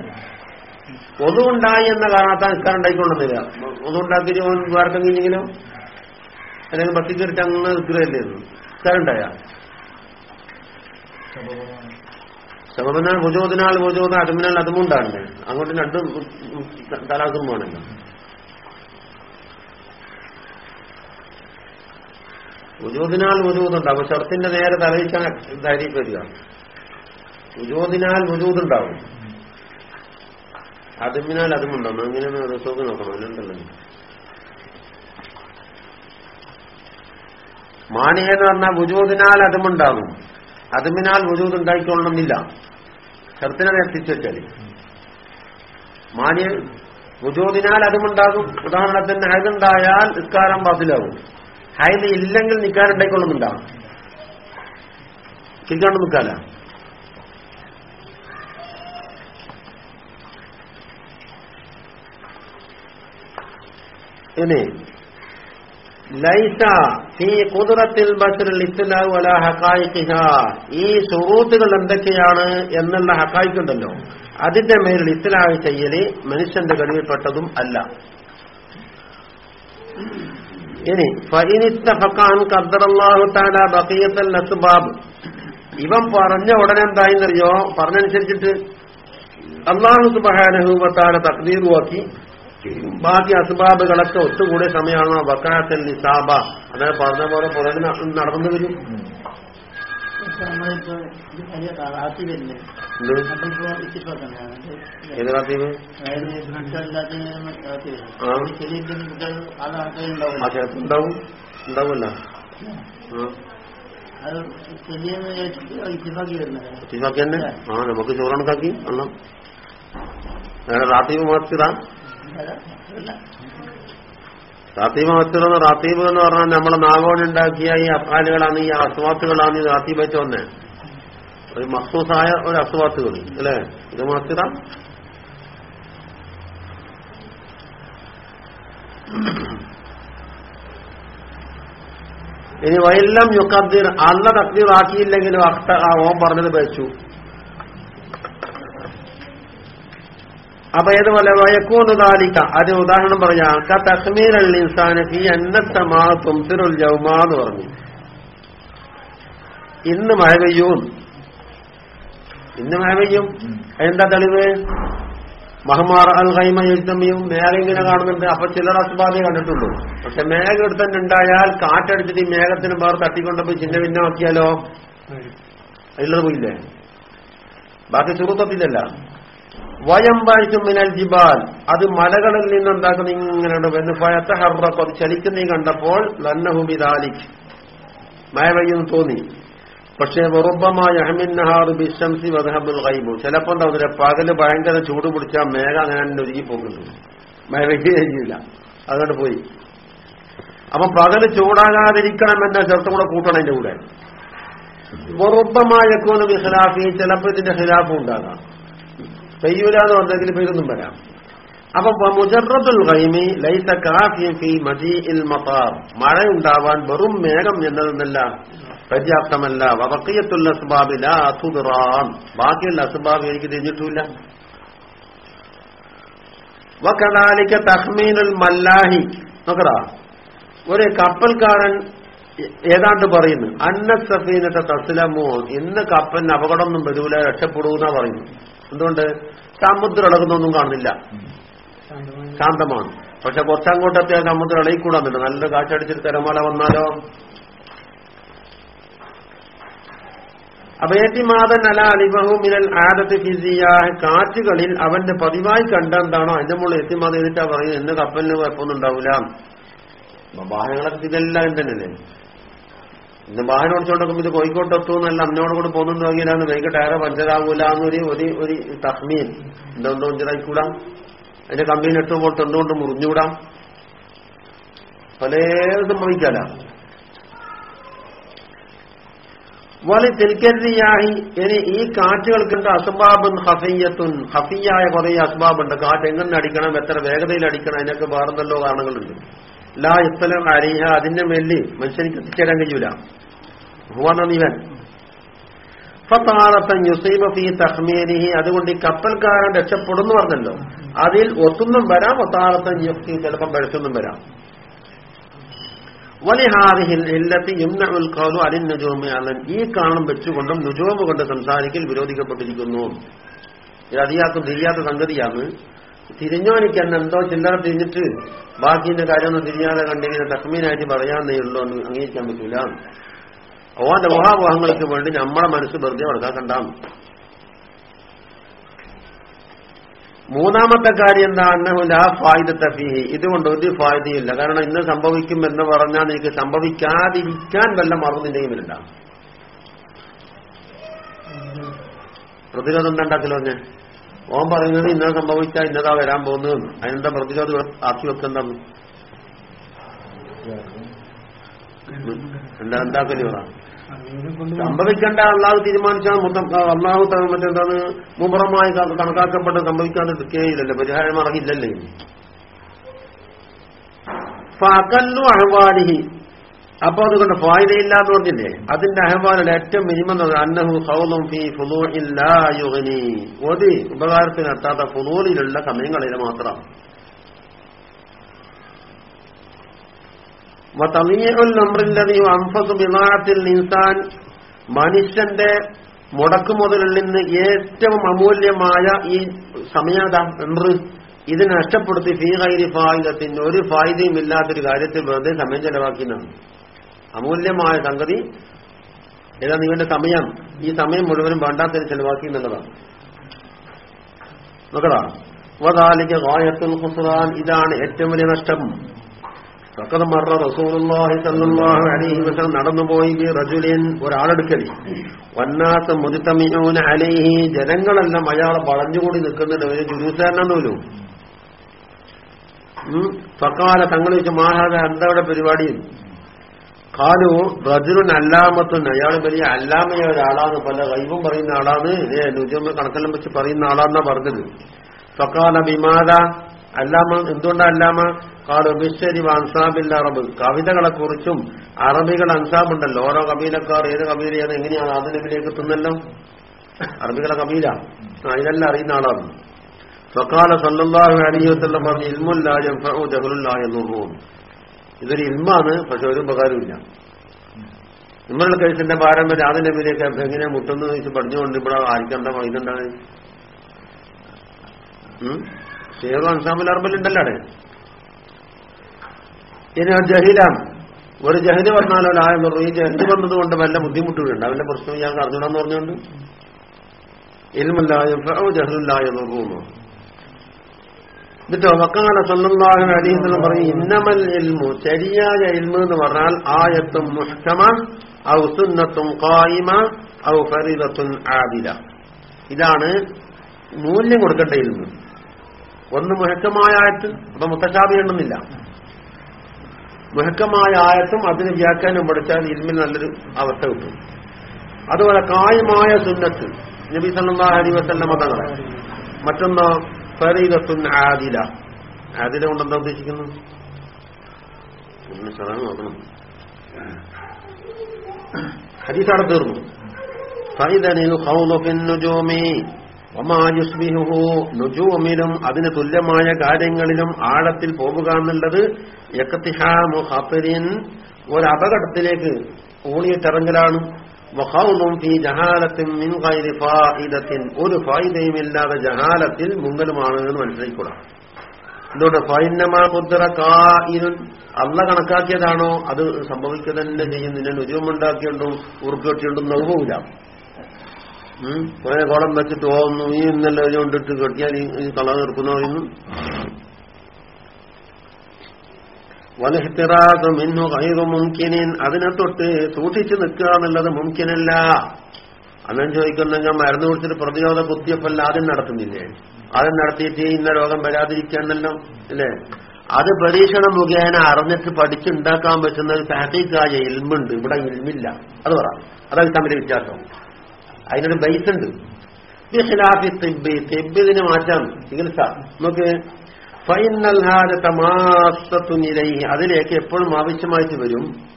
ഒതു ഉണ്ടായി എന്ന കാരണത്താൽ നിസ്കാരം ഉണ്ടായിക്കൊണ്ടെന്നില്ല ഒതു ഉണ്ടാക്കിയിട്ട് ഓൻ വേർക്കെങ്കിലെങ്കിലോ അല്ലെങ്കിൽ ബസ്സിക്കറിച്ച് അങ്ങനെ നിൽക്കുകയല്ലേ നിസ്കാരം ഉണ്ടായ ശബനാൽ ഭുജോദിനാൽ ഭുജോദ അതുമിനാൽ അതുമുണ്ടാകണ്ടേ അങ്ങോട്ട് രണ്ടും തലാസും പോകണല്ലോ ഉജോദിനാൽ ഉജൂതുണ്ടാവും ഷർത്തിന്റെ നേരെ തലയിച്ചാണ് താരീഫ് വരിക. ഉജോദിനാൽ ഉജൂതുണ്ടാവും അതുമിനാൽ അതുമുണ്ടാവും അങ്ങനെ റിസോർട്ട് നോക്കണം. അല്ലുണ്ടല്ലോ മാനിയ എന്ന് പറഞ്ഞാൽ വുജൂദിനാൽ അതുമുണ്ടാകും. അതുമിനാൽ വുജൂദ് ഉണ്ടായിക്കൊള്ളണമെന്നില്ല ഷർത്തിനെ എത്തിച്ചു വെച്ചാൽ മാനിയ വുജൂദിനാൽ അതുമുണ്ടാകും. ഉദാഹരണത്തിന് ഹൈദുണ്ടായാൽ ഇക്കാരം ബാത്തിലാവും ഹൈദ് ഇല്ലെങ്കിൽ നിൽക്കാനുണ്ടായിക്കൊള്ളുന്നുണ്ടോ ഉണ്ടായിക്കൊള്ളുന്നുണ്ടാവും നിൽക്കാല ഇനി ലൈസ ഈ കുതിരത്തിൽ ബസറിൽ ഇസ്ലാം അല ഈ സുറൂത്തുകൾ എന്തൊക്കെയാണ് എന്നുള്ള ഹക്കായിക്കുണ്ടല്ലോ അതിന്റെ മേലിൽ ഇസ്ലാഹ് ചെയ്യൽ മനുഷ്യന്റെ കഴിവിൽപ്പെട്ടതും അല്ല. ഇനി അസ്ബാബ്. ഇവൻ പറഞ്ഞ ഉടനെ എന്തായിന്നറിയോ? പറഞ്ഞനുസരിച്ചിട്ട് അള്ളാഹു സുബ്ഹാനഹു തക്ദീർ നോക്കി ബാക്കി അസ്ബാബുകളൊക്കെ ഒത്തുകൂടിയ സമയമാണോ ബക്കാത്തൽ നിസാബ. അതായത് പറഞ്ഞ പോലെ പുറകിൽ നടന്നു വരും. നമ്മളിപ്പോ വലിയ റാത്തി വരുന്നത് നമ്മളിപ്പോ ഇത്തിപ്പാക്കണ്ടാണ് ഏത് റാത്തീവ് അതായത് ബ്ലഡ് റാത്തി ശരീരത്തിൽ കുട്ടികൾ ആ റാത്തി ഉണ്ടാവില്ല ഉണ്ടാവും ശരീരം ഇത്തിഫാക്കി തന്നെ ആ നമുക്ക് ചോറണക്കാക്കി അല്ല വേറെ റാത്തീവ് അല്ല റാത്തീബ് മസ്തിറെന്ന് റാത്തീബ് എന്ന് പറഞ്ഞാൽ നമ്മളെ നാഗോടുണ്ടാക്കിയ ഈ അഫാലുകളാണ് ഈ അസ്വാത്തുകളാണ് ഈ റാത്തീബായിട്ട് വന്നേ. ഒരു മഹ്സൂസായ ഒരു അസ്വാത്തുകൾ അല്ലേ? ഇത് മാത്ര ഇനി വൈലം യുക്കദ്ദീർ അല്ല തക്തീർ ആക്കിയില്ലെങ്കിലും അക്ത ആ ഓം പറഞ്ഞത് വെച്ചു. അപ്പൊ ഏതുപോലെ വയക്കൂന്ന് താലിക്ക അതിന് ഉദാഹരണം പറഞ്ഞാൽ ക തസ്മീൽ അൽ ഇൻസാനക്ക് എന്നത്തമാ തുംസിറുൽ ജൗമാ എന്ന് പറഞ്ഞു. ഇന്ന് മഴ പെയ്യും. ഇന്ന് മഴ പെയ്യും. എന്താ തെളിവ്? മഹമാർ അൽ ഹൈമ യുദ്ധമിയും മേഘം ഇങ്ങനെ കാണുന്നുണ്ട്. അപ്പൊ ചിലർ അസ്ബാധയെ കണ്ടിട്ടുള്ളൂ. പക്ഷെ മേഘം എടുത്തന്നെ ഉണ്ടായാൽ കാറ്റടിച്ചിട്ട് ഈ മേഘത്തിന് പേർ തട്ടിക്കൊണ്ടപ്പോ ചിന്ന ഭിന്നമാക്കിയാലോ അതിലുള്ളത് പോയില്ലേ? ബാക്കി ചുറുത്തത്തില്ലല്ല വയമ്പാഴ്ച മിനൽ ജിബാൽ. അത് മലകളിൽ നിന്ന് എന്താക്കുന്ന ഇങ്ങനെ വന്ന് ഫയത്ത ഹർറക്ക് അത് ചലിക്കുന്ന കണ്ടപ്പോൾ ലന്നഹുബിദാലിക് മഴ പെയ്യുന്നു തോന്നി. പക്ഷേ വെറുപ്പമായ അഹമിന്നഹാർ ബിഷംസി വധഹബുൽ കൈബു ചിലപ്പോൾ എന്താ പകൽ ഭയങ്കര ചൂട് പിടിച്ചാൽ മേഘ അങ്ങനെ ഒരുങ്ങി പോകുന്നു മഴ പെയ്യുകയില്ല അതുകൊണ്ട് പോയി. അപ്പൊ പകൽ ചൂടാകാതിരിക്കണം എന്ന ചേർത്ത് കൂടെ കൂട്ടണം അതിന്റെ കൂടെ. വെറുപ്പമായ ഖിലാഫി ചിലപ്പോ ഇതിന്റെ ഖിലാഫും ഉണ്ടാകാം. പെയ്യൂല എന്ന് പറഞ്ഞെങ്കിൽ പെയ്തൊന്നും വരാം. അപ്പൊ മുജറത്തുൽ ഗൈമി ലൈസ കാഫി ഫി മതാർ മഴ ഉണ്ടാവാൻ വെറും മേഘം എന്നതെന്നല്ല പര്യാപ്തമല്ല. വബഖിയത്തുൽ അസ്ബാബ് ലാ ബാക്കിയുള്ള അസ്ബാബ് എനിക്ക് തിരിഞ്ഞിട്ടില്ല വകദാലിക തഹ്മീനുൽ മല്ലാഹി. നോക്കടാ ഒരു കപ്പൽക്കാരൻ ഏതാണ്ട് പറയുന്നു അന്ന സഫീനത്തെ തസ്ലമോ ഇന്ന് കപ്പലിന് അപകടമൊന്നും വരൂല രക്ഷപ്പെടൂന്നാ പറയുന്നു. എന്തുകൊണ്ട്? സമുദ്രം ഇളകുന്നൊന്നും കാണുന്നില്ല ശാന്തമാണ്. പക്ഷെ കുറച്ചങ്ങോട്ടെത്തിയാൽ സമുദ്രം ഇളകിക്കൂടാന്നുണ്ട് നല്ല കാറ്റടിച്ചിട്ട് തിരമാല വന്നാലോ? അപ്പൊ ഏറ്റിമാതൻ അല അലിബഹു മിനൽ ആദത്ത് കാറ്റുകളിൽ അവന്റെ പതിവായി കണ്ടെന്താണോ അതിന്റെ മുകളിൽ എത്തിമാത ചെയ്തിട്ടാ പറയുന്നത്? എന്ന് കപ്പലിന് കുഴപ്പമൊന്നും ഉണ്ടാവില്ല വാഹനങ്ങളൊക്കെ ഇതെല്ലാം തന്നെയല്ലേ ഇന്ന് വാഹനം ഓടിച്ചോണ്ടൊക്കെ ഇത് കോഴിക്കോട്ട് എത്തുമെന്നല്ല അമ്മയോട് കൂടെ പോകുന്നു നോക്കിയാന്ന് വൈകിട്ട് ടയറ് പഞ്ചറാകൂല എന്നൊരു ഒരു ഒരു തഹ്മീൻ എന്തെന്തോ പഞ്ചറായിക്കൂടാം അതിന്റെ കമ്പനി എട്ട് പോട്ട് എന്തുകൊണ്ട് മുറിഞ്ഞുകൂടാം? പലതും സംഭവിക്കാല വലി തിൽക്കരിയായി ഇനി ഈ കാറ്റുകൾക്കുണ്ട് അസ്ബാബുൻ ഹഫിയത്തുൻ. ഹഫിയായ കുറെ അസ്ബാബുണ്ട്. കാറ്റ് എങ്ങനെ അടിക്കണം എത്ര വേഗതയിൽ അടിക്കണം അതിനൊക്കെ വേറെന്തല്ലോ കാരണങ്ങളുണ്ട്. ലാ ഇത്തലം അരിഹ അതിന്റെ മേലിൽ മനുഷ്യനിക്ക് എത്തിച്ചേരാൻ കഴിയൂല. തഹ്മീനിഹി അതുകൊണ്ട് ഈ കപ്പൽക്കാരൻ രക്ഷപ്പെടുന്നു പറഞ്ഞല്ലോ. അതിൽ ഒത്തുന്നും വരാം ഒത്താറത്തൻ യുക്തി ചിലപ്പം പഴച്ചൊന്നും വരാം. വലിഹാദിഹിൽ ഇല്ലത്തി യുംനഉൽ ഖൗലു അലിൻ നുജൂമി അലൻ ഈ കാണും വെച്ചുകൊണ്ടും നുജൂമ് കൊണ്ട് സംസാരിക്കൽ വിരോധിക്കപ്പെട്ടിരിക്കുന്നു. ഇത് അതിയാത്ത തിരിയാത്ത സംഗതിയാണ്. തിരിഞ്ഞോനിക്ക് എന്തോ ചില്ലറ തിരിഞ്ഞിട്ട് ബാക്കിന്റെ കാര്യമൊന്നും തിരിയാതെ കണ്ടിങ്ങനെ തക്മീനായിട്ട് പറയാമെന്നേ ഉള്ളൂ എന്ന് അംഗീകരിക്കാൻ പറ്റൂല. ഓന്റെ ഊഹാപോഹങ്ങൾക്ക് വേണ്ടി നമ്മളെ മനസ്സ് വെറുതെ വളർത്താക്കണ്ടാം മൂന്നാമത്തെ കാര്യം എന്താ അന്നഹുല ഫായിദത്ത ഫീഹി ഇതുകൊണ്ട് ഒരു ഫായ്ദയില്ല കാരണം ഇന്ന് സംഭവിക്കും എന്ന് പറഞ്ഞാൽ നിനക്ക് സംഭവിക്കാതിരിക്കാൻ വല്ല മറന്നില്ലെങ്കിൽ വരണ്ട പ്രതിരോധം ഉണ്ടാക്കലോ ഞാൻ ഓൻ പറയുന്നത് ഇന്നത് സംഭവിച്ചാൽ ഇന്നതാ വരാൻ പോകുന്നത് അതിനെന്താ പ്രതിരോധ ആക്കി വെക്കണ്ടെന്ന് എന്താ എന്താക്കൽ പറ സംഭവിക്കേണ്ട അള്ളാഹു തീരുമാനിച്ചാൽ മൊത്തം അള്ളാഹു മറ്റെന്താണ്? മുമ്പറമായി കണക്കാക്കപ്പെട്ട് സംഭവിക്കാതെ എടുക്കുകയില്ലല്ലോ പരിഹാരം അറിയില്ലല്ലേ ഫകല്ലു അഹ്വാലിഹി. അപ്പൊ അതുകൊണ്ട് ഫായിദയില്ലാന്ന് പറഞ്ഞില്ലേ? അതിന്റെ അഹ്വാലിൽ ഏറ്റവും മിനിമം അന്നഹു ഹൗലും ഫി ഫുലൂഇൻ ലാ യുഗ്നി. ഒരു ഉപകാരത്തിന് എത്താത്ത ഫുലൂലിലുള്ള സമയങ്ങളിൽ മാത്രം. ഇൻസാൻ മനുഷ്യന്റെ മുടക്ക് മുതലിൽ നിന്ന് ഏറ്റവും അമൂല്യമായ ഈ സമയത എംറ് ഇത് നഷ്ടപ്പെടുത്തി ഫീ കൈരി ഫായിദത്തിന് ഒരു ഫായിദയും ഇല്ലാത്തൊരു കാര്യത്തിൽ വെറുതെ സമയം ചെലവാക്കുന്നതാണ് അമൂല്യമായ സംഗതി. ഏതാ നിങ്ങളുടെ സമയം? ഈ സമയം മുഴുവനും വേണ്ടാത്തതിന് ചെലവാക്കി എന്നുള്ളതാണ് നോക്കടാ വദാലിക ഗായത്തുൽ ഖുസ്റാൻ ഇതാണ് ഏറ്റവും വലിയ നഷ്ടം. ഫഖദ് മറ റസൂലുള്ളാഹി സ്വല്ലല്ലാഹു അലൈഹി വസല്ലം നടന്നുപോയി ബി റജുലിൻ ഒരാളെടുക്കലി. വന്നാസ് മുജ്തമിഊന അലൈഹി ജനങ്ങളെല്ലാം അയാളെ വളഞ്ഞുകൂടി നിൽക്കുന്നുണ്ട്. ഒരു ജുലൂസാരനൊന്നുമില്ലോ ഫക്കാല തങ്ങൾ വെച്ച് മാഹാദ എന്താ പരിപാടിയും പരിപാടി? കാലു റജുലുൻ അല്ലാമത്തുൻ. അയാൾ വലിയ അല്ലാമയ ഒരാളാണ്. പല കൈവും പറയുന്ന ആളാണ്. ഏ നുജുമ കണക്കെല്ലാം വെച്ച് പറയുന്ന ആളാന്നാ പറഞ്ഞത്. ഫക്കാല ബിമാദ അല്ലാമ എന്തുകൊണ്ടാ അല്ലാമ? കാലു ബിശ്ശരി അൻസാബിൽ അറബ്. കവിതകളെ കുറിച്ചും അറബികൾ അൻസാബുണ്ടല്ലോ. ഓരോ കബീലക്കാർ ഏത് കബീലയാണ് എങ്ങനെയാണ് അതിനെതിലേക്ക് എത്തുന്നല്ലോ? അറബികളെ ആ, ഇതെല്ലാം അറിയുന്ന ആളാണ്. ഫക്കാല സല്ലാഹു അലൈഹി വസല്ലം പറഞ്ഞു ഇൽമുല്ലാ ജഹലുല്ലാ ഇതൊരു ഇൽമാണ് പക്ഷെ ഒരു ഉപകാരമില്ല നമ്മളുടെ കേസിന്റെ പാരമ്പര്യം അതിന്റെ പേരൊക്കെ എങ്ങനെ മുട്ടെന്ന് ചോദിച്ച് പഠിച്ചുകൊണ്ട് ഇവിടെ ആരിക്കണ്ട ഇതുണ്ടാണ് ഷേഖ് അൻസാമിൽ അറബലുണ്ടല്ലോ അവിടെ. ഇനി ഒരു ജഹിലാണ്. ഒരു ജഹിൽ പറഞ്ഞാലോ ആയെന്ന് പറഞ്ഞു ഈ ജഹിൽ വന്നത് കൊണ്ട് വല്ല ബുദ്ധിമുട്ടുകളുണ്ട്. അവന്റെ പ്രശ്നം ഞാൻ അറിഞ്ഞൂടാന്ന് പറഞ്ഞുകൊണ്ട്? ഇൽമല്ലായ ജഹലുല്ലായെന്ന് തോന്നുന്നു എന്നിട്ടോ വക്കാല സ്വന്തം അലൈഹി പറഞ്ഞു ഇന്നമൽ എൽമു ശരിയായ എൽമു എന്ന് പറഞ്ഞാൽ ആയത്തും മുഹ്കമ ഔ സുന്നത്തും ഖായിമ ഔ ഫരീദത്തുൻ ആദില ഇതാണ് മൂല്യം കൊടുക്കേണ്ട എൽമു ഒന്ന് മുഹക്കമായ ആയത്ത് അപ്പൊ മുത്തശാബി ഉണ്ടെന്നില്ല മുഹക്കമായ ആയത്തും അതിന് വ്യാഖ്യാനം പഠിച്ചാൽ ഇൽമിൽ നല്ലൊരു അവസ്ഥ കിട്ടും. അതുപോലെ കായമായ സുന്നത്ത് നബി അലൈഹി വസല്ലം മതങ്ങളെ. മറ്റൊന്ന് ഫരീദത്തുൻ ആദില. ആദില കൊണ്ട് എന്താ ഉദ്ദേശിക്കുന്നത് നോക്കണം നോക്കണം. ഹദീസാണ് തീർന്നു. അതിന് തുല്യമായ കാര്യങ്ങളിലും ആഴത്തിൽ പോകുക എന്നുള്ളത് ഒരപകടത്തിലേക്ക് ഊണിയിട്ടിറങ്ങലാണ്. മിൻ ഗൈരി ഫായിദത്തിൻ ഒരു ഫായിദയുമില്ലാതെ ജഹാലത്തിൽ മുങ്ങലുമാണ് എന്ന് മനസ്സിലാക്കിക്കൂടാ എന്തുകൊണ്ട്? ഫൈനമാ മുദ്ര അല്ല കണക്കാക്കിയതാണോ? അത് സംഭവിക്കുക തന്നെ ചെയ്യും നിന്നെ നുജുമുണ്ടാക്കിയിട്ടും ഉറുക്കെട്ടിയിട്ടും നോക്കൂല കുറെ കുളം വെച്ചിട്ട് പോകുന്നു ഈ ഇന്നലെ കൊണ്ടിട്ട് കെട്ടിയാൽ ഈ- കള നിർക്കുന്നു പറയുന്നു വലഹിത്തിറാദ് ഇന്നു കൈറു മുംകിനിൻ. അതിനെ തൊട്ട് സൂക്ഷിച്ചു നിൽക്കുക എന്നുള്ളത് മുംകിനല്ല. അന്നും ചോദിക്കുന്നെങ്കിൽ മരുന്ന് കുടിച്ചിട്ട് പ്രതിരോധ കുത്തിയപ്പല്ല ആദ്യം നടത്തുന്നില്ലേ? ആദ്യം നടത്തിയിട്ട് ഇന്ന രോഗം വരാതിരിക്കാന്നല്ലോ അല്ലേ? അത് പരീക്ഷണം മുഖേന അറിഞ്ഞിട്ട് പഠിച്ചുണ്ടാക്കാൻ പറ്റുന്ന ഒരു തഹീക്കായ ഇൽമുണ്ട്. ഇവിടെ ഇൽമില്ല. അത് പറ. അതാണ് തമ്മിലെ വ്യത്യാസം. അതിനൊരു ബൈസ് ഉണ്ട് തിബ്ബിന് മാറ്റാം. ചികിത്സ. നമുക്ക് ഫൈനൽ ഹാരത മാസത്തുൻ ഇലൈഹി അതിലേക്ക് എപ്പോഴും ആവശ്യമായിട്ട് വരും.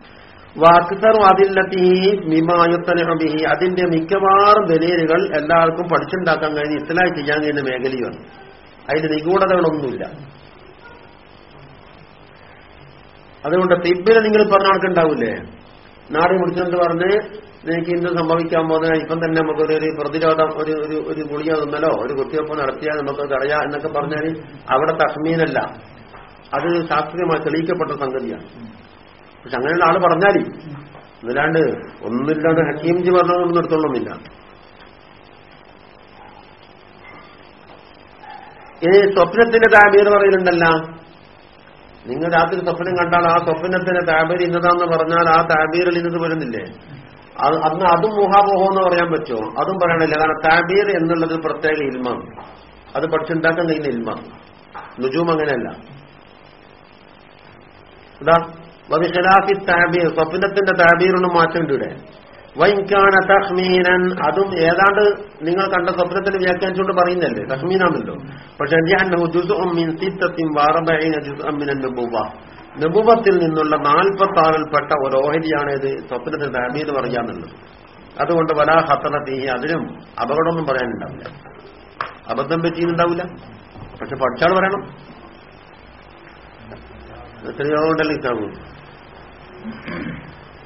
വാക്സർ അതില്ലത്തി മിമായുത്തനബിഹി അതിന്റെ മിക്കവാറും ദലീലുകൾ എല്ലാവർക്കും പഠിച്ചുണ്ടാക്കാൻ കഴിഞ്ഞ് ഇത്തലായി ചെയ്യാൻ കഴിയുന്ന മേഖലയാണ്. അതിന്റെ നിഗൂഢതകളൊന്നുമില്ല. അതുകൊണ്ട് തിബിനെ നിങ്ങൾ പറഞ്ഞ ആൾക്കുണ്ടാവൂലേ നാടി മുടിച്ചുകൊണ്ട് പറഞ്ഞ് നിനക്ക് ഇന്ന് സംഭവിക്കാൻ പോകുന്ന ഇപ്പം തന്നെ നമുക്ക് ഒരു പ്രതിരോധം ഒരു ഒരു ഒരു ഗുളിക തന്നല്ലോ ഒരു കുത്തിവെപ്പ് നടത്തിയാൽ നമുക്ക് തടയാം എന്നൊക്കെ പറഞ്ഞാൽ അവിടെ തസ്മീനല്ല അത് ശാസ്ത്രീയമായി തെളിയിക്കപ്പെട്ട സംഗതിയാണ്. പക്ഷെ അങ്ങനെയുള്ള ആൾ പറഞ്ഞാലി. എന്നല്ലാണ്ട് ഒന്നില്ലാണ്ട് ഹക്കീംജി പറഞ്ഞതൊന്നും നിർത്തുള്ളൊന്നില്ല ഇനി സ്വപ്നത്തിന്റെ താമീർ പറയുന്നുണ്ടല്ല. നിങ്ങൾ രാത്രി സ്വപ്നം കണ്ടാൽ ആ സ്വപ്നത്തിന്റെ താബീർ ഇന്നതാന്ന് പറഞ്ഞാൽ ആ താബീറിൽ ഇന്നത് വരുന്നില്ലേ? അന്ന് അതും മുഹാമോഹം എന്ന് പറയാൻ പറ്റുമോ? അതും പറയണില്ല. കാരണം താബീർ എന്നുള്ളത് പ്രത്യേക ഇൽമാണ് അത് പഠിച്ചുണ്ടാക്കാൻ കഴിയുന്ന ഇൽമാണ് നുജൂം അങ്ങനെയല്ല. ഇതാ വബിഖിലാഫി താബീർ സ്വപ്നത്തിന്റെ താബീറൊന്നും മാറ്റമുണ്ട് ഇവിടെ വൈകാന തഹ്മീനൻ. അതും ഏതാണ്ട് നിങ്ങൾ കണ്ട സ്വപ്നത്തിന് വ്യാഖ്യാനിച്ചുകൊണ്ട് പറയുന്നല്ലേ തഹ്മീനാണല്ലോ. പക്ഷെ നബുവത്തിൽ നിന്നുള്ള നാൽപ്പത്തി ആറിൽപ്പെട്ട ഒരു ഓഹരിയാണ് ഇത് സ്വപ്നത്തിന് താബീർ പറയാന്നുള്ളത് അതുകൊണ്ട് വലാ ഹത്തന തീഹി അതിനും അപകടമൊന്നും പറയാനുണ്ടാവില്ല. അബദ്ധം പറ്റിയുന്നുണ്ടാവില്ല പക്ഷെ പഠിച്ചാൽ പറയണം. എത്രയോ ഉണ്ടല്ലോ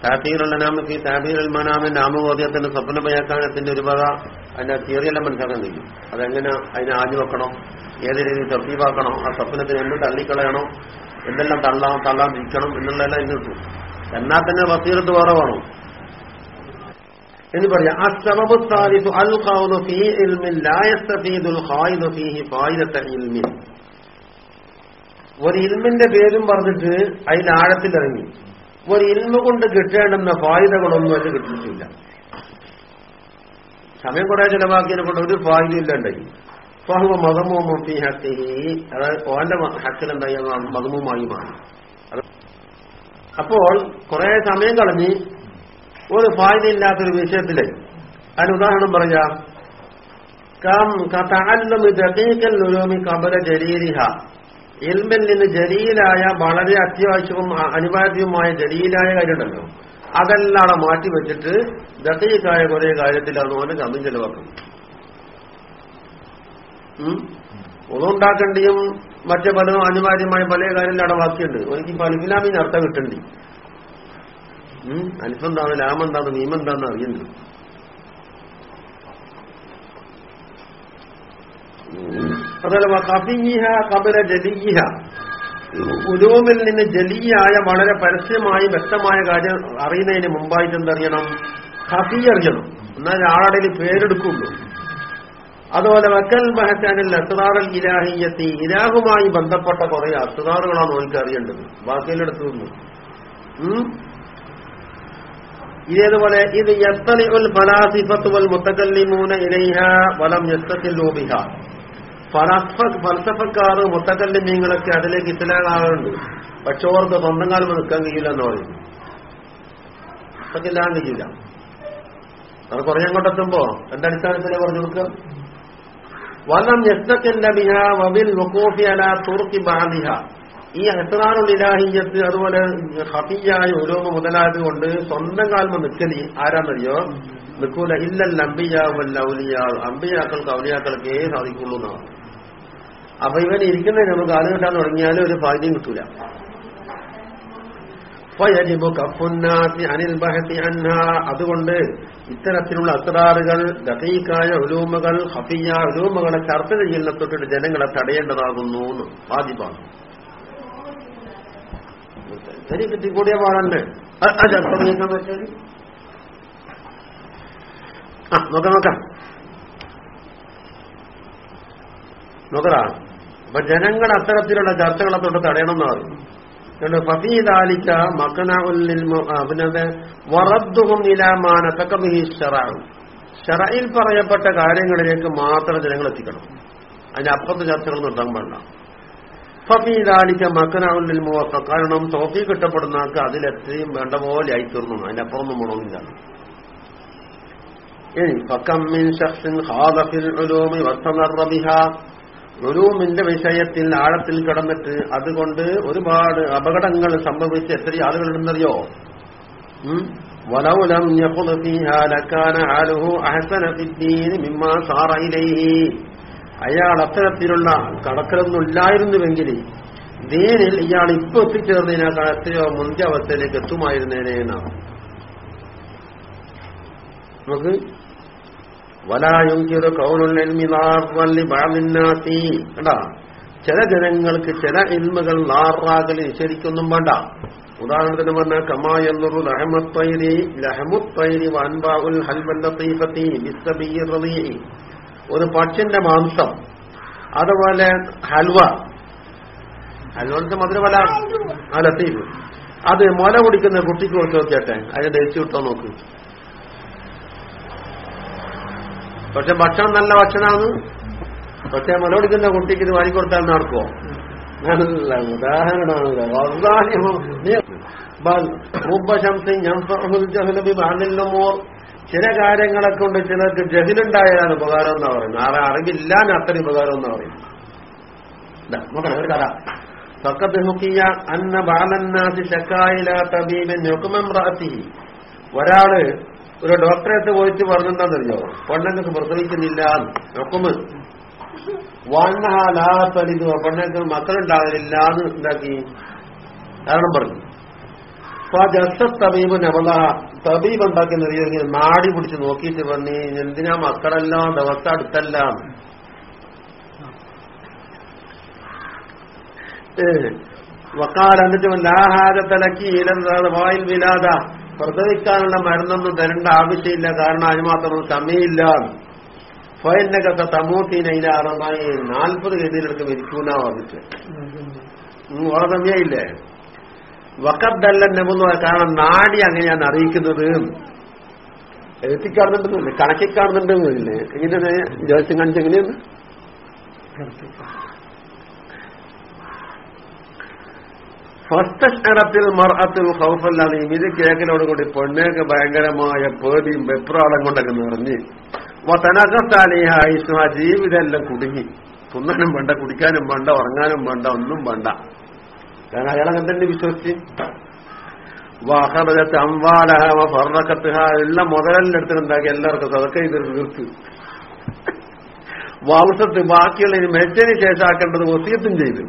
താബീറുള്ള നാമക്ക് താബീറുൽ മനാമിന്റെ നാമബോധ്യത്തിന്റെ സ്വപ്ന വ്യാഖ്യാനത്തിന്റെ ഒരു വക അതിന്റെ തിയറിയെല്ലാം മനസ്സിലാക്കാൻ കഴിയും. അതെങ്ങനെ അതിനെ ആഞ്ഞു വെക്കണം? ഏത് രീതിയിൽ തർത്തീവാക്കണം ആ സ്വപ്നത്തിന് എന്ത് തള്ളിക്കളയണം? എന്തെല്ലാം തള്ളാം തള്ളാൻ തിരിക്കണം എന്നുള്ളതെല്ലാം ഇന്ന് കിട്ടും. എന്നാൽ തന്നെ വസീറത്ത് വേറെ വേണം? എന്ന് പറയാം അൽ ഖൗലു ഫീ ഖായിദു ഫീഹി ഒരു ഇൽമിന്റെ പേരും പറഞ്ഞിട്ട് അതിന്റെ ആഴത്തിലിറങ്ങി. ഒരു ഇൽമ കൊണ്ട് കിട്ടേണ്ടുന്ന ഫായിദകളൊന്നും അതിന് കിട്ടിയിട്ടില്ല. സമയം കുറെ ചിലവാക്കിയതിനെ കൊണ്ട് ഒരു ഫായിദ ഇല്ലാണ്ടായി ഫഹുവ മതമൂമും ഫീ ഹക്കിഹി അതായത് ഓന്റെ ഹക്കിൽ എന്തായാലും മതമുമായി മാറി. അപ്പോൾ കുറെ സമയം കളഞ്ഞ് ഒരു ഫായതയില്ലാത്തൊരു വിഷയത്തിൽ അതിന് ഉദാഹരണം പറയാം. കം കഥാലും ദഖീഖൽ ഒരു കബല ജലീലിഹ. ഇൽമിൽ നിന്ന് ജലീലായ വളരെ അത്യാവശ്യവും അനിവാര്യവുമായ ജലീലായ കാര്യമുണ്ടല്ലോ. അതെല്ലാം മാറ്റി വെച്ചിട്ട് കുറെ കാര്യത്തിലാണ് ഓന് ചെലവാക്കുന്നത് ഉം? ഒന്നുണ്ടാക്കേണ്ടിയും മറ്റു പല അനിവാര്യമായ പല കാര്യങ്ങളിലാണ് ബാക്കിയുണ്ട് എനിക്ക് പലിഫിലാമിന് അർത്ഥം കിട്ടണ്ടി. ഉം? അലിഫെന്താണ് ലാമെന്താണ് എന്താണെന്ന് അറിയുന്നു ഉലൂമിൽ നിന്ന് ജലീയായ വളരെ പരസ്യമായി വ്യക്തമായ കാര്യം അറിയുന്നതിന് മുമ്പായിട്ട് എന്തറിയണം? ഹഫി അറിയണം. എന്നാൽ ആളടയിൽ പേരെടുക്കുള്ളൂ. അതുപോലെ വക്കൽ ബഹറ്റാനിൽ അസ്റാറൽ ഇലാഹിയത്തി ഇലാഹുമായി ബന്ധപ്പെട്ട കുറെ അസ്റാറുകളാണ് നോക്കി അറിയേണ്ടത്. ബാക്കിയിലെടുത്തു ഇതേതുപോലെ ഇത് എത്തലി ഉൽ ഫലാസിഫത്ത് മുത്തക്കല്ലിമൂന ഇലൈഹ വലം യസ്തത്തില്ലൂ ബിഹ. ഫലസ്ഫ- മുത്തക്കല്ല മുത്തക്കല്ലിമീങ്ങളൊക്കെ അതിലേക്ക് ഇത്തലാകാറുണ്ട് പക്ഷെ ഓർക്ക് സ്വന്തം കാലം നിൽക്കാൻ കഴിയില്ല എന്ന് പറയും അതൊക്കെ കഴിയില്ല. അത് കുറേ അങ്ങോട്ടെത്തുമ്പോ എന്റെ അടിസ്ഥാനത്തിലെ പറഞ്ഞു കൊടുക്കുക? വലം യസ്തക്കല്ല ബിഹ വബിൽ വഖൂഫി അലാ തുർക്കി ബാദിഹ. ഈ അസ്റാറുൽ ഇലാഹിയത്ത് അതുപോലെ ഹഫിയായ ഓരോന്ന് മുതലായത് കൊണ്ട് സ്വന്തം കാൽമ നിൽക്കലി ആരാന്നറിയോ നിൽക്കൂല. ഇല്ലല്ല അമ്പിയാവല്ല ഔലിയാ. അമ്പിയാക്കൾക്ക് ഔലിയാക്കൾക്കേ സാധിക്കുള്ളൂ എന്നാണ് അപ്പൊ ഇവൻ ഇരിക്കുന്നതിന് നമുക്ക് ആൾ കിട്ടാൻ തുടങ്ങിയാലും ഒരു ഭാഗ്യം കിട്ടൂല. അതുകൊണ്ട് ഇത്തരത്തിലുള്ള അസ്റാറുകൾ ഗതീക്കായ ഒലൂമകൾ ഹഫിയ ഒലൂമകളെ ചർച്ച ചെയ്യുന്ന തൊട്ടിട്ട് ജനങ്ങളെ തടയേണ്ടതാകുന്നു വാജിബാണ് ശരി കിട്ടിക്കൂടിയ പാടണ്ട് നോക്കാം നോക്കാം. നോക്കടാ. അപ്പൊ ജനങ്ങൾ അത്തരത്തിലുള്ള ചർച്ചകളെ തൊട്ട് തടയണം എന്ന് പറയും അതുകൊണ്ട് ഫസീദാലിക്ക മക്കനുല്ലിൽ പിന്നെ വറദ്ദുഹും ഷറാവും ഷറയിൽ പറയപ്പെട്ട കാര്യങ്ങളിലേക്ക് മാത്രം ജനങ്ങൾ എത്തിക്കണം. അതിന്റെ അപ്പുറത്ത് ചർച്ചകൾ നിർത്താൻ പാടില്ല. ഫീദാലിക്ക മക്കനാവുല്ലിൽ മുവക്ക കാരണം തോഫി കിട്ടപ്പെടുന്ന ആൾക്ക് അതിലെത്രയും വേണ്ട പോലെ ആയി തീർന്നു അതിന്റെ അപ്പുറമൊന്നും ഗുണമില്ല ഇനി ഫക്കമ്മിൻ ഷഖ്സിൻ ഹാദഫിൽ ഉലൂമി വസ്തമറ ബിഹാ. ഉലൂമിന്റെ വിഷയത്തിൽ ആഴത്തിൽ കിടന്നിട്ട് അതുകൊണ്ട് ഒരുപാട് അപകടങ്ങൾ സംഭവിച്ച് എത്ര ആളുകളുണ്ടെന്നറിയോ? ഇലൈഹി. അയാൾ അത്തരത്തിലുള്ള കടക്കലൊന്നും ഇല്ലായിരുന്നുവെങ്കിൽ ദീനിൽ ഇയാൾ ഇപ്പൊ എത്തിച്ചേർന്നതിനേക്കാൾ എത്രയോ മുന്തിയ അവസ്ഥയിലേക്ക് എത്തുമായിരുന്നേനെ നമുക്ക് വലായുങ്കിറ് കൗലുല്ലി ബാലിന്നാത്തി കണ്ടാ? ചില ജനങ്ങൾക്ക് ചില ഇൽമുകൾ നാറാകൽ നിഷേധിക്കൊന്നും വേണ്ട. ഉദാഹരണത്തിന് പറഞ്ഞ കമായെന്നൊരു ലഹമത്തൈരി ലഹമുത്തൈരി വാൻബാഉൽ ഹൽവല്ലീഫത്തി ബിസ്സബീ ഒരു പക്ഷിന്റെ മാംസം അതുപോലെ ഹൽവ. ഹൽവന്റെ മധുരമല ആ ലത്തീഫ്. അത് മുല കുടിക്കുന്ന കുട്ടിക്ക് കൊടുത്ത് നോക്കിയാട്ടെ? അതിനെ എച്ചു വിട്ടോ നോക്ക്. പക്ഷെ ഭക്ഷണം നല്ല ഭക്ഷണമാണ്. പക്ഷെ മലോടിക്കുന്ന കുട്ടിക്ക് ഇത് വാങ്ങിക്കൊടുത്താൽ നടക്കുമോ നല്ല ഉദാഹരണമാണ്. ചില കാര്യങ്ങളെ കൊണ്ട് ചിലർക്ക് ജഹിലുണ്ടായാലാണ് ഉപകാരം എന്നാ പറയുന്നത്. ആരെ അറിവില്ലാന്ന് അത്ര ഉപകാരം എന്നാ പറയുന്നത്. ഒരു അന്ന ബാലന്നാസി ശക്കായില ഒരാൾ ഒരു ഡോക്ടറെ അടുത്ത് പോയിട്ട് പറഞ്ഞെന്താണെന്നറിയോ പെണ്ണങ്ങൾക്ക് പ്രസവിക്കുന്നില്ല നോക്കുമ്പോ വാണ്ണഹാലാത്തലിത് പെണ്ണങ്ങൾക്ക് മക്കളുണ്ടാകലില്ല എന്ന് ഉണ്ടാക്കി കാരണം പറഞ്ഞു. അപ്പൊ ആ ജസ്സ തബീബ് നവല തബീബ് ഉണ്ടാക്കി നിറയെങ്കിൽ നാടി പിടിച്ച് നോക്കിയിട്ട് പറഞ്ഞു എന്തിനാ മക്കളെല്ലാം ദിവസം അടുത്തല്ല വക്കാൽ ലാഹാരത്തലക്കി ഇലന്താണ് വായിൽ വിലാത പ്രസവിക്കാനുള്ള മരുന്നൊന്നും തരേണ്ട ആവശ്യമില്ല. കാരണം അതിന് മാത്രം സമയമില്ല. ഫയന്നകത്തെ തമൂത്തീനയിലെ അറമായി നാൽപ്പത് ഗതിയിലെടുത്ത് മരിക്കൂന്നാ വന്നിട്ട് ഓളെ സമയമില്ലേ വക്കത്തല്ല നെബുന്നു കാരണം നാടി അങ്ങനെയാണ് അറിയിക്കുന്നത്. എത്തിക്കാണുന്നുണ്ടെന്നില്ലേ കണക്കി കാണുന്നുണ്ടെന്നില്ലേ ജോസ്യം കാണിച്ച ഫസ്റ്റത്തിൽ മറത്തിൽ ഹൗഫല്ലാതെ ഇത് കേക്കിനോട് കൂടി പെണ്ണേക്ക് ഭയങ്കരമായ പേടിയും വെപ്രാളം കൊണ്ടൊക്കെ നിറഞ്ഞ്. തനകത്താലിഹായിസും ആ ജീവിതമെല്ലാം കുടുങ്ങി. തിന്നാനും വേണ്ട കുടിക്കാനും വേണ്ട ഉറങ്ങാനും വേണ്ട ഒന്നും വേണ്ട. കാരണം അയാളെ തന്നെ വിശ്വസിച്ച്? വാഹനത്തെ അമ്പാലഹ ഫർണക്കത്തുഹ എല്ലാം മുതലെല്ലാം എടുത്തിട്ടുണ്ടാക്കി എല്ലാവർക്കും അതൊക്കെ ഇത് തീർത്ത്. വാവസത്ത് ബാക്കിയുള്ള ഇനി മെച്ചന് ശേഷമാക്കേണ്ടത് ഒത്തിയത്തും ചെയ്തു.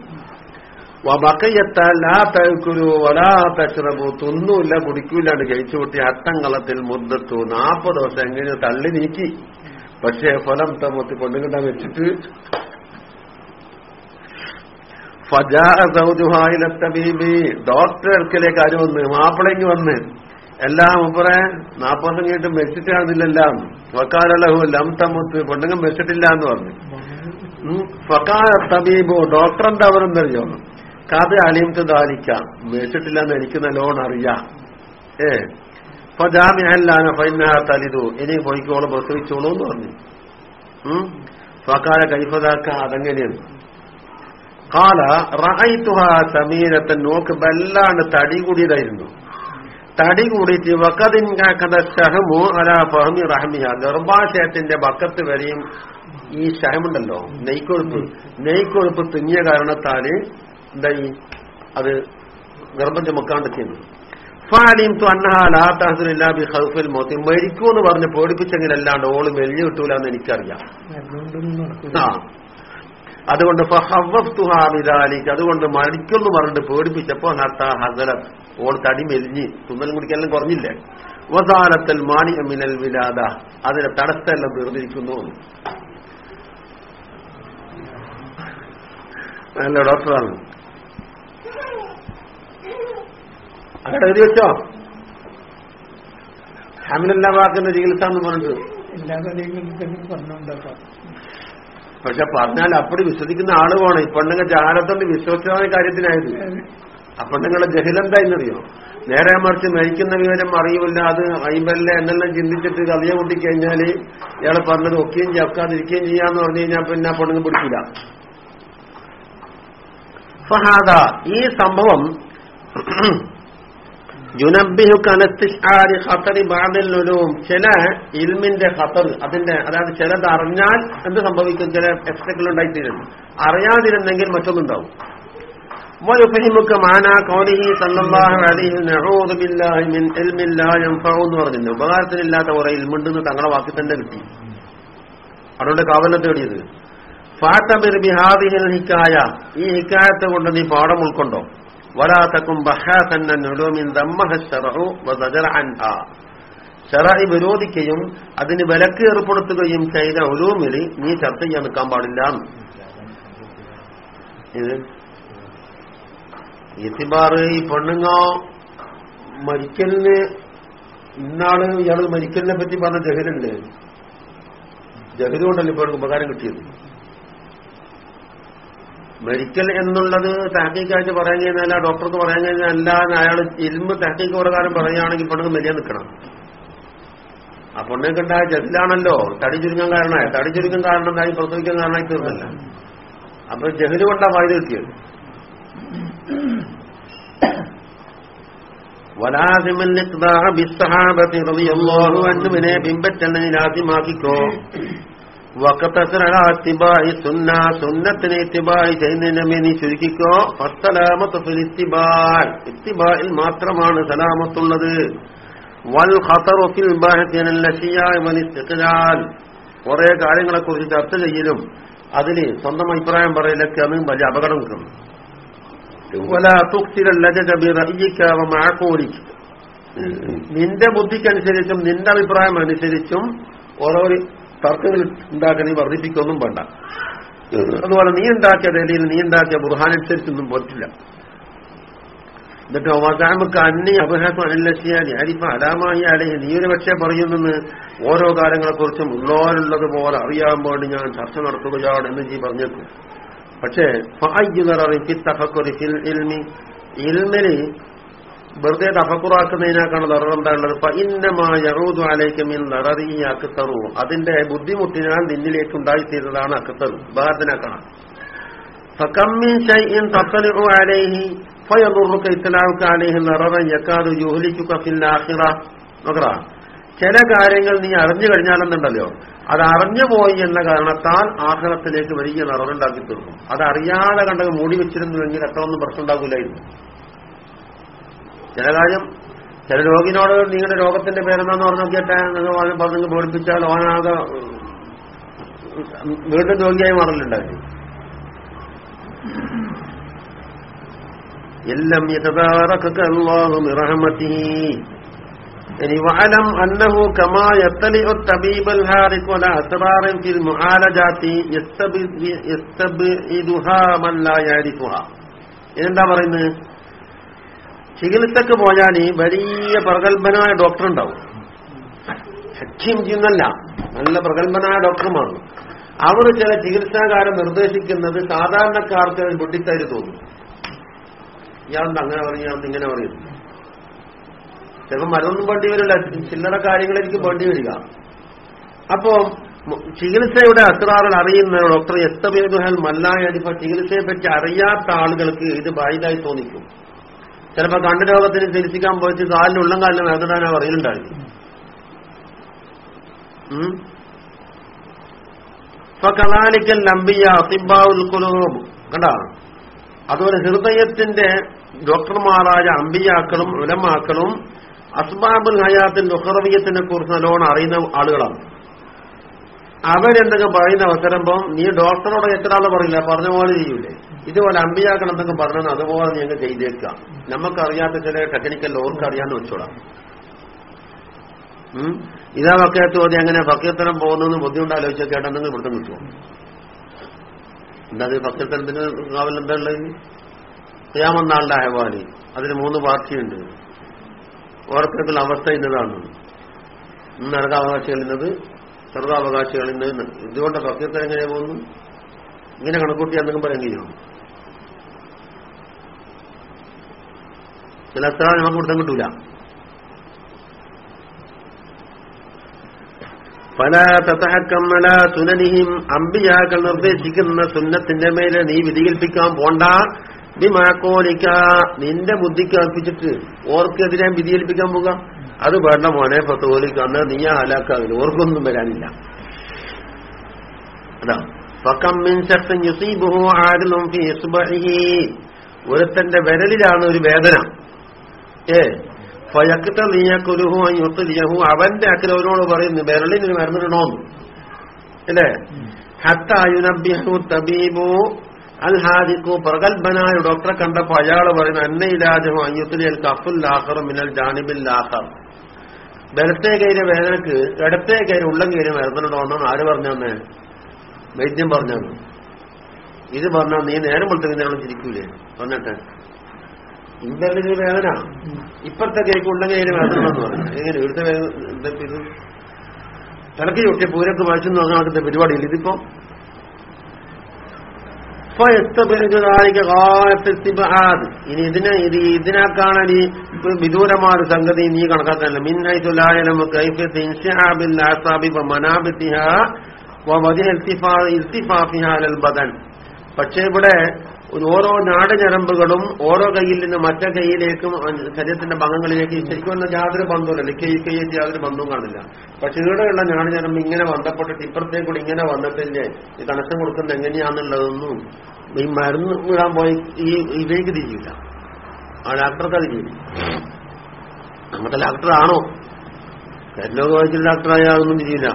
തിന്നൂല്ല കുടിക്കൂല്ലാണ്ട് കഴിച്ചു കൂട്ടി അട്ടങ്കളത്തിൽ മുദ്ദത്തു നാപ്പത് ദിവസം എങ്ങനെ തള്ളി നീക്കി. പക്ഷേ ഫലം തമ്മത്തി കൊണ്ടുകിട്ടാൻ വെച്ചിട്ട്. ഫജാ സൗജുഹായിലെത്ത ബീബി ഡോക്ടർ അടുക്കലേക്ക് ആര് വന്ന്? മാപ്പിളയ്ക്ക് വന്ന്. എല്ലാം മുപ്പറെ നാപ്പത് കഴിഞ്ഞിട്ട് മെച്ചിട്ടാണെന്നില്ലെല്ലാം വക്കാലഹു ലം തമ്മത്ത് പെണ്ണുങ്ങൾ മെച്ചിട്ടില്ല എന്ന് പറഞ്ഞു ഫക്കാ തബീബു. ഡോക്ടർ എന്താ അവരെന്തറിയോ? കഥ അലിംത്ത് ദാലിക്കാം മരിച്ചിട്ടില്ല എന്ന് എനിക്ക് നല്ലോണം അറിയാം. ഏ? അപ്പൊ ജാമ്യല്ലാന ഫൈനഹ തലിതു ഇനി പോയിക്കോളൂ പ്രസവിച്ചോളൂ എന്ന് പറഞ്ഞു. ഫക്കാല കൈഫതാക്ക അതെങ്ങനെയാണ് കാല റഹൈത്തുഹ സമീരത്തെ നോക്ക് വല്ലാണ്ട് തടി കൂടിയതായിരുന്നു. തടി കൂടിയിട്ട് വക്കതിൻകാക്കത ഷഹമു അല ഫഹമി റഹമിയ. ഗർഭാശയത്തിന്റെ വക്കത്ത് വരെയും ഈ ഷഹമുണ്ടല്ലോ നെയ്ക്കൊഴുപ്പ്. നെയ്ക്കൊഴുപ്പ് തിങ്ങിയ കാരണത്താൽ എന്തായി? അത് ഗർഭം ചുമക്കാണ്ട് ചെയ്യുന്നു ഫാലിം തു അന്നഹാലാത്താഹുലില്ലാ ബി ഹൗഫിൽ മോത്തി. മരിക്കൂന്ന് പറഞ്ഞ് പേടിപ്പിച്ചെങ്കിലല്ലാണ്ട് ഓൾ മെലിഞ്ഞു കിട്ടൂല എന്ന് എനിക്കറിയാം ആ. അതുകൊണ്ട് അതുകൊണ്ട് മരിക്കുമെന്ന് പറഞ്ഞിട്ട് പേടിപ്പിച്ചപ്പോ ഹസലത്ത് ഓൾ തടി മെലിഞ്ഞ് തുന്നലും കുടിക്കാനും കുറഞ്ഞില്ലേ? വസാലത്തൽ മാണി മിനൽ വിലാദ. അതിന്റെ തടസ്സമെല്ലാം തീർന്നിരിക്കുന്നു നല്ല ഡോക്ടറാണ്. അവിടെ എഴുതി വെച്ചോ. വാക്കുന്ന ചികിത്സ എന്ന് പറഞ്ഞിട്ട്. എല്ലാ കാര്യങ്ങളും തന്നെ പറഞ്ഞുണ്ടാക്കാം പക്ഷെ പറഞ്ഞാൽ അപ്പടി വിശ്വസിക്കുന്ന ആൾ പോണേ ഈ പെണ്ണുങ്ങൾ ജാലത്തോണ്ട് വിശ്വസിച്ചതായ കാര്യത്തിനായത്. അപ്പണ്ണുങ്ങളെ പെണ്ണുങ്ങളെ ജഹിലെന്തായെന്നറിയോ? നേരെ മറിച്ച് മരിക്കുന്ന വിവരം അറിയില്ല. അത് അയിമ്പല്ല എന്നെല്ലാം ചിന്തിച്ചിട്ട് കവിയ കൂട്ടിക്കഴിഞ്ഞാൽ ഇയാളെ പറഞ്ഞത് ഒക്കെയും ചേർക്കാതിരിക്കുകയും ചെയ്യാന്ന് പറഞ്ഞു കഴിഞ്ഞാൽ പിന്നെ ആ പെണ്ണുങ്ങൾ പിടിക്കില്ല ഫഹാദ ഈ സംഭവം ഖത്തറി ബാദിലും ചില ഇൽമിന്റെ ഖത്തർ അതിന്റെ അതായത് ചിലത് അറിഞ്ഞാൽ എന്ത് സംഭവിക്കും? ചില എക്സ്ട്രക്കൾ ഉണ്ടായിത്തീരുന്നു. അറിയാതിരുന്നെങ്കിൽ മറ്റൊന്നുണ്ടാവും. വയുഫഹിമുക്ക് മാന അലൈഹി ബില്ലാഹി മിൻ യൻഫഉ എന്ന് ഉപകാരത്തിനില്ലാത്ത കുറെ ഇൽമുണ്ടെന്ന് തങ്ങളെ വാക്കി തന്നെ കിട്ടി. അതുകൊണ്ട് കാവലം തേടിയത്. ബിഹാദിഹിൽ ഹിക്കായ. ഈ ഹിക്കായത്തെ കൊണ്ട് നീ പാഠം ഉൾക്കൊണ്ടോ? വലാ തക്കും ബഹാസന്ന നുലൂമിൻ ദമ്മഹ ശറഉ വസജറ അൻഹാ ശറഇ വിരോധിക്കുകയും അതിന് വിലക്ക് ഏർപ്പെടുത്തുകയും ചെയ്ത ഉലൂമിൽ നീ ചർച്ച ചെയ്യാൻ നിൽക്കാൻ പാടില്ല. ഇത് ഇത്തിബാറ് ഈ പെണ്ണുങ്ങ മരിക്കലിന് ഇന്നാൾ ഇയാൾ മരിക്കലിനെ പറ്റി പറഞ്ഞ ജഹലുണ്ട്. ജഹലുകൊണ്ടല്ലേ ഇപ്പോൾ ഉപകാരം കിട്ടിയത്? മെഡിക്കൽ എന്നുള്ളത് തഹക്കീക്കായിട്ട് പറയാൻ കഴിഞ്ഞാൽ ഡോക്ടർക്ക് പറയാൻ കഴിഞ്ഞാൽ അല്ലാതെ അയാൾ ഇൽമ തഹക്കീക്ക് പ്രകാരം പറയുകയാണെങ്കിൽ പെണ്ണുങ്ങൾ വലിയ നിൽക്കണം ആ പെണ്ണുങ്ങൾക്കുണ്ടായ ജഹിലാണല്ലോ തടി ചുരുക്കം കാരണമായ തടി ചുരുക്കം കാരണം എന്തായാലും പ്രസവിക്കാൻ കാരണമായി തീർന്നല്ല അപ്പൊ ജഹൽ കൊണ്ടാ വായു കിട്ടിയത് വലാസിമൻ ബിസ്സഹാബത്തി റളിയല്ലാഹു അൻഹുവിനെ ആദ്യമാക്കിക്കോ സുന്നത്തിനെ ഇത്തിബായി ചെയ്യുന്നതിനെ നീ ചുരുക്കിക്കോ. ഫസ്സലാമത്ത് ഇത്തിബായിൽ മാത്രമാണ് സലാമത്തുള്ളത്. വൽ ഖത്തറുഫിൽ കുറെ കാര്യങ്ങളെ കുറിച്ച് ചർച്ച ചെയ്യലും അതിന് സ്വന്തം അഭിപ്രായം പറയലൊക്കെ അത് വലിയ അപകടം നിൽക്കുന്നു നിന്റെ ബുദ്ധിക്കനുസരിച്ചും നിന്റെ അഭിപ്രായം അനുസരിച്ചും ഓരോ തർക്കങ്ങൾ ഉണ്ടാക്കണമെങ്കിൽ വർദ്ധിപ്പിക്കൊന്നും വേണ്ട. അതുപോലെ നീ ഉണ്ടാക്കിയ ഡൽഹിയിൽ നീ ഉണ്ടാക്കിയ ബുർഹാനനുസരിച്ചൊന്നും പറ്റില്ല. എന്നിട്ട് അവസാനമൊക്കെ അന്നി അപഹാസം അനല്ലശിയാലി അരിപ്പ അലാമായി അല്ലെങ്കിൽ നീ ഒരു പക്ഷേ പറയുന്നെന്ന് ഓരോ കാര്യങ്ങളെക്കുറിച്ചും ഉള്ളോരുള്ളത് പോലെ അറിയാൻ വേണ്ടി ഞാൻ ചർച്ച നടത്തുകയാണ് എന്ന് ജീ പറഞ്ഞേക്കും. പക്ഷേ ഇൽമിന് വെറുതെ തഫക്കുറാക്കുന്നതിനാക്കാണ് നിററെന്താ ഉള്ളത് ഇന്നമായൂതു ആലേക്കമിൽ നിററി അക്കത്തറു അതിന്റെ ബുദ്ധിമുട്ടിനാൽ നിന്നിലേക്ക് ഉണ്ടായിത്തീരുന്നതാണ് അക്കത്തറു ഭാരതനാക്കണം ഫക്കമ്മിൻ ഷൈഇൻ അലൈഹി നററൻ യക്കാദു യുഹ്ലികുക ഫിൽ ആഖിറ. നോക്കറ ചില കാര്യങ്ങൾ നീ അറിഞ്ഞു കഴിഞ്ഞാലെന്നുണ്ടല്ലോ. അത് അറിഞ്ഞു പോയി എന്ന കാരണത്താൽ ആഹ്ലത്തിലേക്ക് വലിയ നിറവുണ്ടാക്കി തീർക്കും അത് അറിയാതെ കണ്ടത് മൂടി വെച്ചിരുന്നുവെങ്കിൽ ഒന്നും പ്രശ്നം ഉണ്ടാകില്ലായിരുന്നു ചില കാര്യം ചില രോഗിനോട് നിങ്ങളുടെ രോഗത്തിന്റെ പേരെന്താന്ന് പറഞ്ഞു നോക്കിയട്ടെ നിങ്ങൾ പറഞ്ഞു പേടിപ്പിച്ചാൽ ഓനാകെ വീണ്ടും രോഗിയായി മാറലുണ്ടായിരുന്നു എല്ലാം يعني واعلم أنه كما يطلع الطبيب الهارق على أسرار في المعالجات يستبعدها من لا يعرفها എന്താ പറയുന്നത് ചികിത്സക്ക് പോയാൽ ഈ വലിയ പ്രഗത്ഭനായ ഡോക്ടർ ഉണ്ടാവും. ഹക്കീം ചെയ്യുന്നല്ല നല്ല പ്രഗത്ഭനായ ഡോക്ടർമാണ് അവർ ചില ചികിത്സാകാരം നിർദ്ദേശിക്കുന്നത് സാധാരണക്കാർക്ക് പൊട്ടിത്തരി തോന്നും. ഞാൻ അങ്ങനെ പറഞ്ഞു ഞാൻ ഇങ്ങനെ പറയുന്നു ചിലപ്പോൾ മരുന്നൊന്നും വേണ്ടി വരില്ല ചില്ലറ കാര്യങ്ങളെനിക്ക് വേണ്ടി വരിക. അപ്പോ ചികിത്സയുടെ അസ്രാറുകൾ അറിയുന്ന ഡോക്ടർ എസ്തബേദുഹൽ മല്ലായ ചികിത്സയെ പറ്റി അറിയാത്ത ആളുകൾക്ക് ഇത് ബാധിതായി തോന്നിക്കും. ചിലപ്പോ കണ്ണു രോഗത്തിന് ചികിത്സിക്കാൻ പോയിട്ട് കാലിന് ഉള്ളം കാലിന് വേദന പറയുന്നുണ്ടായി കലാലിക്കൽ ലംബിയ അസിബാവുൽ കുലൂബ് കണ്ട? അതുപോലെ ഹൃദയത്തിന്റെ ഡോക്ടർമാരായ അമ്പിയാക്കളും ഉലമാക്കളും അസ്ബാബുൽ ഹയാത്തിൽ നുഹറവിയത്തിനെ കുറിച്ച് നല്ലോണം അറിയുന്ന ആളുകളാണ്. അവരെന്തൊക്കെ പറയുന്ന അവസരമ്പം നീ ഡോക്ടറോട് എത്ര ആൾ പറയില്ല? പറഞ്ഞ പോലെ ചെയ്യൂലേ. ഇതുപോലെ അമ്പിയാക്കൾ എന്തെങ്കിലും പറഞ്ഞത് അതുപോലെ ഞങ്ങൾ ചെയ്തേക്കുക. നമുക്കറിയാത്ത ചില ടെക്നിക്കൽ ഓർക്ക് അറിയാന്ന് വെച്ചോളാം. ഇതാ വക്കയത്ത് ചോദ്യം അങ്ങനെ ഭക്യത്തരം പോകുന്നതെന്ന് ബുദ്ധിമുട്ടാലോചിച്ച കേട്ടെന്നെങ്കിൽ നിങ്ങൾ വൃത്തം കിട്ടുമോ എന്താ ഭക്യത്തരത്തിന് കാവൽ എന്താ ഉള്ളത്? ചെയ്യാമെന്നാളുടെ അഹവാലി. അതിന് മൂന്ന് പാർട്ടിയുണ്ട്. ഓരോരുത്തർക്കുള്ള അവസ്ഥ ഇന്നതാണ്. നരകാവകാശികളിൽ ഇന്നത് സ്വർഗാവകാശികളിൽ നിന്ന് ഇതുകൊണ്ട് ഭക്യത്തരം എങ്ങനെ പോകുന്നു ഇങ്ങനെ കണക്കൂട്ടി എന്തെങ്കിലും പറയാൻ ചില അത്ര നമുക്ക് കൊടുത്താൻ കിട്ടൂല. പല തത്തഹക്കമ്മല സുനനിയും അമ്പിയാക്കൾ നിർദ്ദേശിക്കുന്ന സുന്നത്തിന്റെ മേലെ നീ വിധികൽപ്പിക്കാൻ പോണ്ട. ബിമാക്കോലിക്ക നിന്റെ ബുദ്ധിക്ക് അർപ്പിച്ചിട്ട് ഓർക്കെതിരെ വിധികൽപ്പിക്കാൻ പോക അത് വേണ്ട മോനെ പത്തോലിക്കാന്ന് നീ ആലാക്കാവില്ല. ഓർക്കൊന്നും വരാനില്ല. അതാ. ഒരുത്തന്റെ വിരലിലാണ് ഒരു വേദന. ഏ ഫയക്കത്ത നീയക്കുരുഹു അയ്യൊത്തുലിയഹു അവന്റെ അക്കരവനോട് പറയുന്നു വിരലിന് മരുന്നിടണോന്ന്. അല്ലേ? ഹത്തായുനബ്യഹു തബീബു അൽ ഹാദിഖു പ്രഗത്ഭനായ ഡോക്ടറെ കണ്ടപ്പോ അയാൾ പറയുന്നു അന്ന ഇലാജഹു അയ്യുത്തലിയൽ കഫുൽ ലാഹർ മിനൽ ജാനിബിൽ ലാഹർ. ബലത്തെ കയറിയ വേദനക്ക് ഇടത്തെ കയറി ഉള്ളം കയറി മരുന്നിടണമെന്നാണ് ആര് പറഞ്ഞെന്ന് വൈദ്യം പറഞ്ഞു ഇത് പറഞ്ഞാൽ നീ നേരം കൊടുത്തെങ്കിലും ചിരിക്കൂലേ പറഞ്ഞിട്ട്. ഇമ്പലിന് വേദന. ഇപ്പത്തെ കേക്ക് ഉണ്ടെങ്കിൽ അതിന് വേദന എന്ന് പറഞ്ഞു. എങ്ങനെ? ഇവിടുത്തെ ഇത് തലക്ക് ചൊട്ടിയ പൂരക്ക് വായിച്ചു നോക്കാൻ പരിപാടിയില്ല ഇതിപ്പോ ഇനി ഇതിനെ ഇത് ഇതിനേക്കാണ് ഈ വിദൂരമായ ഒരു സംഗതി നീ കണക്കാക്കാനല്ല. മിന്നായിട്ടുലായ ബദൻ. പക്ഷേ ഇവിടെ ഒരു ഓരോ നാടുഞരമ്പുകളും ഓരോ കയ്യിൽ നിന്ന് മറ്റേ കൈയിലേക്കും ശരീരത്തിന്റെ ഭാഗങ്ങളിലേക്ക് ശരിക്കും യാതൊരു ബന്ധവുമില്ല ലിക്കൈ കൈയേറ്റ് യാതൊരു ബന്ധവും കാണില്ല. പക്ഷെ ഇവിടെയുള്ള നാടുഞരമ്പ് ഇങ്ങനെ ബന്ധപ്പെട്ടിട്ട് ഇപ്പുറത്തേക്കൂടി ഇങ്ങനെ വന്നിട്ടില്ലേ ഈ കണക്ഷൻ കൊടുക്കുന്നത് എങ്ങനെയാണെന്നുള്ളതൊന്നും ഈ മരുന്ന് വിടാൻ പോയി ഈ ഇവയ്ക്ക് തിരിയില്ല ആ ഡാക്ടർക്ക് അത് ചെയ്യില്ല നമ്മുടെ ഡാക്ടറാണോ കരലോക വൈദ്യുതി ഡാക്ടറായ അതൊന്നും തിരിയില്ല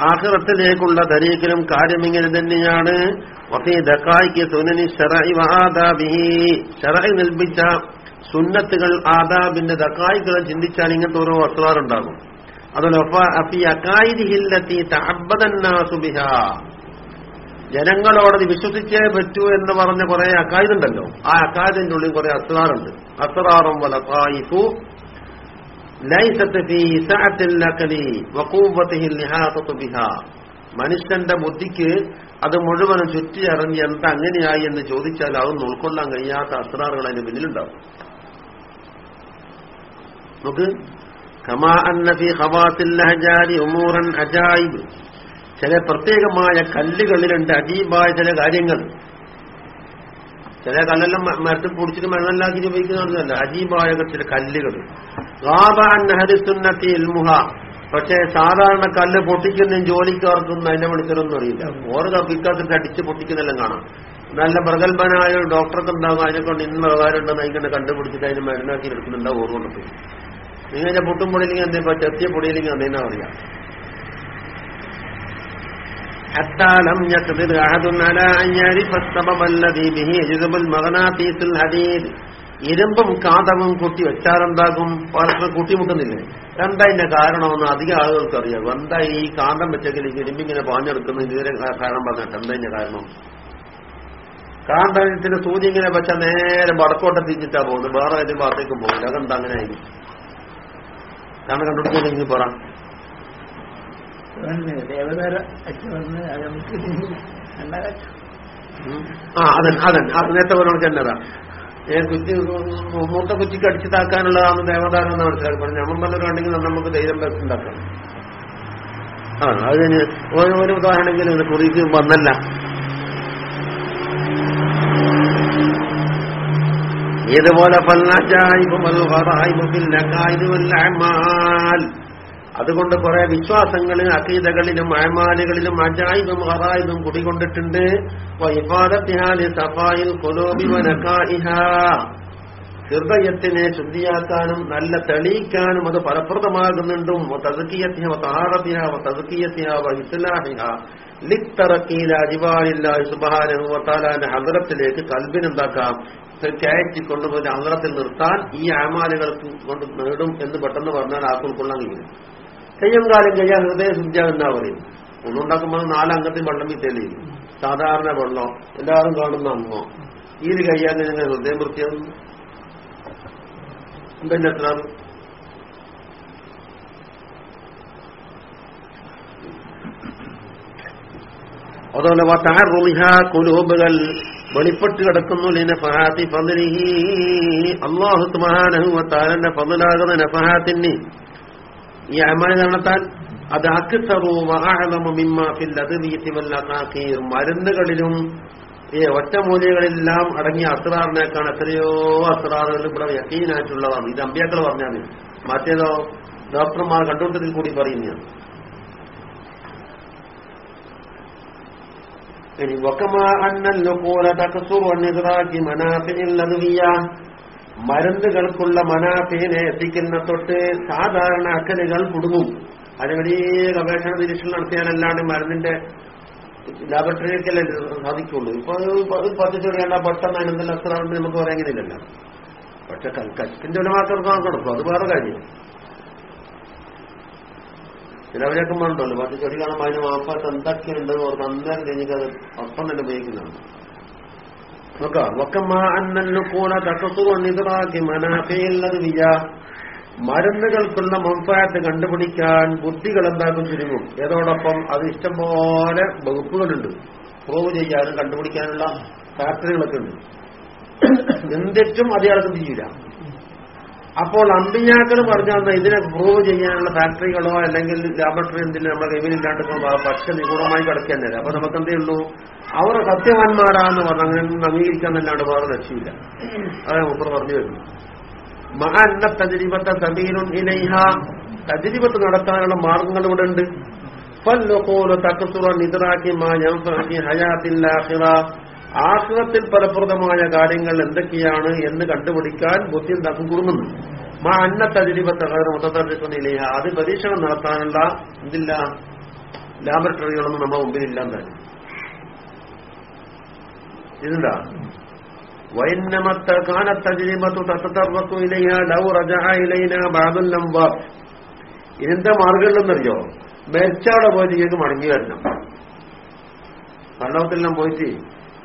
ആഖിറത്തിലേക്കുള്ള തരീക്കിലും കാര്യം ഇങ്ങനെ തന്നെയാണ്. നൽപ്പിച്ച സുന്നത്തുകൾ ആദാബിന്റെ ദക്കായികളെ ചിന്തിച്ചാൽ ഇങ്ങനത്തെ ഓരോ വസ്തുവാറുണ്ടാകും. ജനങ്ങളോടത് വിശ്വസിച്ചേ പറ്റൂ എന്ന് പറഞ്ഞ കുറെ അക്കായുണ്ടല്ലോ ആ അക്കായതിന്റെ ഉള്ളിൽ കുറെ അസ്റാറുണ്ട്. അസ്റാറും വല തായിഫു മനുഷ്യന്റെ ബുദ്ധിക്ക് അത് മുഴുവനും ചുറ്റിയറിഞ്ഞ് എന്താ അങ്ങനെയായി എന്ന് ചോദിച്ചാൽ അതൊന്നും ഉൾക്കൊള്ളാൻ കഴിയാത്ത അസ്രാറുകൾ അതിന് പിന്നിലുണ്ടാവും. നമുക്ക് കമാ ഉമൂറൻ ചില പ്രത്യേകമായ കല്ലുകളിലുണ്ട് അജീബായ ചില കാര്യങ്ങൾ. ചില കല്ലെല്ലാം മരത്തിൽ പൊടിച്ചിട്ട് മണ്ണല്ലാക്കി ഉപയോഗിക്കുന്നതല്ല അജീബായ ചില കല്ലുകൾ. പക്ഷേ സാധാരണ കല്ല് പൊട്ടിക്കുന്നതും ജോലിക്കാർക്കൊന്നും അതിനെ വിളിച്ചതൊന്നും അറിയില്ല ഓരോ തപ്പിക്കാത്തിട്ട് അടിച്ച് പൊട്ടിക്കുന്നെല്ലാം കാണാം നല്ല പ്രഗത്ഭനായ ഒരു ഡോക്ടർക്ക് ഉണ്ടാകും അതിനെ കൊണ്ട് ഇന്ന പ്രകാരം ഉണ്ടെന്ന് അതിനെ കണ്ടുപിടിച്ചിട്ട് അതിന് മരുന്നാക്കി എടുക്കുന്നുണ്ടാവും ഓർമ്മ നിങ്ങൾ പൊട്ടും പൊടിയില്ലെങ്കിൽ എന്തേ ചെത്തിയ പൊടിയില്ലെങ്കിൽ അന്നേനെ അറിയാം حتى لم يقدر أحد على أن يعرف السبب الذي به يجذب المغناطيس الحديد ഇരുമ്പും കാന്തവും കൂട്ടി വെച്ചാലെന്താകും പരസ്പരം കൂട്ടിമുട്ടുന്നില്ലേ? എന്താ ഇതിന്റെ കാരണമെന്ന് അധികം ആളുകൾക്ക് അറിയാം എന്താ ഈ കാന്തം വെച്ചെങ്കിൽ ഈ ഇരുമ്പിങ്ങനെ പാഞ്ഞെടുക്കുന്ന ഇതുവരെ കാരണം പറഞ്ഞിട്ട് എന്താ ഇതിന്റെ കാരണം? കാന്തത്തിന്റെ സൂചി ഇങ്ങനെ വെച്ചാൽ നേരെ വടക്കോട്ടം തിരിഞ്ഞിട്ടാ പോകുന്നത്. വേറെ ഏതെങ്കിലും ഭാഗത്തേക്കും പോകുന്നത് അതെന്താ അങ്ങനെ ആയിരിക്കും കാരണം കണ്ടുപിടിച്ചില്ലെങ്കിൽ പറ. ദേവതാര ആ അതെ അതെ അത് നേരത്തെ പറഞ്ഞ ചെന്നതാ ഏ കുറ്റി മൂത്ത കുറ്റിക്ക് അടിച്ചു താക്കാനുള്ളതാണ് ദേവതാരം എന്ന് മനസ്സിലാക്കി പറഞ്ഞു നമ്മൾ പറഞ്ഞിട്ടുണ്ടെങ്കിൽ നമുക്ക് ധൈര്യം ഉണ്ടാക്കാം. ആ അതിന് ഒരു ഉദാഹരണമെങ്കിലും കുറിക്ക് വന്നല്ല. ഇതുപോലെ അതുകൊണ്ട് കുറെ വിശ്വാസങ്ങളിലും അഖീതകളിലും അയമാലുകളിലും അജായിബും ഹറായിബും കുടികൊണ്ടിട്ടുണ്ട്. ഹൃദയത്തിനെ ശുദ്ധിയാക്കാനും നല്ല തെളിയിക്കാനും അത് ഫലപ്രദമാകുന്നുണ്ടും. ഹദറത്തിലേക്ക് കൽബിനെന്താക്കാം കയറ്റി കൊണ്ടുപോയി ഹദ്രത്തിൽ നിർത്താൻ ഈ അമാലുകൾക്ക് കൊണ്ട് നേടും എന്ന് പെട്ടെന്ന് പറഞ്ഞാൽ ആക്കുൾക്കൊള്ളാൻ കഴിയും കയ്യും കാലം കഴിയാൻ ഹൃദയ ശുദ്ധിയ എന്നാ പറയും ഒന്നുണ്ടാക്കുമ്പോൾ നാലംഗത്തിൽ വെള്ളം വിറ്റല്ലേ? സാധാരണ വെള്ളം. എല്ലാവരും കാണുന്ന അമ്മോ. ഈ കഴിയാൻ നിങ്ങൾ ഹൃദയം വൃത്തിയാകും പിന്നെ എത്ര? അതുപോലെ കുലൂബുകൾ വെളിപ്പെട്ട് കിടക്കുന്നു. ലിനഫഹാത്തി ഫദ്ലിഹി അല്ലാഹു സുബ്ഹാനഹു വതആലന്റെ ഫضലാകുന്ന നഫഹാത്തിന് ഈ അമാന കാരണത്താൽ അത് മരുന്നുകളിലും ഈ ഒറ്റ ഒറ്റമൂലികളിലെല്ലാം അടങ്ങിയ അസ്രാറിനേക്കാണ് എത്രയോ അസ്രാറുകൾ ഇവിടെ യക്കീനായിട്ടുള്ളതാണ്. ഇത് അമ്പിയാക്കൾ പറഞ്ഞാൽ മറ്റേതോ ഡോക്ടർമാർ കണ്ടുകൊണ്ടതിൽ കൂടി പറയുന്നതാണ് ഇനി വക്കമാ അന്നൽ മരുന്നുകൾക്കുള്ള മനാഫിനെ എത്തിക്കുന്ന തൊട്ട് സാധാരണ അക്കലുകൾ കുടുങ്ങും. അത് വലിയ ഗവേഷണ നിരീക്ഷണം നടത്തിയാലല്ലാണ്ട് മരുന്നിന്റെ ലാബറട്ടറിയൊക്കെയല്ലേ സാധിക്കുള്ളൂ. ഇപ്പൊ അത് പത്ത് ചെറിയാണ്ട പെട്ടെന്ന് അതിനെന്തെല്ലാം അസ്രാറുണ്ട് നമുക്ക് പറയാനില്ലല്ലോ പക്ഷെ കൽക്കത്തിന്റെ ഒരു മാത്രം കൊടുക്കും. അത് വേറെ കാര്യം. ചിലവരൊക്കെ ഉണ്ടല്ലോ പത്ത് ചെറിയ കാണുമ്പോൾ അതിന് മാപ്പാട്ട് എന്തൊക്കെയുണ്ട് ഓർക്ക് അന്നേരം കഴിഞ്ഞിട്ട് അത് ഒപ്പം തന്നെ ഉപയോഗിക്കുന്നതാണ് നോക്കാം വക്കമ്മ അന്നല്ലു കൂടെ തക്കത്തുകൊണ്ടിതാക്കി മനാഫയുള്ളത് വിജ മരുന്നുകൾക്കുള്ള മുൻപായത്ത് കണ്ടുപിടിക്കാൻ ബുദ്ധികൾ എന്താക്കും ചുരുങ്ങും. ഏതോടൊപ്പം അത് ഇഷ്ടംപോലെ വകുപ്പുകളുണ്ട്. പ്രൂവ് ചെയ്യാനും കണ്ടുപിടിക്കാനുള്ള ഫാക്ടറികളൊക്കെ ഉണ്ട്. എന്തിട്ടും അധികാരം ചെയ്യില്ല അപ്പോൾ അമ്പിഞ്ഞാക്കൾ പറഞ്ഞാൽ ഇതിനെ പ്രൂവ് ചെയ്യാനുള്ള ഫാക്ടറികളോ അല്ലെങ്കിൽ ലാബറട്ടറി എന്തെങ്കിലും നമ്മുടെ കൈവിലില്ലാണ്ട് പക്ഷെ നിഗൂഢമായി കിടക്കാൻ അപ്പൊ നമുക്ക് എന്തേ ഉള്ളൂ? അവർ സത്യവാന്മാരാന്ന് പറഞ്ഞ അവിടെ വേറെ രക്ഷയില്ല. അതാണ് മുപ്പർ പറഞ്ഞു വരുന്നു മഹാന്ന തജരിപത്തെ സബീലുൻ ഇലൈഹ. തജരിബത്ത് നടത്താനുള്ള മാർഗങ്ങൾ ഇവിടെ ഉണ്ട്. ആഖിറത്തിൽ ഫലപ്രദമായ കാര്യങ്ങൾ എന്തൊക്കെയാണ് എന്ന് കണ്ടുപിടിക്കാൻ ബുദ്ധി ഉണ്ടാക്കും കുറുങ്ങുന്നു മാ അന്ന തജരിപത്തെ ഇലൈഹ. അത് പരീക്ഷണം നടത്താനുള്ള ഇതില്ല. ലാബറട്ടറികളൊന്നും നമ്മുടെ മുമ്പിലില്ല തന്നെ. ഇതുണ്ടാ വൈനമത്ത കാനത്ത തത്തർവത്തു ഇലയ ലൗ റജ ഇലൈന ബാബുൽ നമ്പർ ഇതിന്റെ മാർഗങ്ങളിലെന്നറിയോ മെച്ചവിടെ പോയിട്ട് മടങ്ങി വരണം. പള്ളവത്തിലെല്ലാം പോയിട്ട്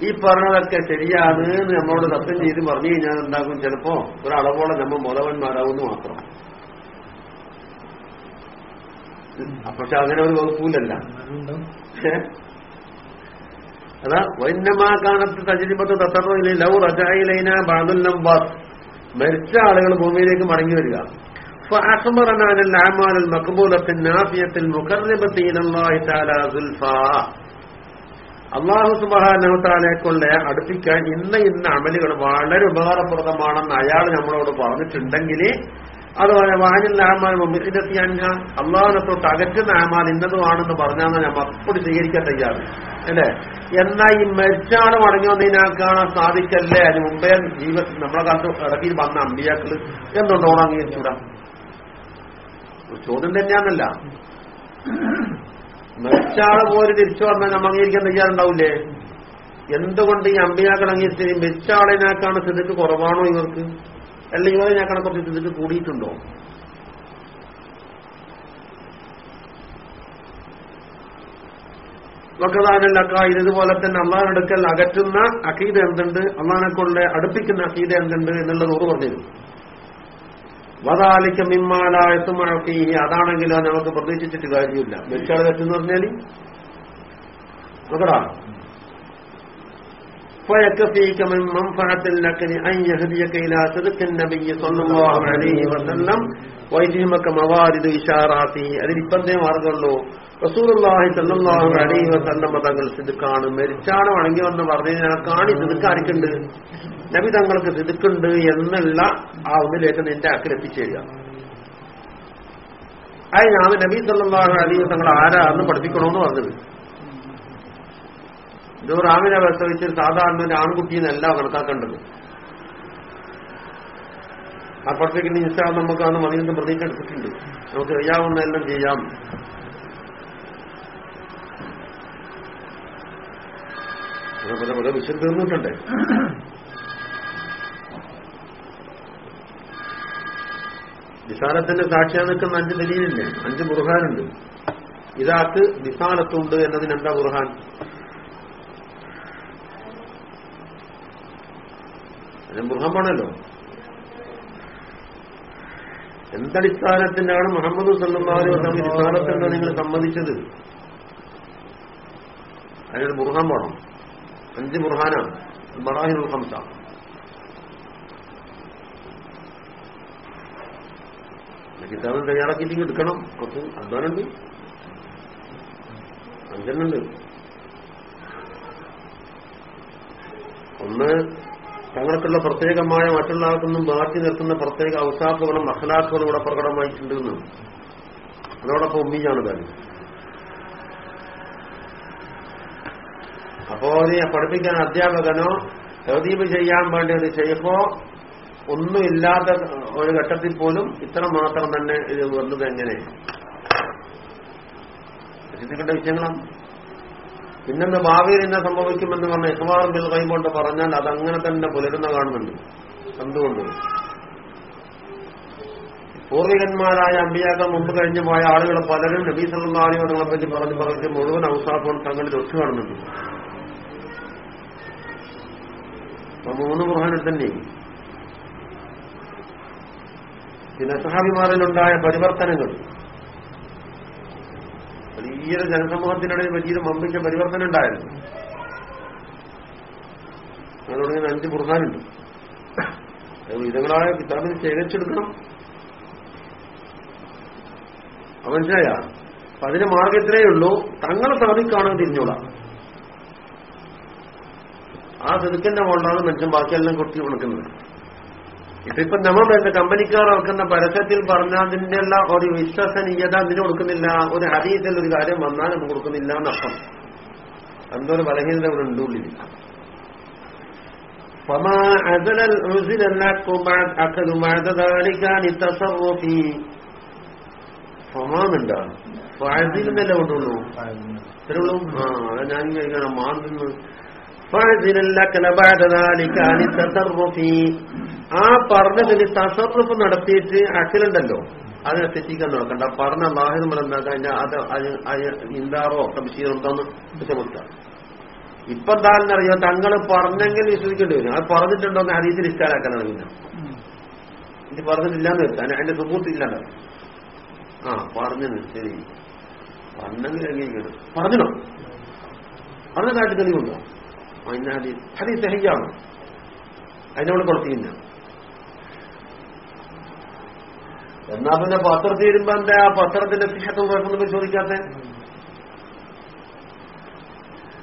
ഈ പറഞ്ഞതൊക്കെ ശരിയാണ് എന്ന് നമ്മളോട് സത്യം ചെയ്ത് പറഞ്ഞു കഴിഞ്ഞാൽ എന്താകും ചിലപ്പോ? ഒരളവോളം നമ്മൾ മുതവന്മാരാകുന്നു മാത്രം. പക്ഷെ അങ്ങനെ ഒരു വകുപ്പില്ലല്ല അതാ വൈന്നമാകാണത്ത് തജരിബത്ത് തത്തറയിലെ ലൗ റജായിലൈന ബാദുൽ നമ്പാസ് മരിച്ച ആളുകൾ ഭൂമിയിലേക്ക് മടങ്ങി വരിക فأخبرنا عن الأعمال المقبولة النافية المقربة إلى الله تعالى زلفى അള്ളാഹു സുബാനവത്താലേക്കുള്ള അടുപ്പിക്കാൻ ഇന്ന ഇന്ന അമലുകൾ വളരെ ഉപകാരപ്രദമാണെന്ന് അയാൾ നമ്മളോട് പറഞ്ഞിട്ടുണ്ടെങ്കിൽ അതുപോലെ വാനിൽ ആമാൽ മുമ്പിലെത്തി അഞ്ഞ അള്ളാഹിനെ തൊട്ട് അകറ്റുന്ന ആമാൽ ഇന്നതുമാണെന്ന് പറഞ്ഞാൽ ഞാൻ അപ്പോഴും സ്വീകരിക്കാൻ തയ്യാറ്. അല്ലേ? എന്നാ ഈ മരിച്ചാണ് മടങ്ങിയതിനാൽ കാണാൻ സാധിക്കല്ലേ? അതിന് മുമ്പേ ജീവ നമ്മളെ കാലത്ത് ഇടയ്ക്ക് വന്ന അമ്പിയാക്കൾ എന്തുകൊണ്ടോണം അംഗീകരിച്ചൂടാ ചോദ്യം തന്നെയാണല്ല മരിച്ചാൾ പോലും തിരിച്ചു വന്നാൽ നമ്മൾ അംഗീകരിക്കാൻ തയ്യാറുണ്ടാവില്ലേ എന്തുകൊണ്ട് ഈ അമ്പിയാക്കൾ അംഗീകരിച്ചു മരിച്ചാളിനാക്കാണ് സ്ഥിതിക്ക് കുറവാണോ ഇവർക്ക്? ഇവിടെ ഞാൻ കണക്കുറച്ച് ഇതിന് കൂടിയിട്ടുണ്ടോ? വക്കതാനല്ലക്ക ഇതുപോലെ തന്നെ അള്ളാഹിനടുക്കൽ അകറ്റുന്ന അഖീദ എന്തുണ്ട്? അള്ളാഹിനെ കൊണ്ട് അടുപ്പിക്കുന്ന അഖീദ എന്തുണ്ട് എന്നുള്ളത് ഓറ് പറഞ്ഞിരുന്നു വതാലിക്ക മിമ്മാലായത്തുമഴക്കി അതാണെങ്കിലോ നമുക്ക് പ്രതീക്ഷിച്ചിട്ട് കാര്യമില്ല. മരിച്ചാൾ കറ്റെന്ന് പറഞ്ഞാൽ നോക്കടാ فيكفيك من منفعة لك أن يهديك إلى صدق النبي صلى الله عليه وسلم ويفهمك موارد إشاراته അതിൽ ഇപ്പന്തേ മാർഗമുള്ളൂ റസൂലുള്ളാഹി സല്ലല്ലാഹു അലൈഹി വസല്ലം തങ്ങൾ സിദ്ക്കാണ് മരിച്ചാണ് വണങ്ങി വന്ന് പറഞ്ഞതിനാൽ കാണി സിദ്ക്കാരിക്കുണ്ട് നബി തങ്ങൾക്ക് സിദ്ക്കുണ്ട് എന്നുള്ള ആ ഒന്നിലേക്ക് നിന്റെ അക്കിൽ എത്തിച്ചേരുക അതിനാണ് നബി സല്ലല്ലാഹു അലൈഹി തങ്ങൾ ആരാന്ന് പഠിപ്പിക്കണമെന്ന് പറഞ്ഞത് ഇത് റാമിനെ പ്രസവിച്ച് സാധാരണ ഒരു ആൺകുട്ടിയെന്നല്ല കണക്കാക്കേണ്ടത്. അപ്പുറത്തേക്ക് ഇൻസ്റ്റാ നമുക്ക് അന്ന് മതിയൊന്നും പ്രതീക്ഷ എടുത്തിട്ടുണ്ട് നമുക്ക് ചെയ്യാവുന്നതെല്ലാം ചെയ്യാം. പല പല വിഷയം തീർന്നിട്ടുണ്ടേ വിശാലത്തിന്റെ സാക്ഷിയാ നിൽക്കുന്ന അഞ്ച് ദലീലില്ലേ? അഞ്ച് ബുർഹാനുണ്ട് ഇതാക്ക് വിശാലത്തുണ്ട് എന്നതിന് എന്താ ബുർഹാൻ ബുർഹാൻ വേണമല്ലോ എന്തടിസ്ഥാനത്തിലാണ് മുഹമ്മദ് സല്ലാഹു വസ്ലാം വിശാലത്തെന്ന് നിങ്ങൾ സമ്മതിച്ചത്? അതിനൊരു ബുർഹാൻ വേണം. അഞ്ച് ബുർഹാനാണ് ബറാഹിനുൽ ഹംസ കിതാബ് തയ്യാറാക്കിയിട്ട് എടുക്കണം. കുറച്ച് അധ്വാനുണ്ട് അഞ്ചെണ്ണുണ്ട് ഒന്ന് തങ്ങൾക്കുള്ള പ്രത്യേകമായ മറ്റുള്ള ആൾക്കൊന്നും മാറ്റി നിർത്തുന്ന പ്രത്യേക ഔസാഫുകളും അഖലാഖുകളും ഇവിടെ പ്രകടമായിട്ടുണ്ട് എന്ന് അതോടൊപ്പം ഉമ്മിയാണ് കാര്യം അപ്പോ നീ പഠിപ്പിക്കാൻ അധ്യാപകനോ തൗദീപ് ചെയ്യാൻ വേണ്ടി അത് ചെയ്യുമ്പോ ഒന്നുമില്ലാത്ത ഒരു ഘട്ടത്തിൽ പോലും ഇത്ര മാത്രം തന്നെ ഇത് വന്നത് എങ്ങനെ? ചിന്തിക്കേണ്ട വിഷയങ്ങളാണ്. പിന്നെന്താ ഭാവിയിൽ എന്നെ സംഭവിക്കുമെന്ന് പറഞ്ഞ ഇഹ്മാർ ബിൽ കൈകൊണ്ട് പറഞ്ഞാൽ അതങ്ങനെ തന്നെ പുലരുന്ന കാണുന്നുണ്ട്. എന്തുകൊണ്ട്? പൂർവികന്മാരായ അമ്പിയാക്കൾ മുമ്പ് കഴിഞ്ഞു പോയ ആളുകൾ പലരും നബീ സല്ലാഹി തങ്ങളെ പറ്റി പറഞ്ഞു പറഞ്ഞ് മുഴുവൻ ഔസാഫുകൾ തങ്ങളിൽ ഒത്തു കാണുന്നുണ്ട്. അപ്പൊ മൂന്ന് ബുഹാനിൽ തന്നെ പിന്നെ സഹാബിമാരിലുണ്ടായ പരിവർത്തനങ്ങൾ വലിയൊരു ജനസമൂഹത്തിനിടയിൽ വലിയൊരു മമ്മിക്ക് പരിവർത്തനം ഉണ്ടായിരുന്നു. അതുകൊണ്ട് ഇങ്ങനെ അഞ്ച് ബുർഹാനുണ്ട് വിധങ്ങളായ കിതാബിന് ശേഖരിച്ചെടുക്കണം. അത് മനസ്സിലായ? അപ്പൊ അതിന് മാർഗത്തിലേ ഉള്ളൂ. തങ്ങളെ സാധിക്കാണെങ്കിൽ തിരിഞ്ഞോളാം. ആ സെതുക്കന്റെ മുകളിലാണ് മനുഷ്യൻ ബാക്കിയെല്ലാം കൊടുത്തി കൊടുക്കുന്നത് ഇപ്പൊ ഇപ്പൊ നമ്മൾ വേണ്ട കമ്പനിക്കാർ ഇറക്കുന്ന പരസ്യത്തിൽ പറഞ്ഞതിന്റെ ഉള്ള ഒരു വിശ്വസനീയത അതിന് കൊടുക്കുന്നില്ല ഒരു ഹരീതിൽ ഒരു കാര്യം വന്നാൽ നമുക്ക് കൊടുക്കുന്നില്ല എന്നർത്ഥം എന്തോ ഒരു ബലഹീനത ഇവിടെ ഉണ്ട് ഉള്ളിൽ فما عزل العزل لك بعد أكل بعد ذلك عن التصرف فما من ده فعزل എന്നല്ലേ കൊണ്ടുള്ളൂ ഇത്രയുള്ളൂ ആ അതാ ഞാൻ കഴിക്കണം മാന്തുന്നു فعزل لك ആ പറഞ്ഞതിന് തസറുഫ് നടത്തിയിട്ട് അഖിലുണ്ടല്ലോ. അതിനെ തെറ്റിക്കാൻ നോക്കണ്ട. പറഞ്ഞ അള്ളാഹിദ് മലന്താക്കാൻ അത് ഇന്താറോ തബ്ശീറോ തന്ന് വിഷമുട്ടാം ഇപ്പൊ എന്താണെന്നറിയോ? തങ്ങൾ പറഞ്ഞെങ്കിൽ വിശ്വസിക്കേണ്ടി വരും. അത് പറഞ്ഞിട്ടുണ്ടോ എന്ന് ഹരീതിൽ ഇഷ്ടാലാക്കാനാണ് പിന്നെ ഇത് പറഞ്ഞിട്ടില്ലാന്ന് വരുത്താൻ. അതിന്റെ സുഹൃത്തില്ലാണ്ട് ആ പറഞ്ഞു ശരി പറഞ്ഞെങ്കിൽ അംഗീകരിക്കണം പറഞ്ഞോ പറഞ്ഞ കാട്ടിൽ തെളിവുണ്ടോ അതിന് അത് ഇദ്ദേഹിയാണ് അതിനോട് കൊടുത്തില്ല എന്നാ പിന്നെ പത്രം തീരുമ്പോ എന്താ ആ പത്രത്തിന്റെ സിഹത്തും കുഴപ്പമൊന്നും പരിശോധിക്കാത്ത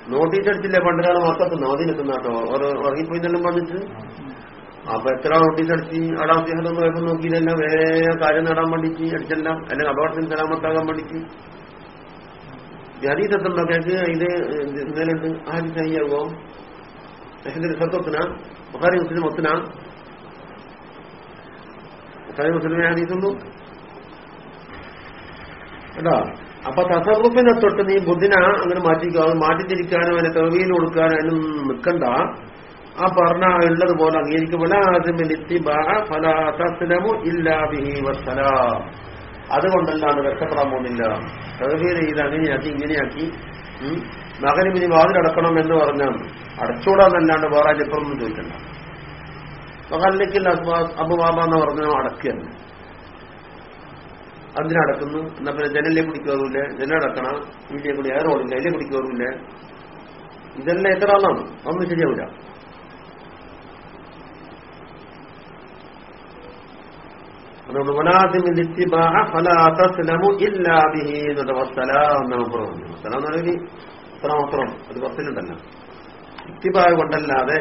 നോട്ടീസ് അടിച്ചില്ലേ പണ്ടുകാലം മൊത്തത്തിൽ? നോതി നിൽക്കുന്ന കേട്ടോ. ഓരോ ഇറങ്ങിപ്പോയിന്നെല്ലാം വന്നിട്ട്. അപ്പൊ എത്ര നോട്ടീസ് അടിച്ച് അവിടെ സിഹത്തും കുഴപ്പം നോക്കിയില്ലല്ലോ. വേറെ കാര്യം നേടാൻ വേണ്ടിച്ച് അടിച്ചല്ല. അല്ലെങ്കിൽ അപകടത്തിന് സലാമത്താകാൻ വേണ്ടിച്ച് ജാതീതെത്തുമ്പോഴേക്ക് ഇത് ഇന്നലുണ്ട് ആര് സഹിയാവോ അതിന്റെ സത്വത്തിന ബുഹാരി മുസ്ലിം ഒത്തിന? ബുഹാരി മുസ്ലിമെ ഹദീസുള്ളൂ കേട്ടോ അപ്പൊ തസറുപ്പിനെ തൊട്ട് നീ ബുദ്ധിന അങ്ങനെ മാറ്റിക്കോ. അത് മാറ്റിത്തിരിക്കാനും അതിനെ തെളിവിയിൽ കൊടുക്കാനും അതിനും നിൽക്കണ്ട. ആ പറഞ്ഞ ഉള്ളതുപോലെ അംഗീകരിക്കുമ്പോൾ ആദ്യം ഇല്ലാ ബിഹീവ വസ്സലാം. അതുകൊണ്ടല്ലാണ്ട് രക്ഷപ്പെടാൻ പോകുന്നില്ല. പ്രകൃതി ഇത് അങ്ങനെയാക്കി ഇങ്ങനെയാക്കി മകനും ഇനി വാതിലടക്കണം എന്ന് പറഞ്ഞാൽ അടച്ചുകൂടാന്നല്ലാണ്ട് വേറെ അല്ലിപ്പുറമൊന്നും ചോദിക്കണ്ട. മകനിലേക്കില്ല അബുബാബ എന്ന് പറഞ്ഞാൽ അടക്കുകയാണ്. അതിനടക്കുന്നു എന്നാ പിന്നെ ജനലിലെ കുടിക്കാറില്ല ജനലടക്കണം വീട്ടിലെ കൂടി ഏറോടില്ല അതിലെ കുടിക്കാറില്ല ഇതെല്ലാം എത്ര ആളാണ്? ഒന്നും ശരിയാവില്ല അതുകൊണ്ട് വലാസിമിൽ ഇത്തിബാഹ ഫലാ തസ്ലമു ഇല്ലാ ബിഹി എന്നത് വസ്സലാം എന്നാണ് പറഞ്ഞു വസ്സലാം എന്ന് പറയുന്നത് ഇത്ര മാത്രം അത് പത്തിലുണ്ടല്ല ഇത്തിബാഹ് കൊണ്ടല്ലാതെ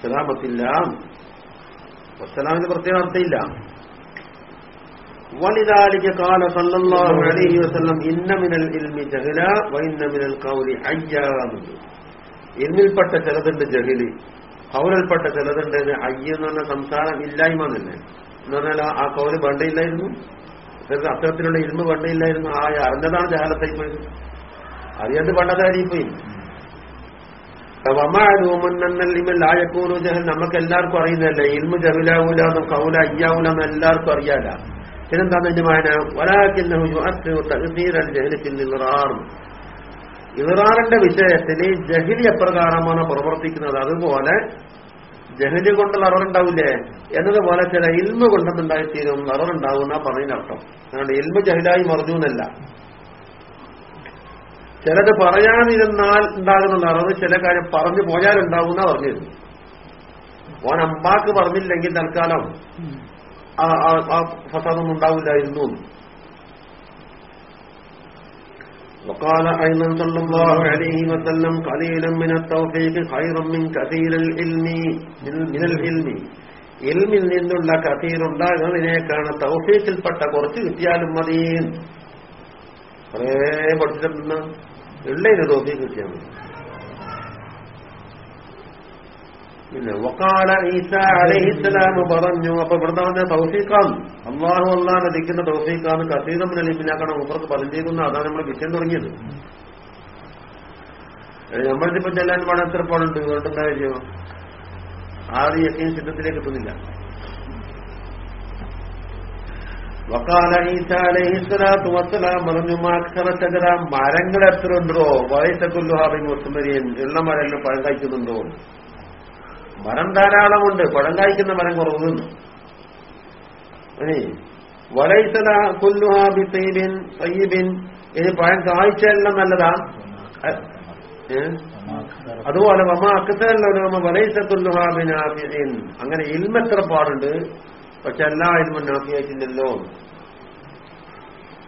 സലാമത്തില്ല വസ്സലാമിന് പ്രത്യേക അർത്ഥമില്ല ولذلك قال صلى الله عليه وسلم إن من العلم جهلا وإن من القول عيان ഇൽമിൽപ്പെട്ട ചിലതുണ്ട് ജഹില് കൗലിൽപ്പെട്ട ചിലതുണ്ട് അയ്യ എന്ന് പറഞ്ഞ സംസാരം ഇല്ലായ്മ എന്നല്ലേ എന്ന് പറഞ്ഞാൽ ആ കൗൽ വേണ്ടയില്ലായിരുന്നു. അത്തരത്തിലുള്ള ഇരുമ്പ് വേണ്ടയില്ലായിരുന്നു. ആ അറിഞ്ഞതാണ് ജഹാലത്തായി പോയത് അറിയാണ്ട് പണ്ടതായിരിപ്പോയി ജഹൽ. നമുക്ക് എല്ലാവർക്കും അറിയുന്നല്ലേ ഇൽമു ജമിലാവൂല കൗല അയ്യാവൂലെന്നും എല്ലാവർക്കും അറിയാല പിന്നെന്താന്ന് യജമാന ഇറാറിന്റെ വിഷയത്തിൽ ജഹിലി എപ്രകാരമാണ് പ്രവർത്തിക്കുന്നത്. അതുപോലെ ജഹലി കൊണ്ട് നിറവുണ്ടാവില്ലേ എന്നതുപോലെ ചില ഇൽമ കൊണ്ടെന്നുണ്ടായിത്തീരും അററുണ്ടാവുന്ന പറഞ്ഞതിനർത്ഥം അതുകൊണ്ട് ഇൽമ ജഹിലായി മറിഞ്ഞു എന്നല്ല. ചിലത് പറയാതിരുന്നാൽ ഉണ്ടാകുന്ന അറിവ് ചില കാര്യം പറഞ്ഞു പോയാലുണ്ടാവുന്ന പറഞ്ഞിരുന്നു ഓൻ അമ്പാക്ക് പറഞ്ഞില്ലെങ്കിൽ തൽക്കാലം ആ ഫസാദൊന്നും ഉണ്ടാവില്ലായിരുന്നു وقال أيضا صلى الله عليه وسلم قليلا من التوفيق خيرا من كثير العلم من العلم ഇൽമിൽ നിന്നുള്ള കഥീറുണ്ടാകുന്നതിനേക്കാണ് തൗഫീഖിൽപ്പെട്ട കുറച്ച് കിട്ടിയാലും മതി കുറേ പഠിച്ചിട്ടുണ്ട് ഉള്ളതിന് തൗഫീഖ് കിട്ടിയാൽ മതി പിന്നെ വക്കാല ഈസ അലഹിസ്സലാം പറഞ്ഞു. അപ്പൊ ഇവിടുന്ന് പറഞ്ഞ തൗഫീഖാണ്. അള്ളാഹു അള്ളാഹ് നദിക്കുന്ന തൗഫീഖാണ്. കസീദം ലഭിനാക്കണം ഉപ്പർക്ക് പറഞ്ഞിരിക്കുന്ന അതാണ് നമ്മൾ വിഷയം തുടങ്ങിയത്. നമ്മളിപ്പോ ചെല്ലാൻ പാടാൻ എത്ര പാടുണ്ട്? വേണ്ടെന്താ കാര്യം? ആര് യക്കീൻ സിദ്ധത്തിലേക്ക് എത്തുന്നില്ല. വക്കാല ഈസ അലഹിസ്സലാത്തു വസ്സലാം പറഞ്ഞു മാക്ഷര ചകര മരങ്ങൾ എത്ര ഉണ്ടോ? വയസ്സക്കുല്ലുഹാബി മുസ്മരിയൻ ഉള്ള മരങ്ങൾ പഴം കഴിക്കുന്നുണ്ടോ മരം ധാരാളമുണ്ട്. പഴം കായ്ക്കുന്ന മരം കുറവുന്നു. വലൈസല കൊല്ലുഹാബി തൈബിൻ തയ്യബിൻ. ഇനി പഴം കാഴ്ചയെല്ലാം നല്ലതാ. അതുപോലെ വമ വലൈസത്തുല്ലുഹാ കൊല്ലുഹാബിൻ അങ്ങനെ ഇൽമെത്ര പാടുണ്ട്. പക്ഷെ എല്ലാ ഇൽമും നാഫിയായിട്ടില്ലല്ലോ.